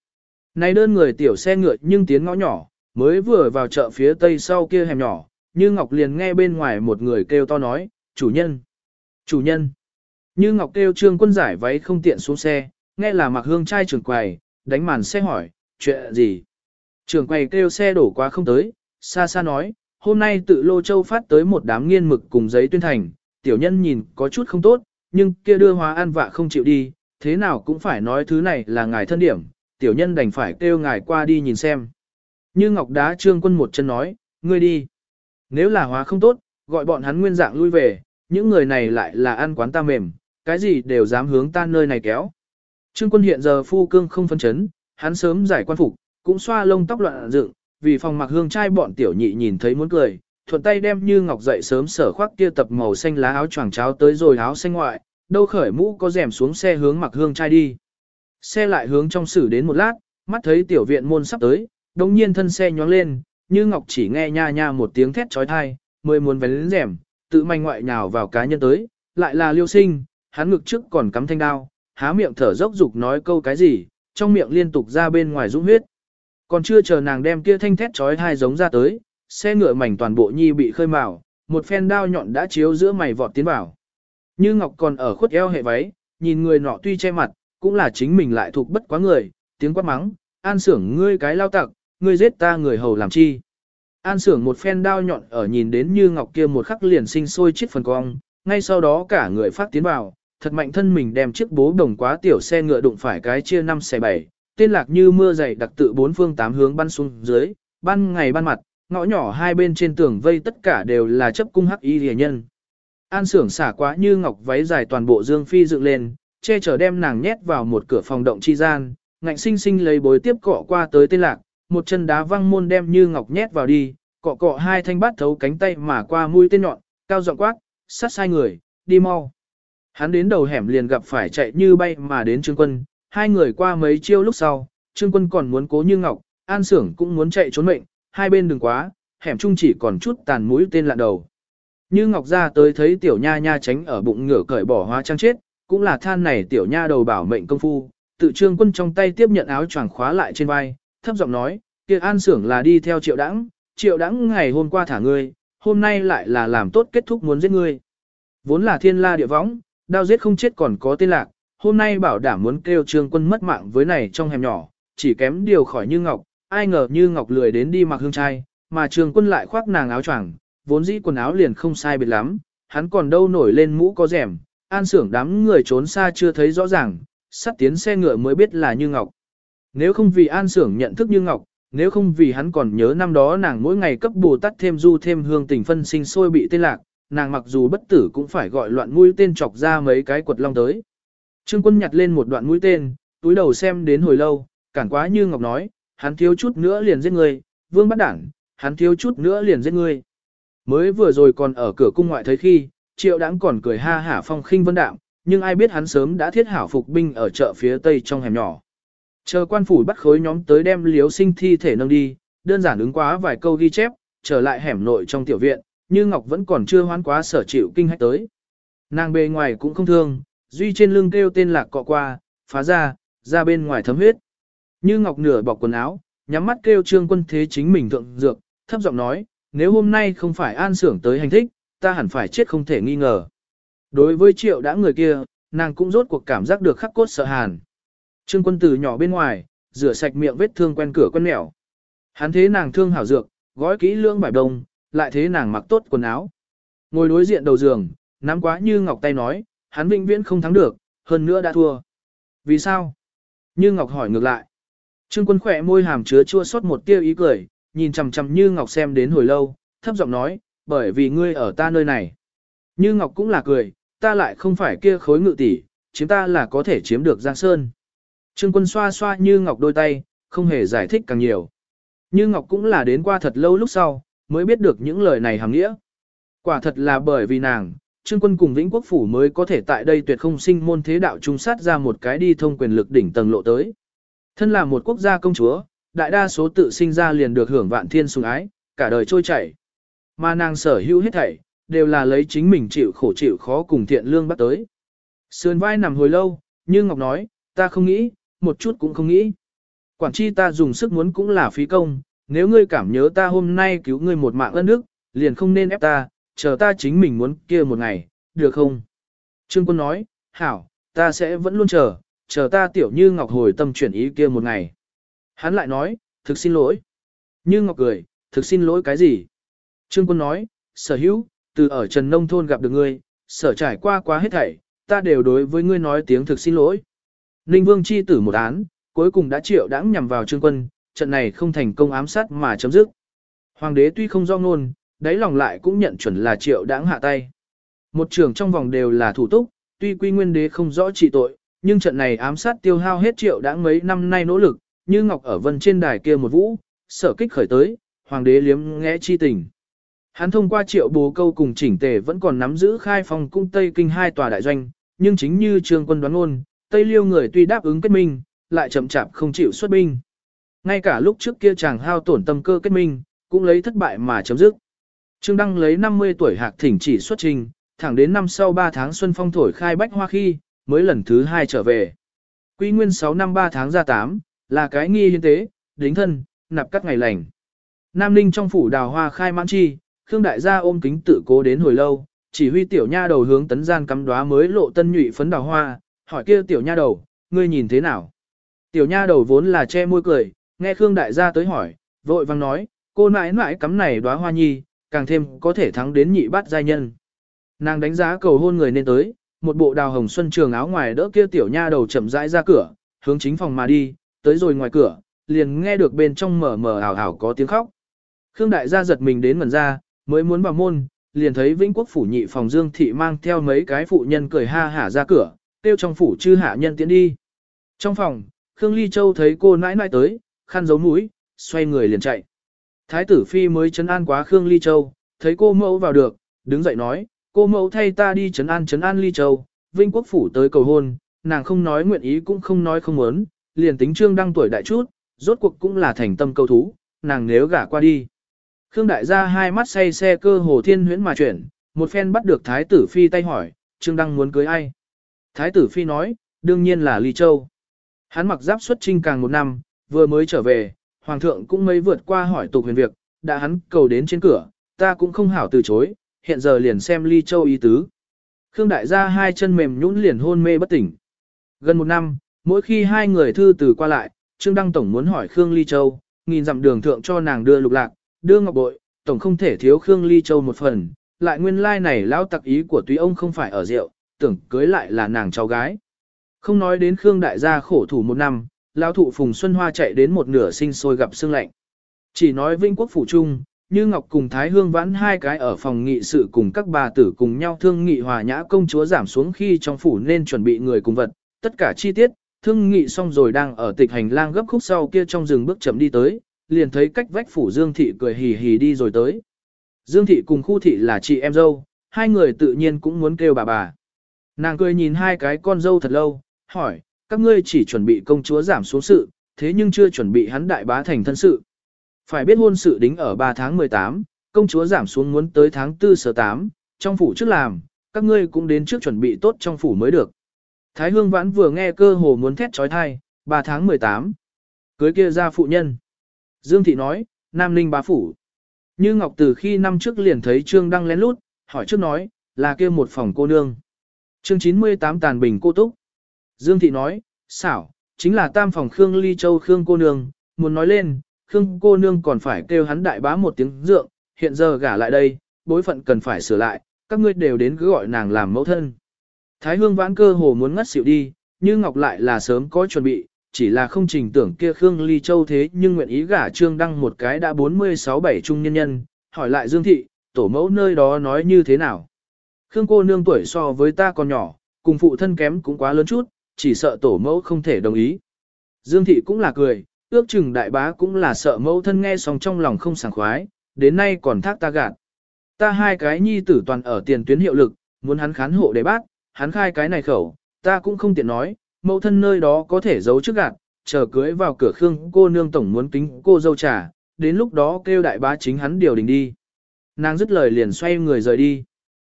Này đơn người tiểu xe ngựa nhưng tiến ngõ nhỏ, mới vừa vào chợ phía tây sau kia hẻm nhỏ, như Ngọc liền nghe bên ngoài một người kêu to nói, chủ nhân, chủ nhân. Như Ngọc kêu trương quân giải váy không tiện xuống xe, nghe là mặc hương trai trưởng quầy, đánh màn xe hỏi, chuyện gì. Trưởng quầy kêu xe đổ quá không tới, xa xa nói, hôm nay tự Lô Châu phát tới một đám nghiên mực cùng giấy tuyên thành, tiểu nhân nhìn có chút không tốt, nhưng kia đưa hóa an vạ không chịu đi, thế nào cũng phải nói thứ này là ngài thân điểm, tiểu nhân đành phải kêu ngài qua đi nhìn xem. Như Ngọc đá trương quân một chân nói, ngươi đi. Nếu là hóa không tốt, gọi bọn hắn nguyên dạng lui về, những người này lại là ăn quán ta mềm, cái gì đều dám hướng ta nơi này kéo. Trương quân hiện giờ phu cương không phân chấn, hắn sớm giải quan phục, cũng xoa lông tóc loạn dựng, vì phòng mặc hương trai bọn tiểu nhị nhìn thấy muốn cười, thuận tay đem như ngọc dậy sớm sở khoác kia tập màu xanh lá áo choàng cháo tới rồi áo xanh ngoại, đâu khởi mũ có rèm xuống xe hướng mặc hương trai đi. Xe lại hướng trong xử đến một lát, mắt thấy tiểu viện môn sắp tới, đồng nhiên thân xe nhóng lên, như ngọc chỉ nghe nha nha một tiếng thét trói thai, mới muốn vén lên rèm, tự manh ngoại nhào vào cá nhân tới, lại là liêu sinh, hắn ngực trước còn cắm thanh đao, há miệng thở dốc dục nói câu cái gì, trong miệng liên tục ra bên ngoài dũng huyết. Còn chưa chờ nàng đem kia thanh thét chói hai giống ra tới, xe ngựa mảnh toàn bộ nhi bị khơi mào, một phen đao nhọn đã chiếu giữa mày vọt tiến vào. Như Ngọc còn ở khuất eo hệ váy, nhìn người nọ tuy che mặt, cũng là chính mình lại thuộc bất quá người, tiếng quát mắng, an sưởng ngươi cái lao tặc, ngươi giết ta người hầu làm chi. An sưởng một phen đao nhọn ở nhìn đến Như Ngọc kia một khắc liền sinh sôi chết phần cong, ngay sau đó cả người phát tiến vào, thật mạnh thân mình đem chiếc bố đồng quá tiểu xe ngựa đụng phải cái chia năm xe bảy, tên lạc như mưa dày đặc tự bốn phương tám hướng bắn xuống dưới, ban ngày ban mặt, ngõ nhỏ hai bên trên tường vây tất cả đều là chấp cung hắc y rìa nhân. An sưởng xả quá như ngọc váy dài toàn bộ dương phi dựng lên, che chở đem nàng nhét vào một cửa phòng động chi gian, ngạnh sinh sinh lấy bối tiếp cọ qua tới tên lạc, một chân đá văng môn đem như ngọc nhét vào đi, cọ cọ hai thanh bát thấu cánh tay mà qua mũi tên nhọn, cao giọng quát, sát sai người, đi mau. Hắn đến đầu hẻm liền gặp phải chạy như bay mà đến Trương Quân, hai người qua mấy chiêu lúc sau, Trương Quân còn muốn cố như ngọc, An Sưởng cũng muốn chạy trốn mệnh, hai bên đừng quá, hẻm chung chỉ còn chút tàn mũi tên lạ đầu. Như Ngọc ra tới thấy tiểu nha nha tránh ở bụng ngửa cởi bỏ hóa trang chết, cũng là than này tiểu nha đầu bảo mệnh công phu, tự trương quân trong tay tiếp nhận áo choàng khóa lại trên vai, thấp giọng nói, kia an sưởng là đi theo triệu đãng, triệu đãng ngày hôm qua thả ngươi, hôm nay lại là làm tốt kết thúc muốn giết ngươi. Vốn là thiên la địa võng, đao giết không chết còn có tên lạc, hôm nay bảo đảm muốn kêu trương quân mất mạng với này trong hẻm nhỏ, chỉ kém điều khỏi như ngọc, ai ngờ như ngọc lười đến đi mặc hương trai, mà trương quân lại khoác nàng áo choàng, vốn dĩ quần áo liền không sai biệt lắm, hắn còn đâu nổi lên mũ có rèm, an sưởng đám người trốn xa chưa thấy rõ ràng, sắp tiến xe ngựa mới biết là như ngọc. Nếu không vì an sưởng nhận thức như ngọc, nếu không vì hắn còn nhớ năm đó nàng mỗi ngày cấp bù tắt thêm du thêm hương tình phân sinh sôi bị tên lạc, nàng mặc dù bất tử cũng phải gọi loạn mũi tên chọc ra mấy cái quật long tới. Trương quân nhặt lên một đoạn mũi tên, túi đầu xem đến hồi lâu, cản quá như ngọc nói, hắn thiếu chút nữa liền giết người, vương bắt đảng, hắn thiếu chút nữa liền giết người. Mới vừa rồi còn ở cửa cung ngoại thấy khi, triệu đãng còn cười ha hả phong khinh vân đạm, nhưng ai biết hắn sớm đã thiết hảo phục binh ở chợ phía tây trong hẻm nhỏ. Chờ quan phủ bắt khối nhóm tới đem liếu sinh thi thể nâng đi, đơn giản ứng quá vài câu ghi chép, trở lại hẻm nội trong tiểu viện, như Ngọc vẫn còn chưa hoán quá sở chịu kinh hách tới. Nàng bề ngoài cũng không thương, duy trên lưng kêu tên lạc cọ qua, phá ra, ra bên ngoài thấm huyết. Như Ngọc nửa bọc quần áo, nhắm mắt kêu trương quân thế chính mình thượng dược, thấp giọng nói, nếu hôm nay không phải an sưởng tới hành thích, ta hẳn phải chết không thể nghi ngờ. Đối với triệu đã người kia, nàng cũng rốt cuộc cảm giác được khắc cốt sợ hàn. Trương quân tử nhỏ bên ngoài, rửa sạch miệng vết thương quen cửa quen mẹo. Hắn thế nàng thương hảo dược, gói kỹ lương bài đồng, lại thế nàng mặc tốt quần áo. Ngồi đối diện đầu giường, nắm quá như ngọc tay nói, hắn vĩnh viễn không thắng được, hơn nữa đã thua. Vì sao? Như ngọc hỏi ngược lại. Trương quân khỏe môi hàm chứa chua xót một tia ý cười, nhìn chằm chằm Như Ngọc xem đến hồi lâu, thấp giọng nói, bởi vì ngươi ở ta nơi này. Như Ngọc cũng là cười, ta lại không phải kia khối ngự tỷ, chiếm ta là có thể chiếm được Giang Sơn. Trương quân xoa xoa Như Ngọc đôi tay, không hề giải thích càng nhiều. Như Ngọc cũng là đến qua thật lâu lúc sau, mới biết được những lời này hàm nghĩa. Quả thật là bởi vì nàng, Trương quân cùng Vĩnh Quốc Phủ mới có thể tại đây tuyệt không sinh môn thế đạo trung sát ra một cái đi thông quyền lực đỉnh tầng lộ tới. Thân là một quốc gia công chúa, đại đa số tự sinh ra liền được hưởng vạn thiên sủng ái, cả đời trôi chảy. Mà nàng sở hữu hết thảy, đều là lấy chính mình chịu khổ chịu khó cùng thiện lương bắt tới. Sườn vai nằm hồi lâu, như Ngọc nói, ta không nghĩ, một chút cũng không nghĩ. Quản chi ta dùng sức muốn cũng là phí công, nếu ngươi cảm nhớ ta hôm nay cứu ngươi một mạng ân đức liền không nên ép ta, chờ ta chính mình muốn kia một ngày, được không? Trương quân nói, hảo, ta sẽ vẫn luôn chờ, chờ ta tiểu như Ngọc hồi tâm chuyển ý kia một ngày. Hắn lại nói, thực xin lỗi. Như Ngọc cười, thực xin lỗi cái gì? Trương Quân nói, sở hữu, từ ở Trần Nông Thôn gặp được ngươi, sở trải qua quá hết thảy, ta đều đối với ngươi nói tiếng thực xin lỗi. Ninh Vương chi tử một án, cuối cùng đã triệu đãng nhằm vào Trương Quân, trận này không thành công ám sát mà chấm dứt. Hoàng đế tuy không do ngôn, đáy lòng lại cũng nhận chuẩn là triệu đáng hạ tay. Một trường trong vòng đều là thủ túc, tuy quy nguyên đế không rõ trị tội, nhưng trận này ám sát tiêu hao hết triệu đã mấy năm nay nỗ lực, như Ngọc ở vân trên đài kia một vũ, sở kích khởi tới, hoàng đế liếm ngẽ chi tình. Hắn thông qua triệu bố câu cùng chỉnh tề vẫn còn nắm giữ khai phong cung Tây Kinh hai tòa đại doanh, nhưng chính như trương quân đoán ngôn, Tây Liêu người tuy đáp ứng kết minh, lại chậm chạp không chịu xuất binh. Ngay cả lúc trước kia chàng hao tổn tâm cơ kết minh, cũng lấy thất bại mà chấm dứt. Trương Đăng lấy 50 tuổi hạc thỉnh chỉ xuất trình, thẳng đến năm sau 3 tháng xuân phong thổi khai bách hoa khi, mới lần thứ hai trở về. Quy nguyên 6 năm 3 tháng ra 8, là cái nghi hiến tế, đính thân, nạp các ngày lành. Nam Ninh trong phủ đào hoa khai mãn chi, Khương đại gia ôm kính tự cố đến hồi lâu, chỉ huy tiểu nha đầu hướng tấn gian cắm đóa mới lộ tân nhụy phấn đào hoa, hỏi kia tiểu nha đầu, ngươi nhìn thế nào? Tiểu nha đầu vốn là che môi cười, nghe Khương đại gia tới hỏi, vội vang nói, cô nãi nãi cắm này đóa hoa nhi, càng thêm có thể thắng đến nhị bát giai nhân. Nàng đánh giá cầu hôn người nên tới, một bộ đào hồng xuân trường áo ngoài đỡ kia tiểu nha đầu chậm rãi ra cửa, hướng chính phòng mà đi, tới rồi ngoài cửa, liền nghe được bên trong mở mở ảo ảo có tiếng khóc. Khương đại gia giật mình đến ngẩn ra, mới muốn vào môn, liền thấy Vĩnh Quốc phủ nhị phòng Dương thị mang theo mấy cái phụ nhân cười ha hả ra cửa, tiêu trong phủ chư hạ nhân tiến đi. Trong phòng, Khương Ly Châu thấy cô nãi nãi tới, khăn giấu mũi, xoay người liền chạy. Thái tử phi mới chấn an quá Khương Ly Châu, thấy cô mẫu vào được, đứng dậy nói, cô mẫu thay ta đi chấn an chấn an Ly Châu, Vinh Quốc phủ tới cầu hôn, nàng không nói nguyện ý cũng không nói không muốn, liền tính trương đăng tuổi đại chút, rốt cuộc cũng là thành tâm cầu thú, nàng nếu gả qua đi. Khương đại gia hai mắt say xe cơ hồ thiên huyễn mà chuyển, một phen bắt được thái tử phi tay hỏi, trương đăng muốn cưới ai? Thái tử phi nói, đương nhiên là Ly Châu. Hắn mặc giáp xuất trinh càng một năm, vừa mới trở về, hoàng thượng cũng mới vượt qua hỏi tục huyền việc, đã hắn cầu đến trên cửa, ta cũng không hảo từ chối, hiện giờ liền xem ly châu ý tứ. Khương đại gia hai chân mềm nhũn liền hôn mê bất tỉnh. Gần một năm, mỗi khi hai người thư từ qua lại, Trương Đăng Tổng muốn hỏi Khương Ly Châu, nghìn dặm đường thượng cho nàng đưa lục lạc, đưa ngọc bội, Tổng không thể thiếu Khương Ly Châu một phần, lại nguyên lai like này lao tặc ý của túy ông không phải ở rượu, tưởng cưới lại là nàng cháu gái. Không nói đến Khương đại gia khổ thủ một năm, lao thụ Phùng Xuân Hoa chạy đến một nửa sinh sôi gặp sương lạnh. Chỉ nói Vinh Quốc Phủ Trung, như Ngọc cùng Thái Hương vãn hai cái ở phòng nghị sự cùng các bà tử cùng nhau thương nghị hòa nhã công chúa giảm xuống khi trong phủ nên chuẩn bị người cùng vật, tất cả chi tiết, thương nghị xong rồi đang ở tịch hành lang gấp khúc sau kia trong rừng bước chậm đi tới, liền thấy cách vách phủ Dương Thị cười hì hì đi rồi tới. Dương Thị cùng Khu Thị là chị em dâu, hai người tự nhiên cũng muốn kêu bà bà. Nàng cười nhìn hai cái con dâu thật lâu, hỏi, các ngươi chỉ chuẩn bị công chúa giảm xuống sự, thế nhưng chưa chuẩn bị hắn đại bá thành thân sự. Phải biết hôn sự đính ở 3 tháng 18, công chúa giảm xuống muốn tới tháng 4 sở 8, trong phủ trước làm, các ngươi cũng đến trước chuẩn bị tốt trong phủ mới được. Thái Hương Vãn vừa nghe cơ hồ muốn thét trói thai, 3 tháng 18. Cưới kia ra phụ nhân. Dương Thị nói, Nam Ninh bá phủ. Như Ngọc từ khi năm trước liền thấy Trương Đăng lén lút, hỏi trước nói, là kia một phòng cô nương. Chương 98 tàn bình cô túc. Dương Thị nói, xảo, chính là tam phòng Khương Ly Châu Khương cô nương, muốn nói lên, Khương cô nương còn phải kêu hắn đại bá một tiếng dượng, hiện giờ gả lại đây, bối phận cần phải sửa lại, các ngươi đều đến cứ gọi nàng làm mẫu thân. Thái hương vãn cơ hồ muốn ngất xỉu đi, nhưng Ngọc lại là sớm có chuẩn bị, chỉ là không trình tưởng kia Khương Ly Châu thế nhưng nguyện ý gả Trương Đăng một cái đã 46-7 trung nhân nhân, hỏi lại Dương Thị, tổ mẫu nơi đó nói như thế nào. Khương cô nương tuổi so với ta còn nhỏ, cùng phụ thân kém cũng quá lớn chút, chỉ sợ tổ mẫu không thể đồng ý. Dương Thị cũng là cười, ước chừng đại bá cũng là sợ mẫu thân nghe xong trong lòng không sảng khoái, đến nay còn thác ta gạt. Ta hai cái nhi tử toàn ở tiền tuyến hiệu lực, muốn hắn khán hộ để bác, hắn khai cái này khẩu, ta cũng không tiện nói, mẫu thân nơi đó có thể giấu trước gạt, chờ cưới vào cửa khương cô nương tổng muốn kính cô dâu trà, đến lúc đó kêu đại bá chính hắn điều đình đi. Nàng dứt lời liền xoay người rời đi.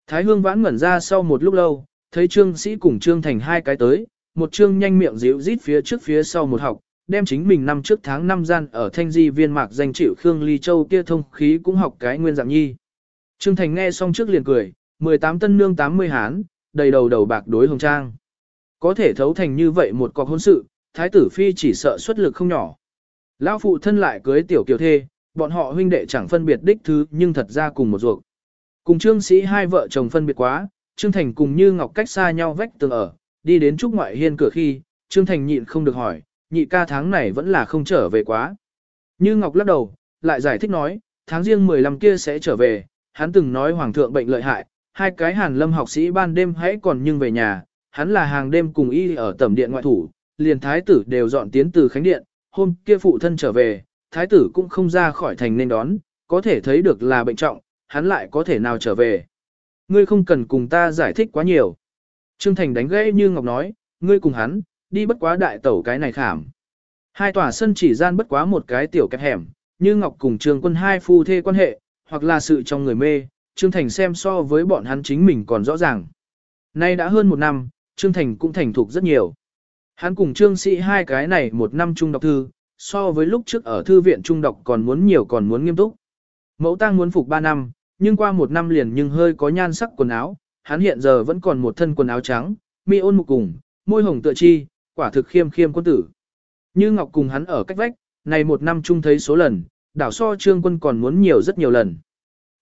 Thái hương vãn ngẩn ra sau một lúc lâu, thấy trương sĩ cùng trương thành hai cái tới, một trương nhanh miệng dịu rít phía trước phía sau một học, đem chính mình năm trước tháng năm gian ở thanh di viên mạc danh chịu Khương Ly Châu kia thông khí cũng học cái nguyên dạng nhi. Trương Thành nghe xong trước liền cười, 18 tân nương 80 hán, đầy đầu đầu bạc đối hồng trang. Có thể thấu thành như vậy một cọc hôn sự, thái tử phi chỉ sợ xuất lực không nhỏ. Lão phụ thân lại cưới tiểu kiều thê, bọn họ huynh đệ chẳng phân biệt đích thứ nhưng thật ra cùng một ruột. Cùng trương sĩ hai vợ chồng phân biệt quá, Trương Thành cùng như ngọc cách xa nhau vách tường ở, đi đến trúc ngoại hiên cửa khi, Trương Thành nhịn không được hỏi, nhị ca tháng này vẫn là không trở về quá. Như Ngọc lắc đầu, lại giải thích nói, tháng riêng 15 kia sẽ trở về, hắn từng nói hoàng thượng bệnh lợi hại, hai cái hàn lâm học sĩ ban đêm hãy còn nhưng về nhà, hắn là hàng đêm cùng y ở tẩm điện ngoại thủ, liền thái tử đều dọn tiến từ khánh điện, hôm kia phụ thân trở về, thái tử cũng không ra khỏi thành nên đón, có thể thấy được là bệnh trọng, hắn lại có thể nào trở về. Ngươi không cần cùng ta giải thích quá nhiều. Trương Thành đánh gãy như Ngọc nói, ngươi cùng hắn, đi bất quá đại tẩu cái này khảm. Hai tòa sân chỉ gian bất quá một cái tiểu kẹp hẻm, như Ngọc cùng Trương Quân hai phu thê quan hệ, hoặc là sự trong người mê, Trương Thành xem so với bọn hắn chính mình còn rõ ràng. Nay đã hơn một năm, Trương Thành cũng thành thục rất nhiều. Hắn cùng Trương Sĩ hai cái này một năm trung đọc thư, so với lúc trước ở thư viện trung đọc còn muốn nhiều còn muốn nghiêm túc. Mẫu tang muốn phục ba năm, nhưng qua một năm liền nhưng hơi có nhan sắc quần áo, hắn hiện giờ vẫn còn một thân quần áo trắng, mi ôn mục cùng, môi hồng tựa chi, quả thực khiêm khiêm quân tử. Như Ngọc cùng hắn ở cách vách, này một năm chung thấy số lần, đảo so trương quân còn muốn nhiều rất nhiều lần.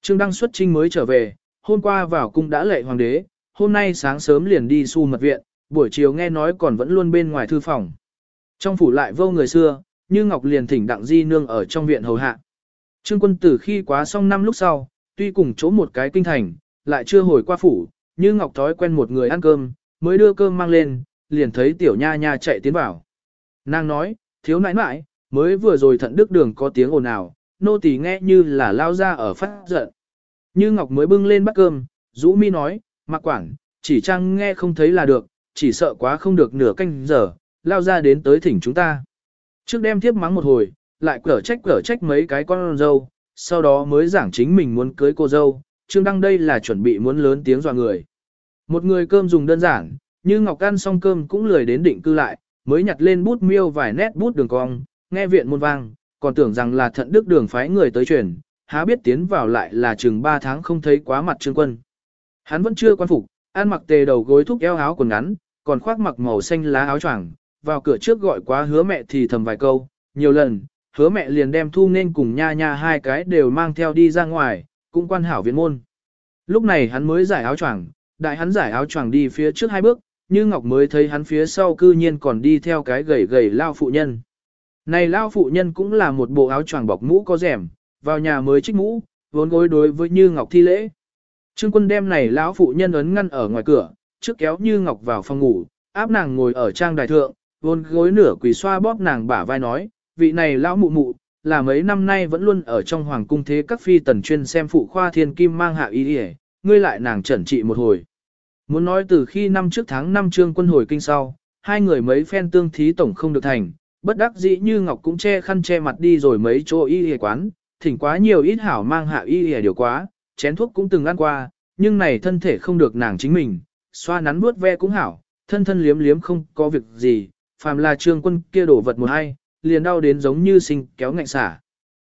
Trương Đăng xuất trinh mới trở về, hôm qua vào cung đã lệ hoàng đế, hôm nay sáng sớm liền đi su mật viện, buổi chiều nghe nói còn vẫn luôn bên ngoài thư phòng. Trong phủ lại vô người xưa, như Ngọc liền thỉnh đặng di nương ở trong viện hầu hạ. Trương quân tử khi quá xong năm lúc sau, tuy cùng chỗ một cái kinh thành, lại chưa hồi qua phủ, như Ngọc thói quen một người ăn cơm, mới đưa cơm mang lên, liền thấy tiểu nha nha chạy tiến vào. Nàng nói, thiếu nãi nãi, mới vừa rồi thận đức đường có tiếng ồn ào, nô tỳ nghe như là lao ra ở phát giận. Như Ngọc mới bưng lên bát cơm, Dũ Mi nói, mặc quản, chỉ trang nghe không thấy là được, chỉ sợ quá không được nửa canh giờ, lao ra đến tới thỉnh chúng ta. Trước đem tiếp mắng một hồi, lại cở trách cở trách mấy cái con dâu, sau đó mới giảng chính mình muốn cưới cô dâu, Trương Đăng đây là chuẩn bị muốn lớn tiếng dọa người. Một người cơm dùng đơn giản, như Ngọc ăn xong cơm cũng lười đến định cư lại, mới nhặt lên bút miêu vài nét bút đường cong, nghe viện môn vang, còn tưởng rằng là thận đức đường phái người tới truyền, há biết tiến vào lại là chừng 3 tháng không thấy quá mặt trương quân. Hắn vẫn chưa quan phục, ăn mặc tề đầu gối thúc eo áo quần ngắn, còn khoác mặc màu xanh lá áo choàng, vào cửa trước gọi quá hứa mẹ thì thầm vài câu, nhiều lần, hứa mẹ liền đem thu nên cùng nha nha hai cái đều mang theo đi ra ngoài, cũng quan hảo viện môn. Lúc này hắn mới giải áo choàng, đại hắn giải áo choàng đi phía trước hai bước, như Ngọc mới thấy hắn phía sau cư nhiên còn đi theo cái gầy gầy lao phụ nhân. Này lao phụ nhân cũng là một bộ áo choàng bọc mũ có rèm, vào nhà mới trích mũ, vốn gối đối với Như Ngọc thi lễ. Trương quân đem này lão phụ nhân ấn ngăn ở ngoài cửa, trước kéo Như Ngọc vào phòng ngủ, áp nàng ngồi ở trang đài thượng, vốn gối nửa quỳ xoa bóp nàng bả vai nói, vị này lão mụ mụ, là mấy năm nay vẫn luôn ở trong hoàng cung thế các phi tần chuyên xem phụ khoa thiên kim mang hạ y yể, ngươi lại nàng trẩn trị một hồi. Muốn nói từ khi năm trước tháng năm trương quân hồi kinh sau, hai người mấy phen tương thí tổng không được thành, bất đắc dĩ như Ngọc cũng che khăn che mặt đi rồi mấy chỗ y y quán, thỉnh quá nhiều ít hảo mang hạ y yể điều quá, chén thuốc cũng từng ăn qua, nhưng này thân thể không được nàng chính mình, xoa nắn vuốt ve cũng hảo, thân thân liếm liếm không có việc gì, phàm là trương quân kia đổ vật một hai, liền đau đến giống như sinh kéo ngạnh xả.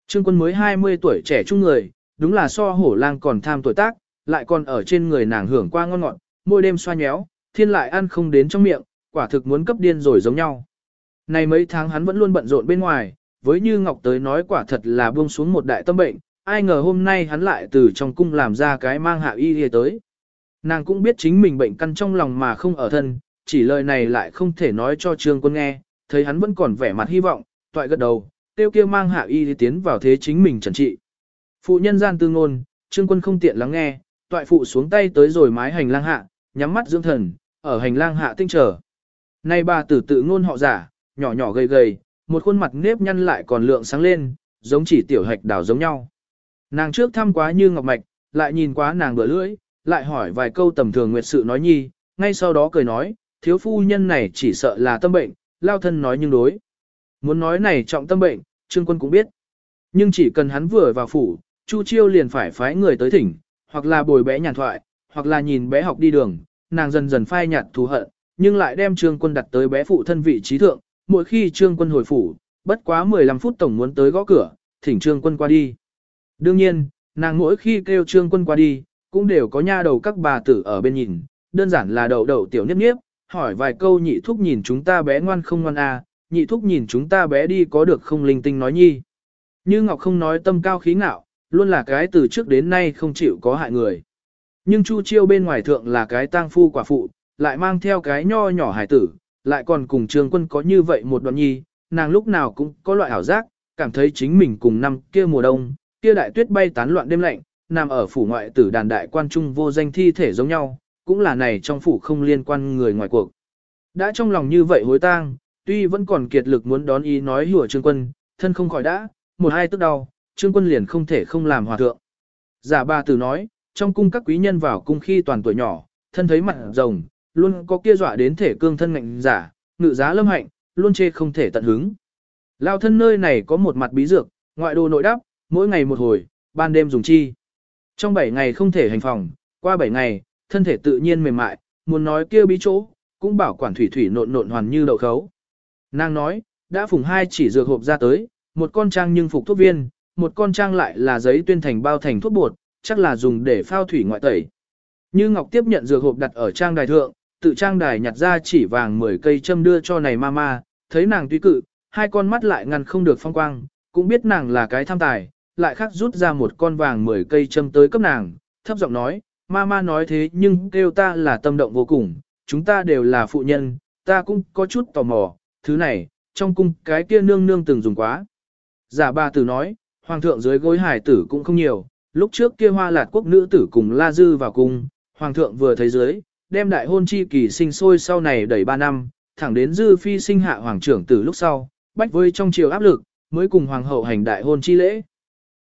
Trương quân mới 20 tuổi trẻ trung người, đúng là so hổ lang còn tham tuổi tác, lại còn ở trên người nàng hưởng qua ngon ngọt, môi đêm xoa nhéo, thiên lại ăn không đến trong miệng, quả thực muốn cấp điên rồi giống nhau. Này mấy tháng hắn vẫn luôn bận rộn bên ngoài, với Như Ngọc tới nói quả thật là buông xuống một đại tâm bệnh, ai ngờ hôm nay hắn lại từ trong cung làm ra cái mang hạ y đi tới. Nàng cũng biết chính mình bệnh căn trong lòng mà không ở thân, chỉ lời này lại không thể nói cho trương quân nghe, thấy hắn vẫn còn vẻ mặt hy vọng, toại gật đầu, tiêu kia mang hạ y đi tiến vào thế chính mình trần trị. Phụ nhân gian tư ngôn, trương quân không tiện lắng nghe, toại phụ xuống tay tới rồi mái hành lang hạ, nhắm mắt dưỡng thần, ở hành lang hạ tinh trở. Nay bà tử tự ngôn họ giả, nhỏ nhỏ gầy gầy, một khuôn mặt nếp nhăn lại còn lượng sáng lên, giống chỉ tiểu hạch đảo giống nhau. Nàng trước thăm quá như ngọc mạch, lại nhìn quá nàng bữa lưỡi, lại hỏi vài câu tầm thường nguyệt sự nói nhi, ngay sau đó cười nói, thiếu phu nhân này chỉ sợ là tâm bệnh, lao thân nói nhưng đối. Muốn nói này trọng tâm bệnh, trương quân cũng biết. Nhưng chỉ cần hắn vừa vào phủ, Chu Chiêu liền phải phái người tới thỉnh, hoặc là bồi bé nhàn thoại, hoặc là nhìn bé học đi đường, nàng dần dần phai nhạt thù hận, nhưng lại đem trương quân đặt tới bé phụ thân vị trí thượng, mỗi khi trương quân hồi phủ, bất quá 15 phút tổng muốn tới gõ cửa, thỉnh trương quân qua đi. Đương nhiên, nàng mỗi khi kêu trương quân qua đi, cũng đều có nha đầu các bà tử ở bên nhìn, đơn giản là đầu đầu tiểu niếp niếp, hỏi vài câu nhị thúc nhìn chúng ta bé ngoan không ngoan à, nhị thúc nhìn chúng ta bé đi có được không linh tinh nói nhi. Như Ngọc không nói tâm cao khí ngạo, luôn là cái từ trước đến nay không chịu có hại người. Nhưng Chu Chiêu bên ngoài thượng là cái tang phu quả phụ, lại mang theo cái nho nhỏ hải tử, lại còn cùng trương quân có như vậy một đoạn nhi, nàng lúc nào cũng có loại ảo giác, cảm thấy chính mình cùng năm kia mùa đông, kia đại tuyết bay tán loạn đêm lạnh, nằm ở phủ ngoại tử đàn đại quan trung vô danh thi thể giống nhau, cũng là này trong phủ không liên quan người ngoài cuộc. Đã trong lòng như vậy hối tang, tuy vẫn còn kiệt lực muốn đón ý nói hùa trương quân, thân không khỏi đã, một hai tức đau, trương quân liền không thể không làm hòa thượng. Giả bà tử nói, trong cung các quý nhân vào cung khi toàn tuổi nhỏ, thân thấy mặt rồng, luôn có kia dọa đến thể cương thân ngạnh giả, ngự giá lâm hạnh, luôn chê không thể tận hứng. Lao thân nơi này có một mặt bí dược, ngoại đồ nội đắp, mỗi ngày một hồi, ban đêm dùng chi. Trong 7 ngày không thể hành phòng, qua 7 ngày, thân thể tự nhiên mềm mại, muốn nói kia bí chỗ, cũng bảo quản thủy thủy nộn nộn hoàn như đậu khấu. Nàng nói, đã phùng hai chỉ dược hộp ra tới, một con trang nhưng phục thuốc viên, một con trang lại là giấy tuyên thành bao thành thuốc bột, chắc là dùng để phao thủy ngoại tẩy. Như Ngọc tiếp nhận dược hộp đặt ở trang đài thượng, tự trang đài nhặt ra chỉ vàng 10 cây châm đưa cho này mama, thấy nàng tuy cự, hai con mắt lại ngăn không được phong quang, cũng biết nàng là cái tham tài, lại khắc rút ra một con vàng 10 cây châm tới cấp nàng, thấp giọng nói, mama nói thế nhưng kêu ta là tâm động vô cùng, chúng ta đều là phụ nhân, ta cũng có chút tò mò, thứ này, trong cung cái kia nương nương từng dùng quá. Giả bà tử nói, hoàng thượng dưới gối hải tử cũng không nhiều, lúc trước kia hoa lạt quốc nữ tử cùng La Dư vào cung, hoàng thượng vừa thấy dưới, đem đại hôn chi kỳ sinh sôi sau này đẩy 3 năm, thẳng đến Dư phi sinh hạ hoàng trưởng tử lúc sau, bách với trong chiều áp lực, mới cùng hoàng hậu hành đại hôn chi lễ.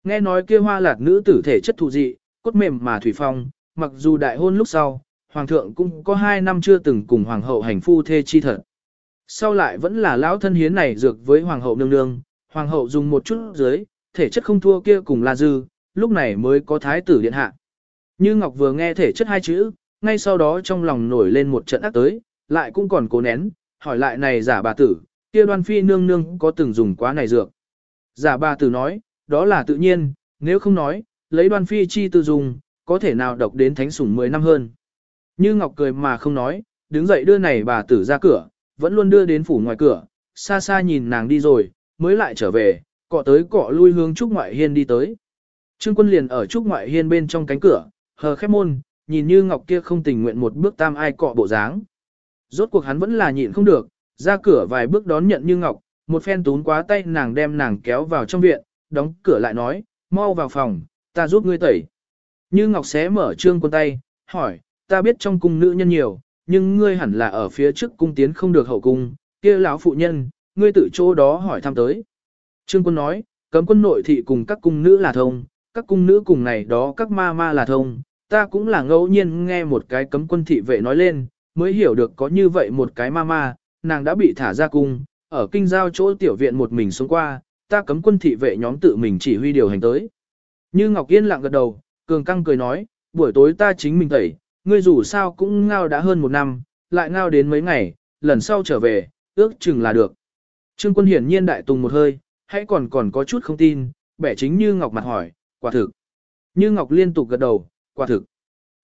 Nghe nói kia hoa lạt nữ tử thể chất thụ dị, cốt mềm mà thủy phong, mặc dù đại hôn lúc sau, hoàng thượng cũng có 2 năm chưa từng cùng hoàng hậu hành phu thê chi thật. Sau lại vẫn là lão thân hiến này dược với hoàng hậu nương nương, hoàng hậu dùng một chút dưới, thể chất không thua kia cùng La Dư, lúc này mới có thái tử điện hạ. Như Ngọc vừa nghe thể chất hai chữ, ngay sau đó trong lòng nổi lên một trận ác tới, lại cũng còn cố nén, hỏi lại này giả bà tử, kia đoan phi nương nương có từng dùng quá này dược. Giả bà tử nói, đó là tự nhiên, nếu không nói, lấy đoan phi chi tư dùng, có thể nào độc đến thánh sủng 10 năm hơn. Như Ngọc cười mà không nói, đứng dậy đưa này bà tử ra cửa, vẫn luôn đưa đến phủ ngoài cửa, xa xa nhìn nàng đi rồi, mới lại trở về, cọ tới cọ lui hướng Trúc Ngoại Hiên đi tới. Trương quân liền ở Trúc Ngoại Hiên bên trong cánh cửa, hờ khép môn, nhìn như Ngọc kia không tình nguyện một bước tam ai cọ bộ dáng. Rốt cuộc hắn vẫn là nhịn không được, ra cửa vài bước đón nhận như Ngọc, một phen tún quá tay nàng đem nàng kéo vào trong viện, đóng cửa lại nói, mau vào phòng, ta giúp ngươi tẩy. Như Ngọc xé mở trương quân tay, hỏi, ta biết trong cung nữ nhân nhiều, nhưng ngươi hẳn là ở phía trước cung tiến không được hậu cung, kia lão phụ nhân, ngươi tự chỗ đó hỏi thăm tới. Trương quân nói, cấm quân nội thị cùng các cung nữ là thông, các cung nữ cùng này đó các ma ma là thông, ta cũng là ngẫu nhiên nghe một cái cấm quân thị vệ nói lên, mới hiểu được có như vậy một cái ma ma, nàng đã bị thả ra cung, ở kinh giao chỗ tiểu viện một mình xuống qua, ta cấm quân thị vệ nhóm tự mình chỉ huy điều hành tới. Như Ngọc Yên lặng gật đầu, cường căng cười nói, buổi tối ta chính mình tẩy, ngươi dù sao cũng ngao đã hơn một năm, lại ngao đến mấy ngày, lần sau trở về, ước chừng là được. Trương quân hiển nhiên đại tùng một hơi, hãy còn còn có chút không tin, bẻ chính như Ngọc mặt hỏi, quả thực. Như Ngọc liên tục gật đầu, quả thực.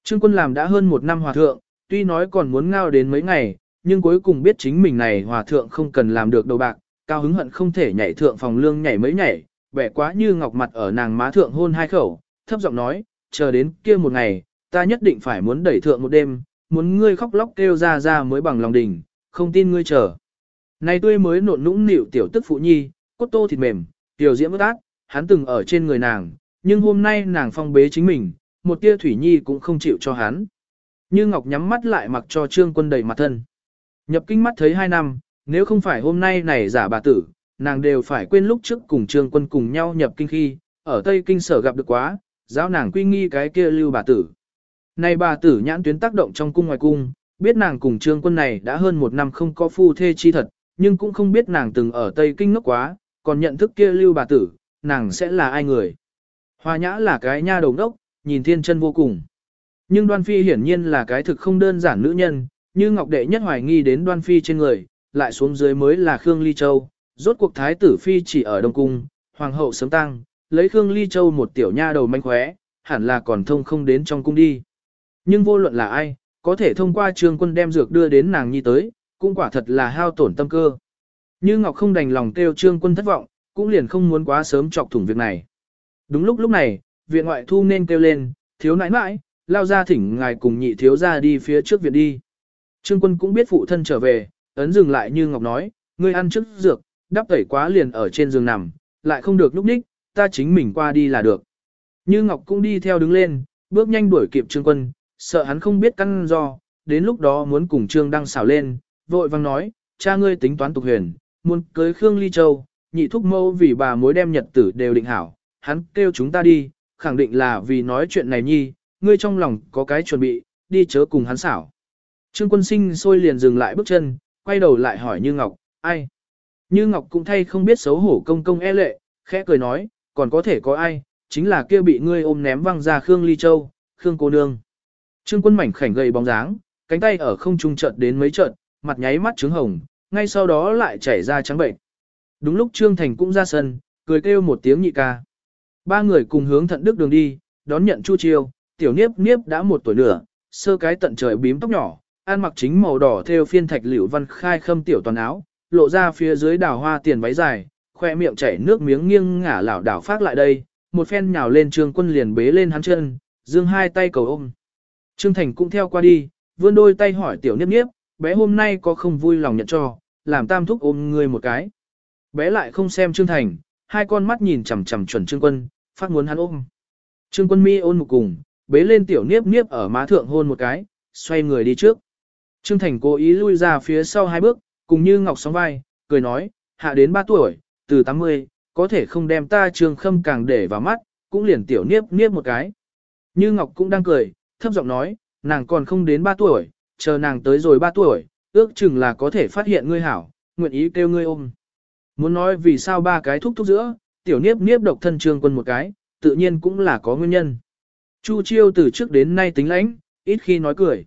Trương quân làm đã hơn một năm hòa thượng, tuy nói còn muốn ngao đến mấy ngày, nhưng cuối cùng biết chính mình này hòa thượng không cần làm được đầu bạc, cao hứng hận không thể nhảy thượng phòng lương nhảy mấy nhảy, vẻ quá như Ngọc mặt ở nàng má thượng hôn hai khẩu, thấp giọng nói, chờ đến kia một ngày, ta nhất định phải muốn đẩy thượng một đêm, muốn ngươi khóc lóc kêu ra ra mới bằng lòng đỉnh, không tin ngươi chờ. Này tươi mới nộn nũng nịu tiểu tức phụ nhi, cốt tô thịt mềm, tiểu diễm ướt át, hắn từng ở trên người nàng, nhưng hôm nay nàng phong bế chính mình, một tia thủy nhi cũng không chịu cho hắn. Như Ngọc nhắm mắt lại mặc cho trương quân đầy mặt thân. Nhập kinh mắt thấy hai năm, nếu không phải hôm nay này giả bà tử, nàng đều phải quên lúc trước cùng trương quân cùng nhau nhập kinh khi, ở Tây Kinh sở gặp được quá, giáo nàng quy nghi cái kia lưu bà tử. Này bà tử nhãn tuyến tác động trong cung ngoài cung, biết nàng cùng trương quân này đã hơn một năm không có phu thê chi thật, nhưng cũng không biết nàng từng ở Tây Kinh ngốc quá, còn nhận thức kia lưu bà tử, nàng sẽ là ai người. Hoa nhã là cái nha đầu ngốc, nhìn thiên chân vô cùng. Nhưng đoan phi hiển nhiên là cái thực không đơn giản nữ nhân, như ngọc đệ nhất hoài nghi đến đoan phi trên người, lại xuống dưới mới là Khương Ly Châu, rốt cuộc thái tử phi chỉ ở Đông Cung, hoàng hậu sớm tăng, lấy Khương Ly Châu một tiểu nha đầu manh khóe, hẳn là còn thông không đến trong cung đi. Nhưng vô luận là ai, có thể thông qua trương quân đem dược đưa đến nàng nhi tới, cũng quả thật là hao tổn tâm cơ. Như Ngọc không đành lòng kêu trương quân thất vọng, cũng liền không muốn quá sớm chọc thủng việc này. Đúng lúc lúc này, viện ngoại thu nên kêu lên, thiếu nãi nãi, lao ra thỉnh ngài cùng nhị thiếu ra đi phía trước viện đi. Trương quân cũng biết phụ thân trở về, ấn dừng lại như Ngọc nói, ngươi ăn trước dược, đắp tẩy quá liền ở trên giường nằm, lại không được lúc đích, ta chính mình qua đi là được. Như Ngọc cũng đi theo đứng lên, bước nhanh đuổi kịp Trương quân, sợ hắn không biết căn do, đến lúc đó muốn cùng Trương Đăng xảo lên, vội vang nói, cha ngươi tính toán tục huyền, muốn cưới Khương Ly Châu, nhị thúc mâu vì bà mối đem nhật tử đều định hảo, hắn kêu chúng ta đi, khẳng định là vì nói chuyện này nhi, ngươi trong lòng có cái chuẩn bị, đi chớ cùng hắn xảo. Trương quân sinh sôi liền dừng lại bước chân, quay đầu lại hỏi Như Ngọc, ai? Như Ngọc cũng thay không biết xấu hổ công công e lệ, khẽ cười nói, còn có thể có ai, chính là kia bị ngươi ôm ném văng ra Khương Ly Châu, Khương cô nương. Trương quân mảnh khảnh gầy bóng dáng, cánh tay ở không trung chợt đến mấy trận, mặt nháy mắt trứng hồng, ngay sau đó lại chảy ra trắng bệnh. Đúng lúc Trương Thành cũng ra sân, cười kêu một tiếng nhị ca. Ba người cùng hướng thận đức đường đi, đón nhận Chu Chiêu, tiểu niếp niếp đã một tuổi nửa, sơ cái tận trời bím tóc nhỏ, ăn mặc chính màu đỏ theo phiên thạch liễu văn khai khâm tiểu toàn áo, lộ ra phía dưới đào hoa tiền váy dài, khoe miệng chảy nước miếng nghiêng ngả lảo đảo phát lại đây, một phen nhào lên Trương Quân liền bế lên hắn chân, dương hai tay cầu ôm. Trương Thành cũng theo qua đi, vươn đôi tay hỏi tiểu niếp niếp, bé hôm nay có không vui lòng nhận cho, làm tam thúc ôm người một cái. Bé lại không xem Trương Thành, hai con mắt nhìn chằm chằm chuẩn Trương Quân, phát muốn hắn ôm. Trương Quân mi ôn một cùng, bế lên tiểu niếp niếp ở má thượng hôn một cái, xoay người đi trước. Trương Thành cố ý lui ra phía sau hai bước, cùng như ngọc sóng vai, cười nói, hạ đến ba tuổi, từ 80, có thể không đem ta Trương Khâm càng để vào mắt, cũng liền tiểu niếp niếp một cái. Như Ngọc cũng đang cười, thấp giọng nói, nàng còn không đến ba tuổi, chờ nàng tới rồi ba tuổi, ước chừng là có thể phát hiện ngươi hảo, nguyện ý kêu ngươi ôm. Muốn nói vì sao ba cái thúc thúc giữa, tiểu niếp niếp độc thân trương quân một cái, tự nhiên cũng là có nguyên nhân. Chu chiêu từ trước đến nay tính lãnh, ít khi nói cười.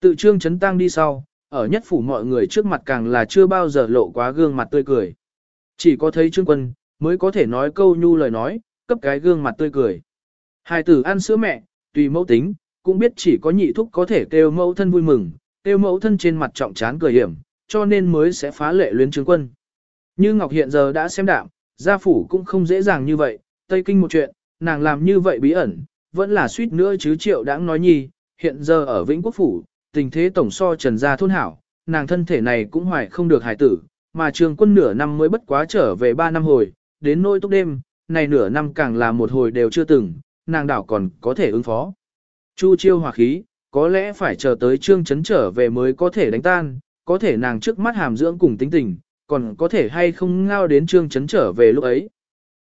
Tự trương chấn tăng đi sau, ở nhất phủ mọi người trước mặt càng là chưa bao giờ lộ quá gương mặt tươi cười. Chỉ có thấy trương quân, mới có thể nói câu nhu lời nói, cấp cái gương mặt tươi cười. Hai tử ăn sữa mẹ, tùy mẫu tính, cũng biết chỉ có nhị thúc có thể kêu mẫu thân vui mừng, kêu mẫu thân trên mặt trọng chán cười hiểm, cho nên mới sẽ phá lệ luyến trương quân. Như Ngọc hiện giờ đã xem đạm, gia phủ cũng không dễ dàng như vậy, Tây Kinh một chuyện, nàng làm như vậy bí ẩn, vẫn là suýt nữa chứ triệu đáng nói nhi, hiện giờ ở Vĩnh Quốc Phủ, tình thế tổng so trần gia thôn hảo, nàng thân thể này cũng hoài không được hài tử, mà trường quân nửa năm mới bất quá trở về ba năm hồi, đến nỗi túc đêm, này nửa năm càng là một hồi đều chưa từng, nàng đảo còn có thể ứng phó. Chu chiêu hòa khí, có lẽ phải chờ tới trương chấn trở về mới có thể đánh tan, có thể nàng trước mắt hàm dưỡng cùng tính tình, còn có thể hay không ngao đến trương chấn trở về lúc ấy.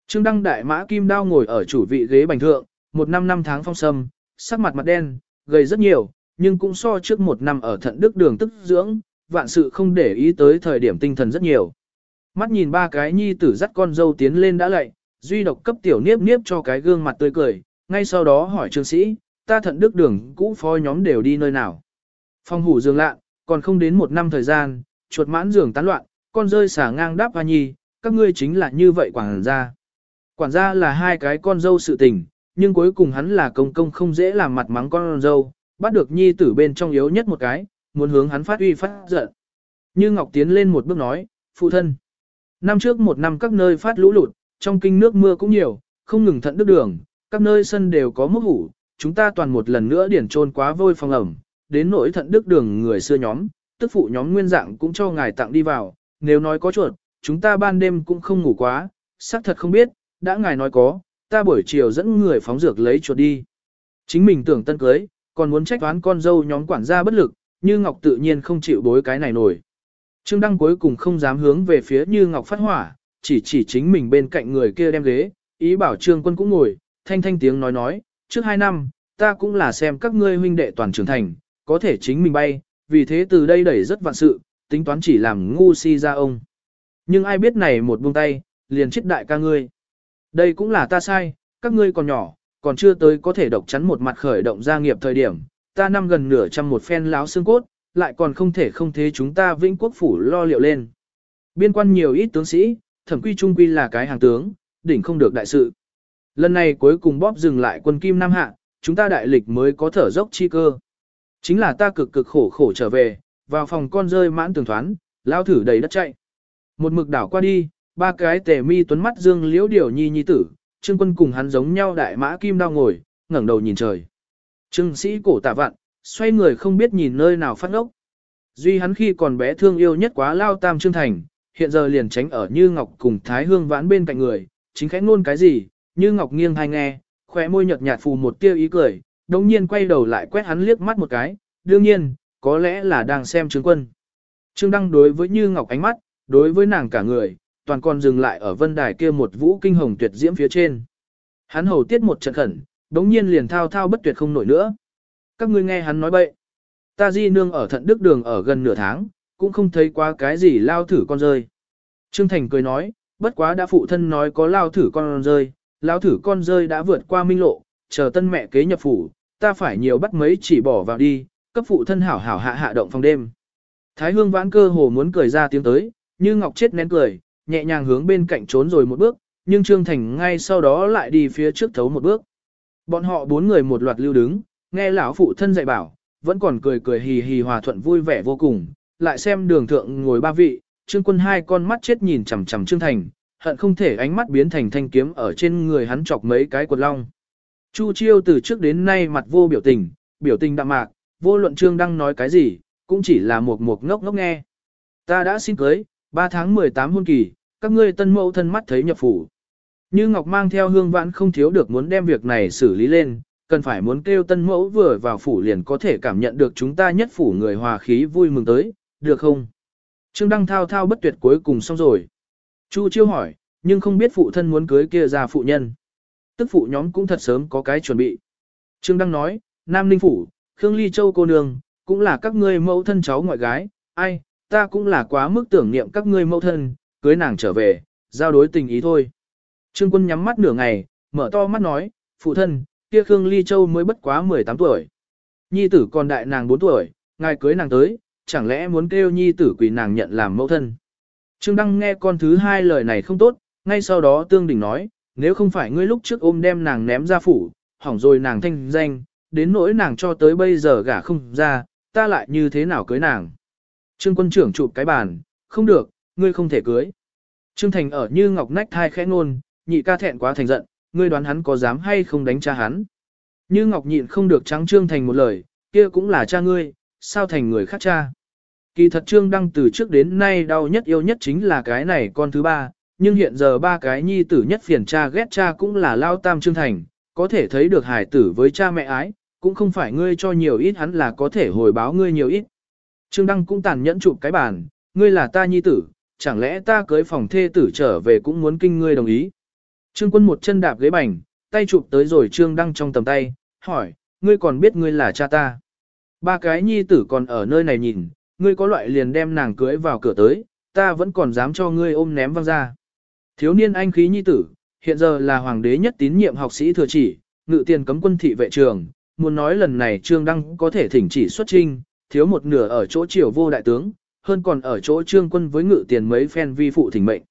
Trương Đăng Đại Mã Kim Đao ngồi ở chủ vị ghế bành thượng, một năm năm tháng phong sâm, sắc mặt mặt đen, gầy rất nhiều, nhưng cũng so trước một năm ở thận đức đường tức dưỡng, vạn sự không để ý tới thời điểm tinh thần rất nhiều. Mắt nhìn ba cái nhi tử dắt con dâu tiến lên đã lạy, duy độc cấp tiểu niếp niếp cho cái gương mặt tươi cười, ngay sau đó hỏi trương sĩ, ta thận đức đường cũ phó nhóm đều đi nơi nào. Phong hủ dương lạ, còn không đến một năm thời gian, chuột mãn giường tán loạn, con rơi xả ngang đáp hoa nhi, các ngươi chính là như vậy quản gia. Quản gia là hai cái con dâu sự tình, nhưng cuối cùng hắn là công công không dễ làm mặt mắng con dâu, bắt được nhi tử bên trong yếu nhất một cái, muốn hướng hắn phát uy phát giận. Như Ngọc tiến lên một bước nói, phụ thân. Năm trước một năm các nơi phát lũ lụt, trong kinh nước mưa cũng nhiều, không ngừng thận đức đường, các nơi sân đều có mức hủ, chúng ta toàn một lần nữa điển trôn quá vôi phòng ẩm, đến nỗi thận đức đường người xưa nhóm, tức phụ nhóm nguyên dạng cũng cho ngài tặng đi vào, nếu nói có chuột, chúng ta ban đêm cũng không ngủ quá, xác thật không biết, đã ngài nói có, ta buổi chiều dẫn người phóng dược lấy chuột đi. Chính mình tưởng tân cưới, còn muốn trách toán con dâu nhóm quản gia bất lực, như Ngọc tự nhiên không chịu bối cái này nổi. Trương Đăng cuối cùng không dám hướng về phía Như Ngọc phát hỏa, chỉ chỉ chính mình bên cạnh người kia đem ghế, ý bảo Trương Quân cũng ngồi, thanh thanh tiếng nói nói, trước hai năm, ta cũng là xem các ngươi huynh đệ toàn trưởng thành, có thể chính mình bay, vì thế từ đây đẩy rất vạn sự, tính toán chỉ làm ngu si ra ông. Nhưng ai biết này một buông tay, liền chết đại ca ngươi. Đây cũng là ta sai, các ngươi còn nhỏ, còn chưa tới có thể độc chắn một mặt khởi động gia nghiệp thời điểm, ta năm gần nửa trăm một phen láo xương cốt, lại còn không thể không thế chúng ta vĩnh quốc phủ lo liệu lên. Biên quan nhiều ít tướng sĩ, thẩm quy trung quy là cái hàng tướng, đỉnh không được đại sự. Lần này cuối cùng bóp dừng lại quân Kim Nam Hạ, chúng ta đại lịch mới có thở dốc chi cơ. Chính là ta cực cực khổ khổ trở về, vào phòng con rơi mãn tường thoán, lao thử đầy đất chạy. Một mực đảo qua đi, ba cái tề mi tuấn mắt dương liễu điều nhi nhi tử, trương quân cùng hắn giống nhau đại mã kim đao ngồi, ngẩng đầu nhìn trời. Trương sĩ cổ tạ vặn, xoay người không biết nhìn nơi nào phát ốc. Duy hắn khi còn bé thương yêu nhất quá lao tam trương thành, hiện giờ liền tránh ở như ngọc cùng thái hương vãn bên cạnh người, chính khẽ ngôn cái gì, như ngọc nghiêng hay nghe, khỏe môi nhợt nhạt phù một tia ý cười, đồng nhiên quay đầu lại quét hắn liếc mắt một cái, đương nhiên, có lẽ là đang xem trương quân. Trương Đăng đối với Như Ngọc ánh mắt, đối với nàng cả người, toàn còn dừng lại ở vân đài kia một vũ kinh hồng tuyệt diễm phía trên. Hắn hầu tiết một trận khẩn, đống nhiên liền thao thao bất tuyệt không nổi nữa. Các ngươi nghe hắn nói bậy. Ta di nương ở thận đức đường ở gần nửa tháng, cũng không thấy qua cái gì lao thử con rơi. Trương Thành cười nói, bất quá đã phụ thân nói có lao thử con rơi, lao thử con rơi đã vượt qua minh lộ, chờ tân mẹ kế nhập phủ, ta phải nhiều bắt mấy chỉ bỏ vào đi, cấp phụ thân hảo hảo hạ hạ động phòng đêm. Thái hương vãn cơ hồ muốn cười ra tiếng tới, như ngọc chết nén cười, nhẹ nhàng hướng bên cạnh trốn rồi một bước, nhưng Trương Thành ngay sau đó lại đi phía trước thấu một bước. Bọn họ bốn người một loạt lưu đứng, nghe lão phụ thân dạy bảo, vẫn còn cười cười hì hì hòa thuận vui vẻ vô cùng, lại xem đường thượng ngồi ba vị, Trương Quân hai con mắt chết nhìn chằm chằm Trương Thành, hận không thể ánh mắt biến thành thanh kiếm ở trên người hắn chọc mấy cái quật long. Chu Chiêu từ trước đến nay mặt vô biểu tình, biểu tình đạm mạc, vô luận Trương đang nói cái gì, cũng chỉ là một một ngốc ngốc nghe. Ta đã xin cưới, 3 tháng 18 hôn kỳ, các ngươi tân mẫu thân mắt thấy nhập phủ. Như Ngọc mang theo hương vãn không thiếu được muốn đem việc này xử lý lên, cần phải muốn kêu tân mẫu vừa vào phủ liền có thể cảm nhận được chúng ta nhất phủ người hòa khí vui mừng tới, được không? Trương Đăng thao thao bất tuyệt cuối cùng xong rồi. Chu chiêu hỏi, nhưng không biết phụ thân muốn cưới kia ra phụ nhân. Tức phụ nhóm cũng thật sớm có cái chuẩn bị. Trương Đăng nói, Nam Ninh Phủ, Khương Ly Châu cô nương, cũng là các ngươi mẫu thân cháu ngoại gái, ai, ta cũng là quá mức tưởng niệm các ngươi mẫu thân, cưới nàng trở về, giao đối tình ý thôi. Trương quân nhắm mắt nửa ngày, mở to mắt nói, phụ thân, kia Khương Ly Châu mới bất quá 18 tuổi. Nhi tử còn đại nàng 4 tuổi, ngài cưới nàng tới, chẳng lẽ muốn kêu nhi tử quỷ nàng nhận làm mẫu thân. Trương Đăng nghe con thứ hai lời này không tốt, ngay sau đó tương đình nói, nếu không phải ngươi lúc trước ôm đem nàng ném ra phủ, hỏng rồi nàng thanh danh, đến nỗi nàng cho tới bây giờ gả không ra, ta lại như thế nào cưới nàng. Trương quân trưởng chụp cái bàn, không được, ngươi không thể cưới. Trương Thành ở như ngọc nách thai khẽ ngôn, nhị ca thẹn quá thành giận, ngươi đoán hắn có dám hay không đánh cha hắn. Như ngọc nhịn không được trắng Trương Thành một lời, kia cũng là cha ngươi, sao thành người khác cha. Kỳ thật Trương Đăng từ trước đến nay đau nhất yêu nhất chính là cái này con thứ ba, nhưng hiện giờ ba cái nhi tử nhất phiền cha ghét cha cũng là lao tam Trương Thành, có thể thấy được hải tử với cha mẹ ái, cũng không phải ngươi cho nhiều ít hắn là có thể hồi báo ngươi nhiều ít. Trương Đăng cũng tàn nhẫn chụp cái bàn, ngươi là ta nhi tử, chẳng lẽ ta cưới phòng thê tử trở về cũng muốn kinh ngươi đồng ý. Trương quân một chân đạp ghế bành, tay chụp tới rồi Trương Đăng trong tầm tay, hỏi, ngươi còn biết ngươi là cha ta. Ba cái nhi tử còn ở nơi này nhìn, ngươi có loại liền đem nàng cưới vào cửa tới, ta vẫn còn dám cho ngươi ôm ném văng ra. Thiếu niên anh khí nhi tử, hiện giờ là hoàng đế nhất tín nhiệm học sĩ thừa chỉ, ngự tiền cấm quân thị vệ trường, muốn nói lần này Trương Đăng có thể thỉnh chỉ xuất trinh, thiếu một nửa ở chỗ triều vô đại tướng, hơn còn ở chỗ Trương quân với ngự tiền mấy phen vi phụ thỉnh mệnh.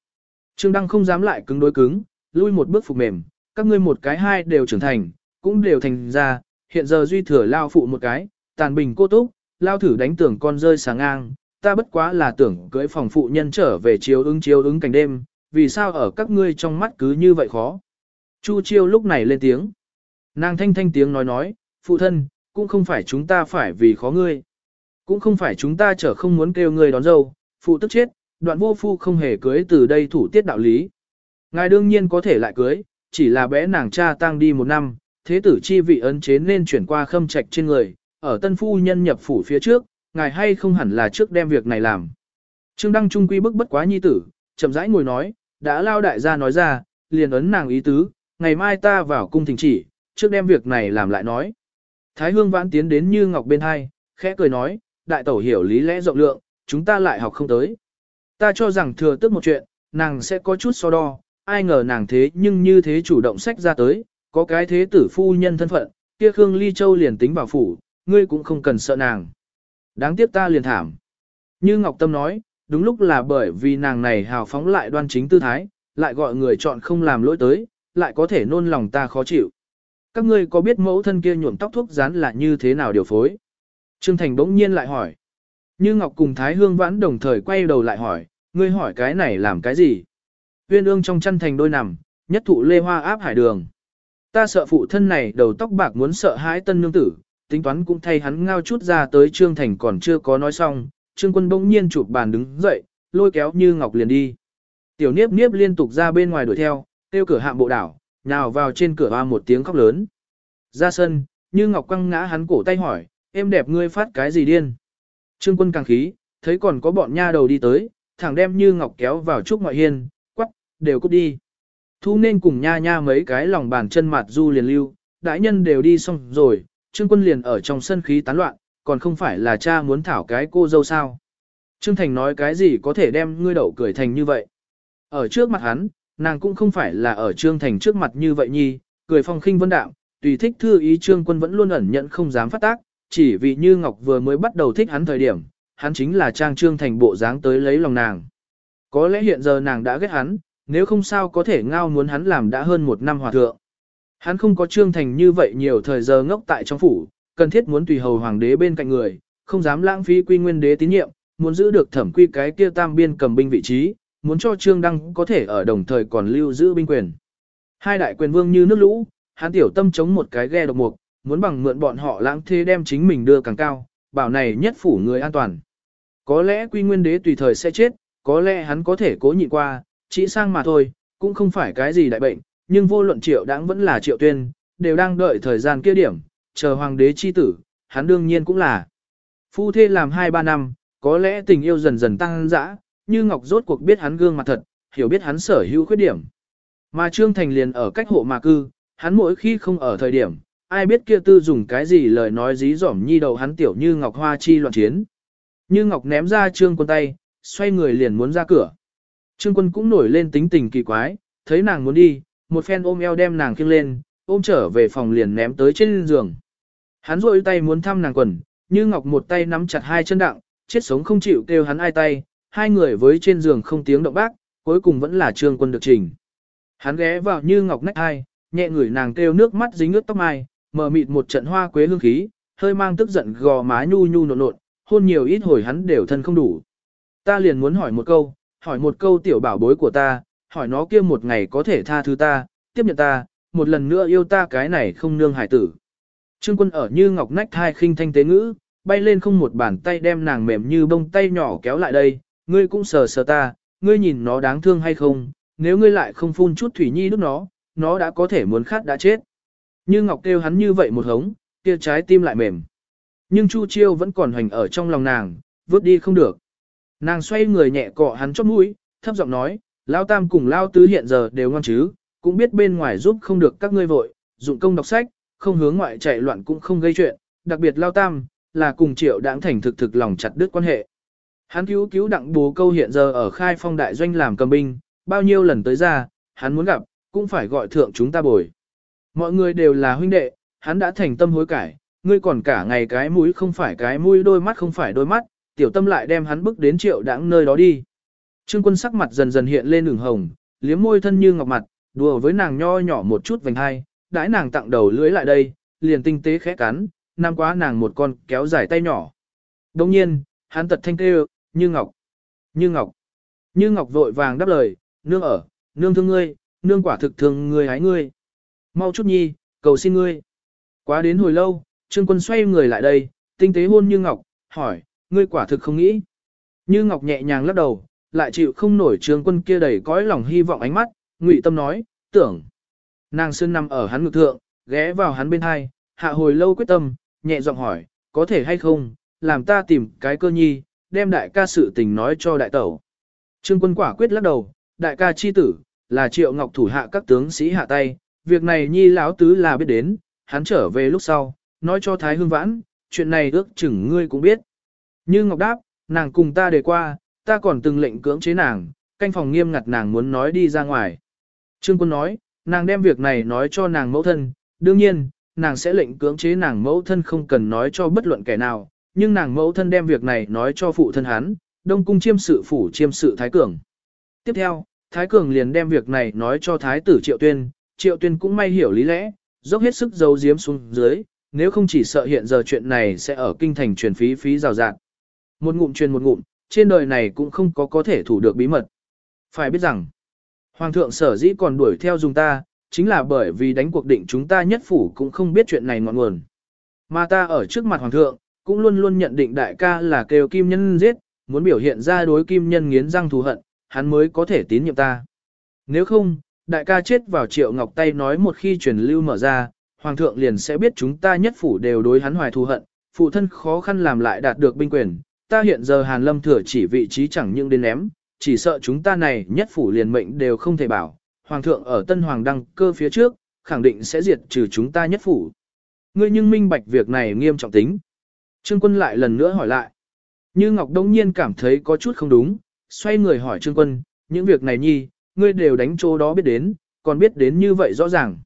Trương Đăng không dám lại cứng đối cứng, lui một bước phục mềm, các ngươi một cái hai đều trưởng thành, cũng đều thành ra, hiện giờ duy thừa lao phụ một cái, tàn bình cô túc, lao thử đánh tưởng con rơi sáng ngang, ta bất quá là tưởng cưới phòng phụ nhân trở về chiếu ứng chiếu ứng cảnh đêm, vì sao ở các ngươi trong mắt cứ như vậy khó. Chu chiêu lúc này lên tiếng. Nàng thanh thanh tiếng nói nói, phụ thân, cũng không phải chúng ta phải vì khó ngươi. Cũng không phải chúng ta chở không muốn kêu ngươi đón dâu, phụ tức chết, đoạn vô phu không hề cưới từ đây thủ tiết đạo lý. Ngài đương nhiên có thể lại cưới, chỉ là bé nàng cha tang đi một năm, thế tử chi vị ấn chế nên chuyển qua khâm trạch trên người, ở tân phu nhân nhập phủ phía trước, ngài hay không hẳn là trước đem việc này làm. Trương Đăng Trung quy bức bất quá nhi tử, chậm rãi ngồi nói, đã lao đại gia nói ra, liền ấn nàng ý tứ, ngày mai ta vào cung thỉnh chỉ, trước đem việc này làm lại nói. Thái hương vãn tiến đến như ngọc bên hai, khẽ cười nói, đại tẩu hiểu lý lẽ rộng lượng, chúng ta lại học không tới. Ta cho rằng thừa tức một chuyện, nàng sẽ có chút so đo, ai ngờ nàng thế nhưng như thế chủ động sách ra tới, có cái thế tử phu nhân thân phận, kia Khương Ly Châu liền tính vào phủ, ngươi cũng không cần sợ nàng. Đáng tiếc ta liền thảm. Như Ngọc Tâm nói, đúng lúc là bởi vì nàng này hào phóng lại đoan chính tư thái, lại gọi người chọn không làm lỗi tới, lại có thể nôn lòng ta khó chịu. Các ngươi có biết mẫu thân kia nhuộm tóc thuốc rán là như thế nào điều phối? Trương Thành bỗng nhiên lại hỏi. Như Ngọc cùng Thái Hương Vãn đồng thời quay đầu lại hỏi, ngươi hỏi cái này làm cái gì? Uyên ương trong chăn thành đôi nằm, nhất thụ lê hoa áp hải đường. Ta sợ phụ thân này đầu tóc bạc muốn sợ hãi tân nương tử, tính toán cũng thay hắn ngao chút ra tới Trương Thành còn chưa có nói xong, Trương Quân bỗng nhiên chụp bàn đứng dậy, lôi kéo Như Ngọc liền đi. Tiểu Niếp Niếp liên tục ra bên ngoài đuổi theo, tiêu cửa hạm bộ đảo, nhào vào trên cửa hoa một tiếng khóc lớn. Ra sân, Như Ngọc quăng ngã hắn cổ tay hỏi, em đẹp ngươi phát cái gì điên? Trương Quân càng khí, thấy còn có bọn nha đầu đi tới, thẳng đem Như Ngọc kéo vào trúc ngoại hiên, đều cút đi. Thu nên cùng nha nha mấy cái lòng bàn chân mặt du liền lưu, đại nhân đều đi xong rồi, Trương Quân liền ở trong sân khí tán loạn, còn không phải là cha muốn thảo cái cô dâu sao. Trương Thành nói cái gì có thể đem ngươi đậu cười thành như vậy. Ở trước mặt hắn, nàng cũng không phải là ở Trương Thành trước mặt như vậy nhi, cười phong khinh vân đạo, tùy thích thư ý Trương Quân vẫn luôn ẩn nhận không dám phát tác, chỉ vì như Ngọc vừa mới bắt đầu thích hắn thời điểm, hắn chính là trang Trương Thành bộ dáng tới lấy lòng nàng. Có lẽ hiện giờ nàng đã ghét hắn, nếu không sao có thể ngao muốn hắn làm đã hơn một năm hòa thượng. Hắn không có Trương Thành như vậy nhiều thời giờ ngốc tại trong phủ, cần thiết muốn tùy hầu hoàng đế bên cạnh người, không dám lãng phí quy nguyên đế tín nhiệm, muốn giữ được thẩm quy cái kia tam biên cầm binh vị trí, muốn cho Trương Đăng có thể ở đồng thời còn lưu giữ binh quyền. Hai đại quyền vương như nước lũ, hắn tiểu tâm chống một cái ghe độc mục, muốn bằng mượn bọn họ lãng thế đem chính mình đưa càng cao, bảo này nhất phủ người an toàn. Có lẽ quy nguyên đế tùy thời sẽ chết, có lẽ hắn có thể cố nhịn qua, chỉ sang mà thôi, cũng không phải cái gì đại bệnh, nhưng vô luận triệu đáng vẫn là triệu tuyên, đều đang đợi thời gian kia điểm, chờ hoàng đế chi tử, hắn đương nhiên cũng là. Phu thê làm 2-3 năm, có lẽ tình yêu dần dần tăng dã, như Ngọc rốt cuộc biết hắn gương mặt thật, hiểu biết hắn sở hữu khuyết điểm. Mà Trương Thành liền ở cách hộ mà cư, hắn mỗi khi không ở thời điểm, ai biết kia tư dùng cái gì lời nói dí dỏm nhi đầu hắn tiểu như Ngọc Hoa chi loạn chiến. Như Ngọc ném ra Trương quân tay, xoay người liền muốn ra cửa. Trương quân cũng nổi lên tính tình kỳ quái, thấy nàng muốn đi, một phen ôm eo đem nàng khiêng lên, ôm trở về phòng liền ném tới trên giường. Hắn rôi tay muốn thăm nàng quần, như Ngọc một tay nắm chặt hai chân đặng, chết sống không chịu kêu hắn ai tay, hai người với trên giường không tiếng động bác, cuối cùng vẫn là trương quân được trình. Hắn ghé vào như Ngọc nách hai, nhẹ ngửi nàng kêu nước mắt dính ướt tóc mai, mở mịt một trận hoa quế hương khí, hơi mang tức giận gò má nhu nhu nộn nộn, hôn nhiều ít hồi hắn đều thân không đủ. Ta liền muốn hỏi một câu, hỏi một câu tiểu bảo bối của ta, hỏi nó kia một ngày có thể tha thứ ta, tiếp nhận ta, một lần nữa yêu ta cái này không nương hải tử. Trương quân ở như ngọc nách thai khinh thanh tế ngữ, bay lên không một bàn tay đem nàng mềm như bông tay nhỏ kéo lại đây, ngươi cũng sờ sờ ta, ngươi nhìn nó đáng thương hay không, nếu ngươi lại không phun chút thủy nhi đút nó, nó đã có thể muốn khát đã chết. Như ngọc kêu hắn như vậy một hống, kia trái tim lại mềm. Nhưng Chu Chiêu vẫn còn hoành ở trong lòng nàng, vứt đi không được. Nàng xoay người nhẹ cọ hắn chóp mũi, thấp giọng nói, Lao Tam cùng Lao Tứ hiện giờ đều ngon chứ, cũng biết bên ngoài giúp không được các ngươi vội, dụng công đọc sách, không hướng ngoại chạy loạn cũng không gây chuyện, đặc biệt Lao Tam, là cùng triệu đáng thành thực thực lòng chặt đứt quan hệ. Hắn cứu cứu đặng bố câu hiện giờ ở khai phong đại doanh làm cầm binh, bao nhiêu lần tới ra, hắn muốn gặp, cũng phải gọi thượng chúng ta bồi. Mọi người đều là huynh đệ, hắn đã thành tâm hối cải, ngươi còn cả ngày cái mũi không phải cái mũi đôi mắt không phải đôi mắt, tiểu tâm lại đem hắn bước đến triệu đãng nơi đó đi. Trương quân sắc mặt dần dần hiện lên ửng hồng, liếm môi thân như ngọc mặt, đùa với nàng nho nhỏ một chút vành hai, đãi nàng tặng đầu lưới lại đây, liền tinh tế khẽ cắn, nam quá nàng một con kéo dài tay nhỏ. Đồng nhiên, hắn tật thanh kêu, như ngọc, như ngọc, như ngọc vội vàng đáp lời, nương ở, nương thương ngươi, nương quả thực thương ngươi hái ngươi. Mau chút nhi, cầu xin ngươi. Quá đến hồi lâu, trương quân xoay người lại đây, tinh tế hôn như ngọc, hỏi, ngươi quả thực không nghĩ. Như ngọc nhẹ nhàng lắc đầu, lại chịu không nổi trương quân kia đầy cõi lòng hy vọng ánh mắt, ngụy tâm nói, tưởng. Nàng sơn nằm ở hắn ngực thượng, ghé vào hắn bên hai, hạ hồi lâu quyết tâm, nhẹ giọng hỏi, có thể hay không, làm ta tìm cái cơ nhi, đem đại ca sự tình nói cho đại tẩu. Trương quân quả quyết lắc đầu, đại ca chi tử, là triệu ngọc thủ hạ các tướng sĩ hạ tay, việc này nhi lão tứ là biết đến, hắn trở về lúc sau, nói cho Thái Hương Vãn, chuyện này ước chừng ngươi cũng biết. Như Ngọc đáp, nàng cùng ta đề qua, ta còn từng lệnh cưỡng chế nàng, canh phòng nghiêm ngặt nàng muốn nói đi ra ngoài. Trương quân nói, nàng đem việc này nói cho nàng mẫu thân, đương nhiên, nàng sẽ lệnh cưỡng chế nàng mẫu thân không cần nói cho bất luận kẻ nào, nhưng nàng mẫu thân đem việc này nói cho phụ thân hắn, đông cung chiêm sự phủ chiêm sự Thái Cường. Tiếp theo, Thái Cường liền đem việc này nói cho Thái tử Triệu Tuyên, Triệu Tuyên cũng may hiểu lý lẽ, dốc hết sức giấu giếm xuống dưới, nếu không chỉ sợ hiện giờ chuyện này sẽ ở kinh thành truyền phí phí rào rạt. Một ngụm truyền một ngụm, trên đời này cũng không có có thể thủ được bí mật. Phải biết rằng, Hoàng thượng sở dĩ còn đuổi theo dùng ta, chính là bởi vì đánh cuộc định chúng ta nhất phủ cũng không biết chuyện này ngọn nguồn. Mà ta ở trước mặt Hoàng thượng, cũng luôn luôn nhận định đại ca là kêu kim nhân giết, muốn biểu hiện ra đối kim nhân nghiến răng thù hận, hắn mới có thể tín nhiệm ta. Nếu không, đại ca chết vào triệu ngọc tay nói một khi truyền lưu mở ra, Hoàng thượng liền sẽ biết chúng ta nhất phủ đều đối hắn hoài thù hận, phụ thân khó khăn làm lại đạt được binh quyền, ta hiện giờ Hàn Lâm thừa chỉ vị trí chẳng những đến ném, chỉ sợ chúng ta này nhất phủ liền mệnh đều không thể bảo, hoàng thượng ở tân hoàng đăng cơ phía trước, khẳng định sẽ diệt trừ chúng ta nhất phủ. Ngươi nhưng minh bạch việc này nghiêm trọng tính. Trương quân lại lần nữa hỏi lại. Như Ngọc Đông Nhiên cảm thấy có chút không đúng, xoay người hỏi Trương quân, những việc này nhi, ngươi đều đánh chỗ đó biết đến, còn biết đến như vậy rõ ràng.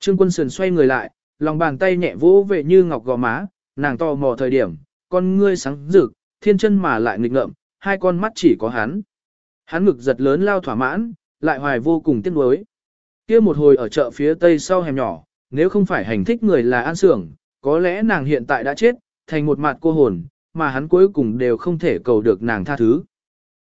Trương quân sườn xoay người lại, lòng bàn tay nhẹ vỗ về như Ngọc gò má, nàng to mò thời điểm, con ngươi sáng rực, thiên chân mà lại nghịch ngợm, hai con mắt chỉ có hắn. Hắn ngực giật lớn lao thỏa mãn, lại hoài vô cùng tiếc nuối. Kia một hồi ở chợ phía tây sau hẻm nhỏ, nếu không phải hành thích người là An Sưởng, có lẽ nàng hiện tại đã chết, thành một mặt cô hồn, mà hắn cuối cùng đều không thể cầu được nàng tha thứ.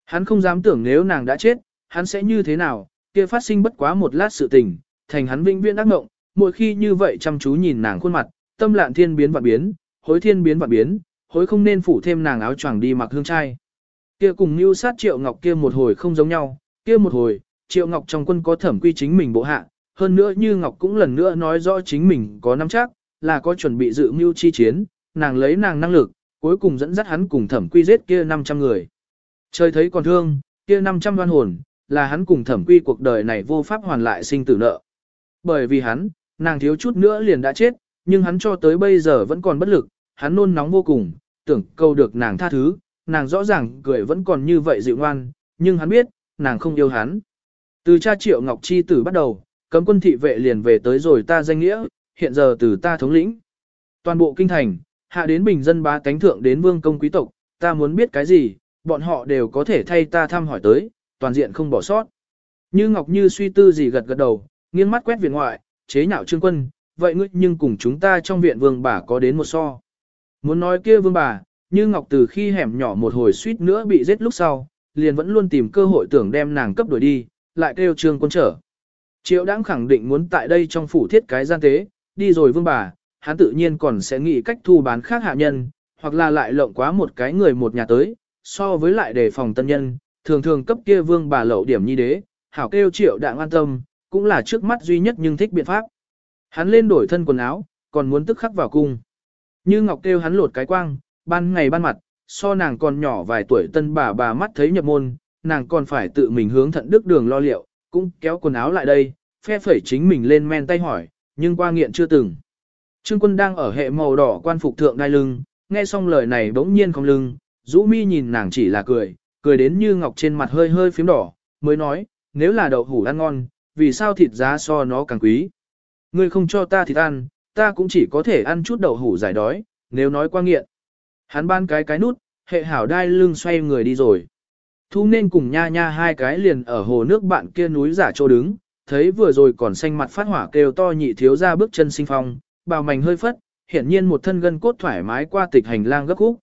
Hắn không dám tưởng nếu nàng đã chết, hắn sẽ như thế nào, kia phát sinh bất quá một lát sự tình, thành hắn vĩnh viễn ác mộng, mỗi khi như vậy chăm chú nhìn nàng khuôn mặt, tâm lạn thiên biến vạn biến, hối thiên biến vạn biến, hối không nên phủ thêm nàng áo choàng đi mặc hương trai. Kia cùng mưu sát Triệu Ngọc kia một hồi không giống nhau, kia một hồi, Triệu Ngọc trong quân có thẩm quy chính mình bộ hạ, hơn nữa như Ngọc cũng lần nữa nói rõ chính mình có nắm chắc, là có chuẩn bị dự mưu chi chiến, nàng lấy nàng năng lực, cuối cùng dẫn dắt hắn cùng thẩm quy giết kia 500 người. Trời thấy còn thương, kia 500 đoan hồn, là hắn cùng thẩm quy cuộc đời này vô pháp hoàn lại sinh tử nợ. Bởi vì hắn, nàng thiếu chút nữa liền đã chết, nhưng hắn cho tới bây giờ vẫn còn bất lực, hắn nôn nóng vô cùng, tưởng câu được nàng tha thứ, nàng rõ ràng cười vẫn còn như vậy dịu ngoan, nhưng hắn biết, nàng không yêu hắn. Từ cha triệu Ngọc Chi tử bắt đầu, cấm quân thị vệ liền về tới rồi ta danh nghĩa, hiện giờ từ ta thống lĩnh. Toàn bộ kinh thành, hạ đến bình dân bá tánh thượng đến vương công quý tộc, ta muốn biết cái gì, bọn họ đều có thể thay ta thăm hỏi tới, toàn diện không bỏ sót. Như Ngọc Như suy tư gì gật gật đầu, nghiêng mắt quét viện ngoại, chế nhạo trương quân, vậy ngươi nhưng cùng chúng ta trong viện vương bà có đến một so. Muốn nói kia vương bà, như Ngọc từ khi hẻm nhỏ một hồi suýt nữa bị giết lúc sau, liền vẫn luôn tìm cơ hội tưởng đem nàng cấp đuổi đi, lại kêu trương quân trở. Triệu đáng khẳng định muốn tại đây trong phủ thiết cái gian tế, đi rồi vương bà, hắn tự nhiên còn sẽ nghĩ cách thu bán khác hạ nhân, hoặc là lại lộng quá một cái người một nhà tới, so với lại đề phòng tân nhân, thường thường cấp kia vương bà lậu điểm nhi đế, hảo kêu triệu đạng an tâm, cũng là trước mắt duy nhất nhưng thích biện pháp. Hắn lên đổi thân quần áo, còn muốn tức khắc vào cung. Như Ngọc kêu hắn lột cái quang, ban ngày ban mặt, so nàng còn nhỏ vài tuổi tân bà bà mắt thấy nhập môn, nàng còn phải tự mình hướng thận đức đường lo liệu, cũng kéo quần áo lại đây, phe phẩy chính mình lên men tay hỏi, nhưng qua nghiện chưa từng. Trương quân đang ở hệ màu đỏ quan phục thượng đai lưng, nghe xong lời này bỗng nhiên không lưng, rũ mi nhìn nàng chỉ là cười, cười đến như ngọc trên mặt hơi hơi phím đỏ, mới nói, nếu là đậu hủ ăn ngon, vì sao thịt giá so nó càng quý. Ngươi không cho ta thịt ăn, ta cũng chỉ có thể ăn chút đậu hủ giải đói, nếu nói qua nghiện. Hắn ban cái cái nút, hệ hảo đai lưng xoay người đi rồi. Thu nên cùng nha nha hai cái liền ở hồ nước bạn kia núi giả chỗ đứng, thấy vừa rồi còn xanh mặt phát hỏa kêu to nhị thiếu ra bước chân sinh phong, bào mảnh hơi phất, hiển nhiên một thân gân cốt thoải mái qua tịch hành lang gấp khúc.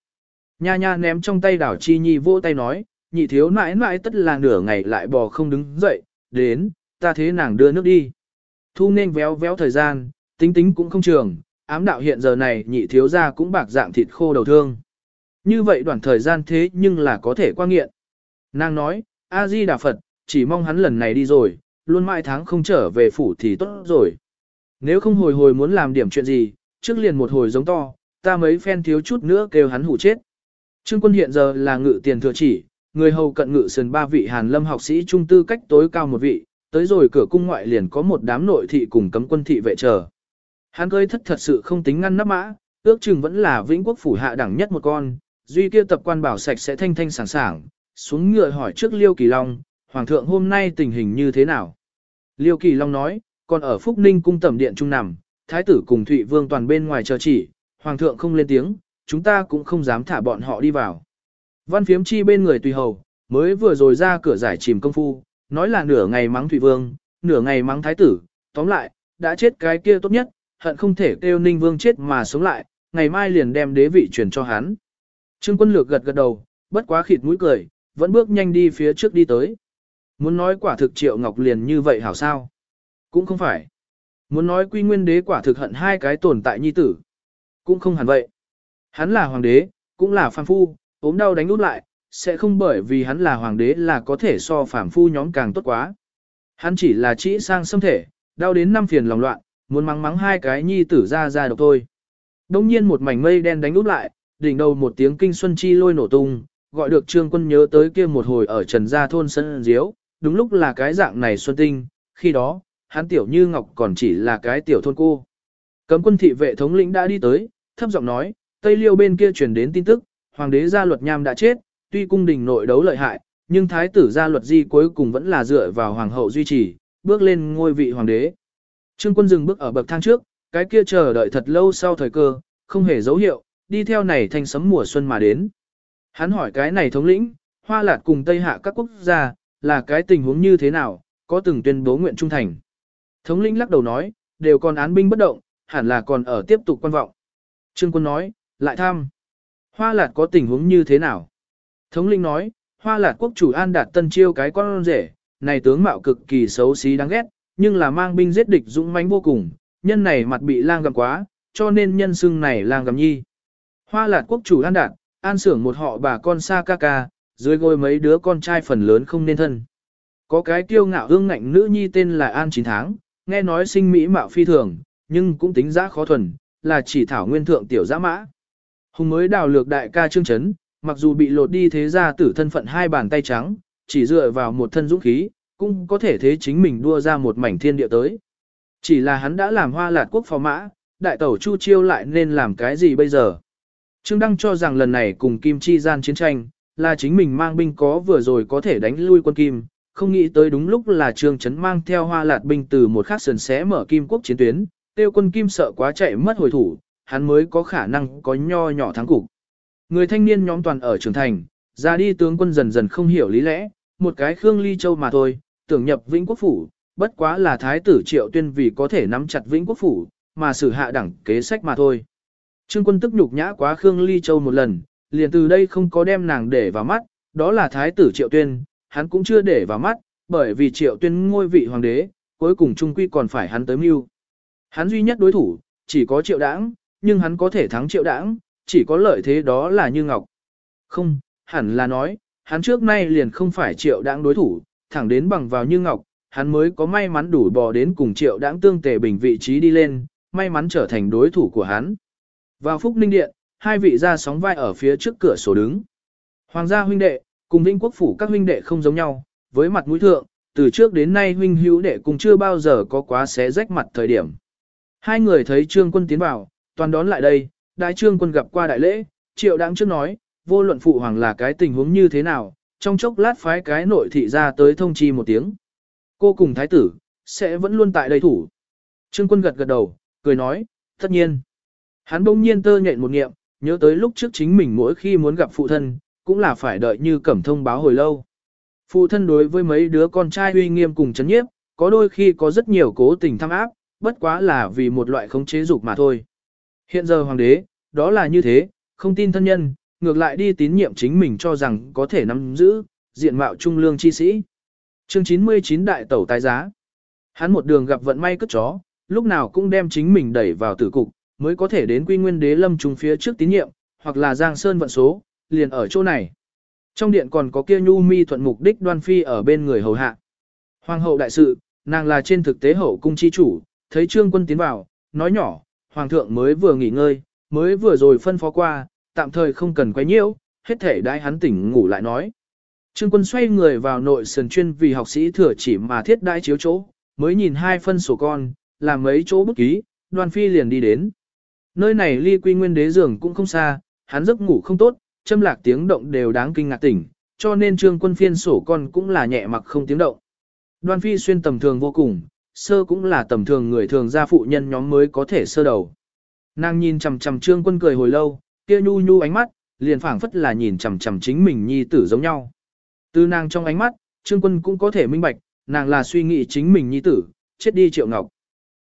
Nha nha ném trong tay đảo chi nhi vỗ tay nói, nhị thiếu mãi mãi tất là nửa ngày lại bò không đứng dậy, đến, ta thế nàng đưa nước đi. Thu nên véo véo thời gian, tính tính cũng không trường, ám đạo hiện giờ này nhị thiếu gia cũng bạc dạng thịt khô đầu thương. Như vậy đoạn thời gian thế nhưng là có thể qua nghiện. Nàng nói, A-di Đà Phật, chỉ mong hắn lần này đi rồi, luôn mãi tháng không trở về phủ thì tốt rồi. Nếu không hồi hồi muốn làm điểm chuyện gì, trước liền một hồi giống to, ta mấy phen thiếu chút nữa kêu hắn hủ chết. Trương quân hiện giờ là ngự tiền thừa chỉ, người hầu cận ngự sườn ba vị hàn lâm học sĩ trung tư cách tối cao một vị, tới rồi cửa cung ngoại liền có một đám nội thị cùng cấm quân thị vệ chờ. Hắn cơi thất thật sự không tính ngăn nắp mã, ước chừng vẫn là vĩnh quốc phủ hạ đẳng nhất một con, duy kia tập quan bảo sạch sẽ thanh thanh sảng sảng, xuống ngựa hỏi trước Liêu Kỳ Long, Hoàng thượng hôm nay tình hình như thế nào? Liêu Kỳ Long nói, còn ở Phúc Ninh cung tẩm điện trung nằm, thái tử cùng Thụy Vương toàn bên ngoài chờ chỉ, Hoàng thượng không lên tiếng, chúng ta cũng không dám thả bọn họ đi vào. Văn phiếm chi bên người tùy hầu, mới vừa rồi ra cửa giải chìm công phu, nói là nửa ngày mắng Thụy Vương, nửa ngày mắng thái tử, tóm lại, đã chết cái kia tốt nhất, hận không thể kêu Ninh Vương chết mà sống lại, ngày mai liền đem đế vị truyền cho hắn. Trương quân lược gật gật đầu, bất quá khịt mũi cười, vẫn bước nhanh đi phía trước đi tới. Muốn nói quả thực triệu ngọc liền như vậy hảo sao? Cũng không phải. Muốn nói quy nguyên đế quả thực hận hai cái tồn tại nhi tử. Cũng không hẳn vậy. Hắn là hoàng đế, cũng là phàm phu, ốm đau đánh út lại, sẽ không bởi vì hắn là hoàng đế là có thể so phàm phu nhóm càng tốt quá. Hắn chỉ là chỉ sang xâm thể, đau đến năm phiền lòng loạn, muốn mắng mắng hai cái nhi tử ra ra độc thôi. Đông nhiên một mảnh mây đen đánh út lại, đỉnh đầu một tiếng kinh xuân chi lôi nổ tung, gọi được trương quân nhớ tới kia một hồi ở trần gia thôn sân diếu, đúng lúc là cái dạng này xuân tinh, khi đó, hắn tiểu như ngọc còn chỉ là cái tiểu thôn cô. Cấm quân thị vệ thống lĩnh đã đi tới, thấp giọng nói, Tây Liêu bên kia truyền đến tin tức, hoàng đế gia luật nham đã chết, tuy cung đình nội đấu lợi hại, nhưng thái tử gia luật di cuối cùng vẫn là dựa vào hoàng hậu duy trì, bước lên ngôi vị hoàng đế. Trương quân dừng bước ở bậc thang trước, cái kia chờ đợi thật lâu sau thời cơ, không hề dấu hiệu, đi theo này thanh sấm mùa xuân mà đến. Hắn hỏi cái này thống lĩnh, hoa lạt cùng Tây Hạ các quốc gia, là cái tình huống như thế nào, có từng tuyên bố nguyện trung thành. Thống lĩnh lắc đầu nói, đều còn án binh bất động, hẳn là còn ở tiếp tục quan vọng. Trương quân nói, lại tham. Hoa lạt có tình huống như thế nào? Thống lĩnh nói, hoa lạt quốc chủ an đạt tân chiêu cái con rể, này tướng mạo cực kỳ xấu xí đáng ghét, nhưng là mang binh giết địch dũng mãnh vô cùng, nhân này mặt bị lang gầm quá, cho nên nhân xưng này lang gầm nhi. Hoa lạt quốc chủ an đạt, an sưởng một họ bà con xa ca ca, dưới gối mấy đứa con trai phần lớn không nên thân. Có cái kiêu ngạo hương ngạnh nữ nhi tên là An 9 tháng, nghe nói sinh mỹ mạo phi thường, nhưng cũng tính giá khó thuần, là chỉ thảo nguyên thượng tiểu giã mã. Hùng mới đào lược đại ca trương chấn, mặc dù bị lột đi thế ra tử thân phận hai bàn tay trắng, chỉ dựa vào một thân dũng khí, cũng có thể thế chính mình đua ra một mảnh thiên địa tới. Chỉ là hắn đã làm hoa lạt quốc phò mã, đại tẩu Chu Chiêu lại nên làm cái gì bây giờ? Trương Đăng cho rằng lần này cùng Kim Chi gian chiến tranh, là chính mình mang binh có vừa rồi có thể đánh lui quân Kim, không nghĩ tới đúng lúc là Trương Trấn mang theo hoa lạt binh từ một khắc sườn xé mở Kim quốc chiến tuyến, tiêu quân Kim sợ quá chạy mất hồi thủ, hắn mới có khả năng có nho nhỏ thắng cục. Người thanh niên nhóm toàn ở trưởng thành, ra đi tướng quân dần dần không hiểu lý lẽ, một cái Khương Ly Châu mà thôi, tưởng nhập Vĩnh Quốc Phủ, bất quá là thái tử triệu tuyên vì có thể nắm chặt Vĩnh Quốc Phủ, mà xử hạ đẳng kế sách mà thôi. Trương quân tức nhục nhã quá Khương Ly Châu một lần, liền từ đây không có đem nàng để vào mắt, đó là thái tử triệu tuyên, hắn cũng chưa để vào mắt, bởi vì triệu tuyên ngôi vị hoàng đế, cuối cùng trung quy còn phải hắn tới mưu. Hắn duy nhất đối thủ, chỉ có triệu đảng, nhưng hắn có thể thắng triệu đảng, chỉ có lợi thế đó là Như Ngọc. Không, hẳn là nói, hắn trước nay liền không phải triệu đảng đối thủ, thẳng đến bằng vào Như Ngọc, hắn mới có may mắn đủ bò đến cùng triệu đáng tương tề bình vị trí đi lên, may mắn trở thành đối thủ của hắn. Vào Phúc Ninh Điện, hai vị ra sóng vai ở phía trước cửa sổ đứng. Hoàng gia huynh đệ, cùng Vinh Quốc phủ các huynh đệ không giống nhau, với mặt mũi thượng, từ trước đến nay huynh hữu đệ cùng chưa bao giờ có quá xé rách mặt thời điểm. Hai người thấy trương quân tiến vào, toàn đón lại đây, đại trương quân gặp qua đại lễ, triệu đáng trước nói, vô luận phụ hoàng là cái tình huống như thế nào, trong chốc lát phái cái nội thị ra tới thông chi một tiếng. Cô cùng thái tử, sẽ vẫn luôn tại đây thủ. Trương quân gật gật đầu, cười nói, tất nhiên. Hắn bỗng nhiên tơ nhện một nghiệm, nhớ tới lúc trước chính mình mỗi khi muốn gặp phụ thân, cũng là phải đợi như cẩm thông báo hồi lâu. Phụ thân đối với mấy đứa con trai uy nghiêm cùng chấn nhiếp, có đôi khi có rất nhiều cố tình thăm áp, bất quá là vì một loại khống chế dục mà thôi. Hiện giờ hoàng đế, đó là như thế, không tin thân nhân, ngược lại đi tín nhiệm chính mình cho rằng có thể nắm giữ, diện mạo trung lương chi sĩ. Chương 99 đại tẩu tái giá. Hắn một đường gặp vận may cất chó, lúc nào cũng đem chính mình đẩy vào tử cục, mới có thể đến quy nguyên đế lâm trung phía trước tín nhiệm, hoặc là giang sơn vận số, liền ở chỗ này. Trong điện còn có kia nhu mi thuận mục đích đoan phi ở bên người hầu hạ. Hoàng hậu đại sự, nàng là trên thực tế hậu cung chi chủ, thấy trương quân tiến vào, nói nhỏ, hoàng thượng mới vừa nghỉ ngơi, mới vừa rồi phân phó qua, tạm thời không cần quay nhiễu, hết thể đãi hắn tỉnh ngủ lại nói. Trương quân xoay người vào nội sườn chuyên vì học sĩ thừa chỉ mà thiết đãi chiếu chỗ, mới nhìn hai phân sổ con, làm mấy chỗ bút ký, đoan phi liền đi đến. Nơi này ly quy nguyên đế giường cũng không xa, hắn giấc ngủ không tốt, châm lạc tiếng động đều đáng kinh ngạc tỉnh, cho nên trương quân phiên sổ con cũng là nhẹ mặc không tiếng động. Đoan phi xuyên tầm thường vô cùng, sơ cũng là tầm thường người thường gia phụ nhân nhóm mới có thể sơ đầu. Nàng nhìn chằm chằm trương quân cười hồi lâu, kia nhu nhu ánh mắt, liền phảng phất là nhìn chằm chằm chính mình nhi tử giống nhau. Từ nàng trong ánh mắt, trương quân cũng có thể minh bạch, nàng là suy nghĩ chính mình nhi tử, chết đi triệu ngọc.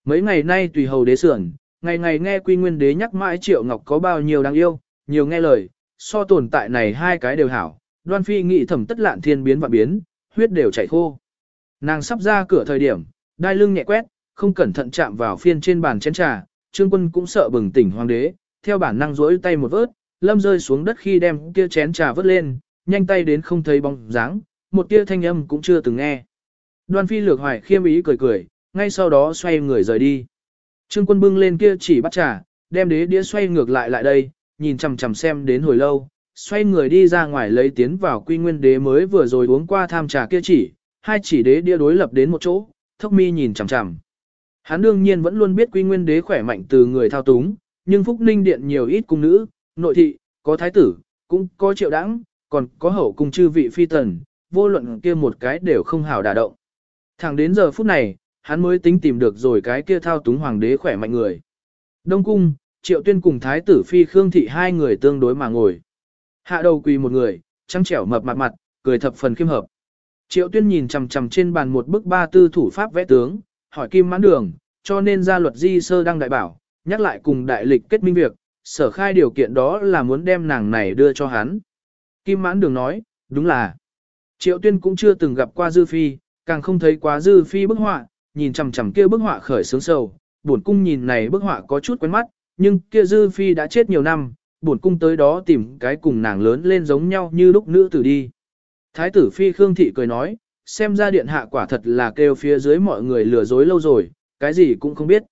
Mấy ngày nay tùy hầu đế sườn, ngày ngày nghe quy nguyên đế nhắc mãi triệu ngọc có bao nhiêu đáng yêu, nhiều nghe lời, so tồn tại này hai cái đều hảo, đoan phi nghĩ thẩm tất lạn thiên biến và biến, huyết đều chảy khô. Nàng sắp ra cửa thời điểm, đai lưng nhẹ quét, không cẩn thận chạm vào phiên trên bàn chén trà, trương quân cũng sợ bừng tỉnh hoàng đế, theo bản năng rỗi tay một vớt, lâm rơi xuống đất khi đem kia chén trà vớt lên, nhanh tay đến không thấy bóng dáng, một tia thanh âm cũng chưa từng nghe. Đoan phi lược hoài khiêm ý cười cười, ngay sau đó xoay người rời đi. Trương quân bưng lên kia chỉ bắt trà, đem đế đĩa xoay ngược lại lại đây, nhìn chằm chằm xem đến hồi lâu, xoay người đi ra ngoài lấy tiến vào quy nguyên đế mới vừa rồi uống qua tham trà kia chỉ, hai chỉ đế đĩa đối lập đến một chỗ, thốc mi nhìn chằm chằm. Hắn đương nhiên vẫn luôn biết quy nguyên đế khỏe mạnh từ người thao túng, nhưng Phúc Ninh Điện nhiều ít cung nữ, nội thị, có thái tử, cũng có triệu đãng, còn có hậu cung chư vị phi tần, vô luận kia một cái đều không hào đả động. Thẳng đến giờ phút này, hắn mới tính tìm được rồi cái kia thao túng hoàng đế khỏe mạnh người. Đông cung, triệu tuyên cùng thái tử phi khương thị hai người tương đối mà ngồi. Hạ đầu quỳ một người, trắng trẻo mập mặt mặt, cười thập phần khiêm hợp. Triệu tuyên nhìn chằm chằm trên bàn một bức ba tư thủ pháp vẽ tướng, hỏi kim mãn đường, cho nên ra luật di sơ đăng đại bảo, nhắc lại cùng đại lịch kết minh việc, sở khai điều kiện đó là muốn đem nàng này đưa cho hắn. Kim mãn đường nói, đúng là. Triệu tuyên cũng chưa từng gặp qua dư phi, càng không thấy quá dư phi bức họa, nhìn chằm chằm kia bức họa khởi sướng sầu, bổn cung nhìn này bức họa có chút quen mắt, nhưng kia dư phi đã chết nhiều năm, bổn cung tới đó tìm cái cùng nàng lớn lên giống nhau như lúc nữ tử đi. Thái tử phi Khương Thị cười nói, xem ra điện hạ quả thật là kêu phía dưới mọi người lừa dối lâu rồi, cái gì cũng không biết.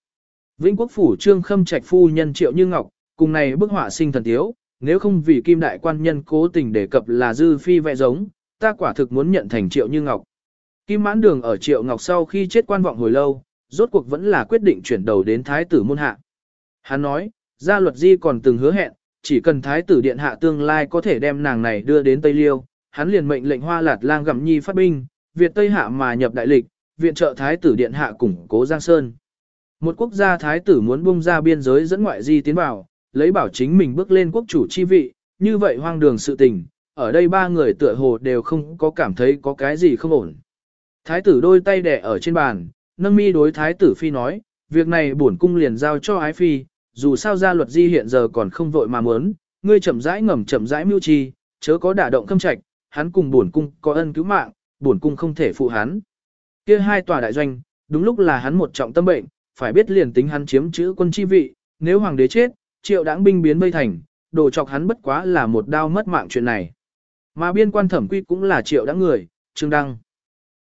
Vĩnh quốc phủ trương khâm trạch phu nhân triệu như ngọc, cùng này bức họa sinh thần tiếu, nếu không vì kim đại quan nhân cố tình đề cập là dư phi vẽ giống, ta quả thực muốn nhận thành triệu như ngọc. Kim mãn đường ở triệu ngọc sau khi chết quan vọng hồi lâu, rốt cuộc vẫn là quyết định chuyển đầu đến thái tử môn hạ. Hắn nói, gia luật di còn từng hứa hẹn, chỉ cần thái tử điện hạ tương lai có thể đem nàng này đưa đến Tây Liêu, hắn liền mệnh lệnh hoa lạt lang gặm nhi phát binh, Việt Tây hạ mà nhập đại lịch, viện trợ thái tử điện hạ củng cố Giang Sơn. Một quốc gia thái tử muốn bung ra biên giới dẫn ngoại di tiến vào, lấy bảo chính mình bước lên quốc chủ chi vị, như vậy hoang đường sự tình, ở đây ba người tựa hồ đều không có cảm thấy có cái gì không ổn. Thái tử đôi tay đẻ ở trên bàn, nâng mi đối thái tử phi nói, việc này bổn cung liền giao cho ái phi, dù sao gia luật di hiện giờ còn không vội mà muốn, ngươi chậm rãi ngầm chậm rãi mưu chi, chớ có đả động khâm trạch, hắn cùng bổn cung có ân cứu mạng, bổn cung không thể phụ hắn. Kia hai tòa đại doanh, đúng lúc là hắn một trọng tâm bệnh, phải biết liền tính hắn chiếm chữ quân chi vị, nếu hoàng đế chết, triệu đảng binh biến mây thành, đồ chọc hắn bất quá là một đao mất mạng chuyện này. Mà biên quan thẩm quy cũng là triệu đảng người, trương đăng.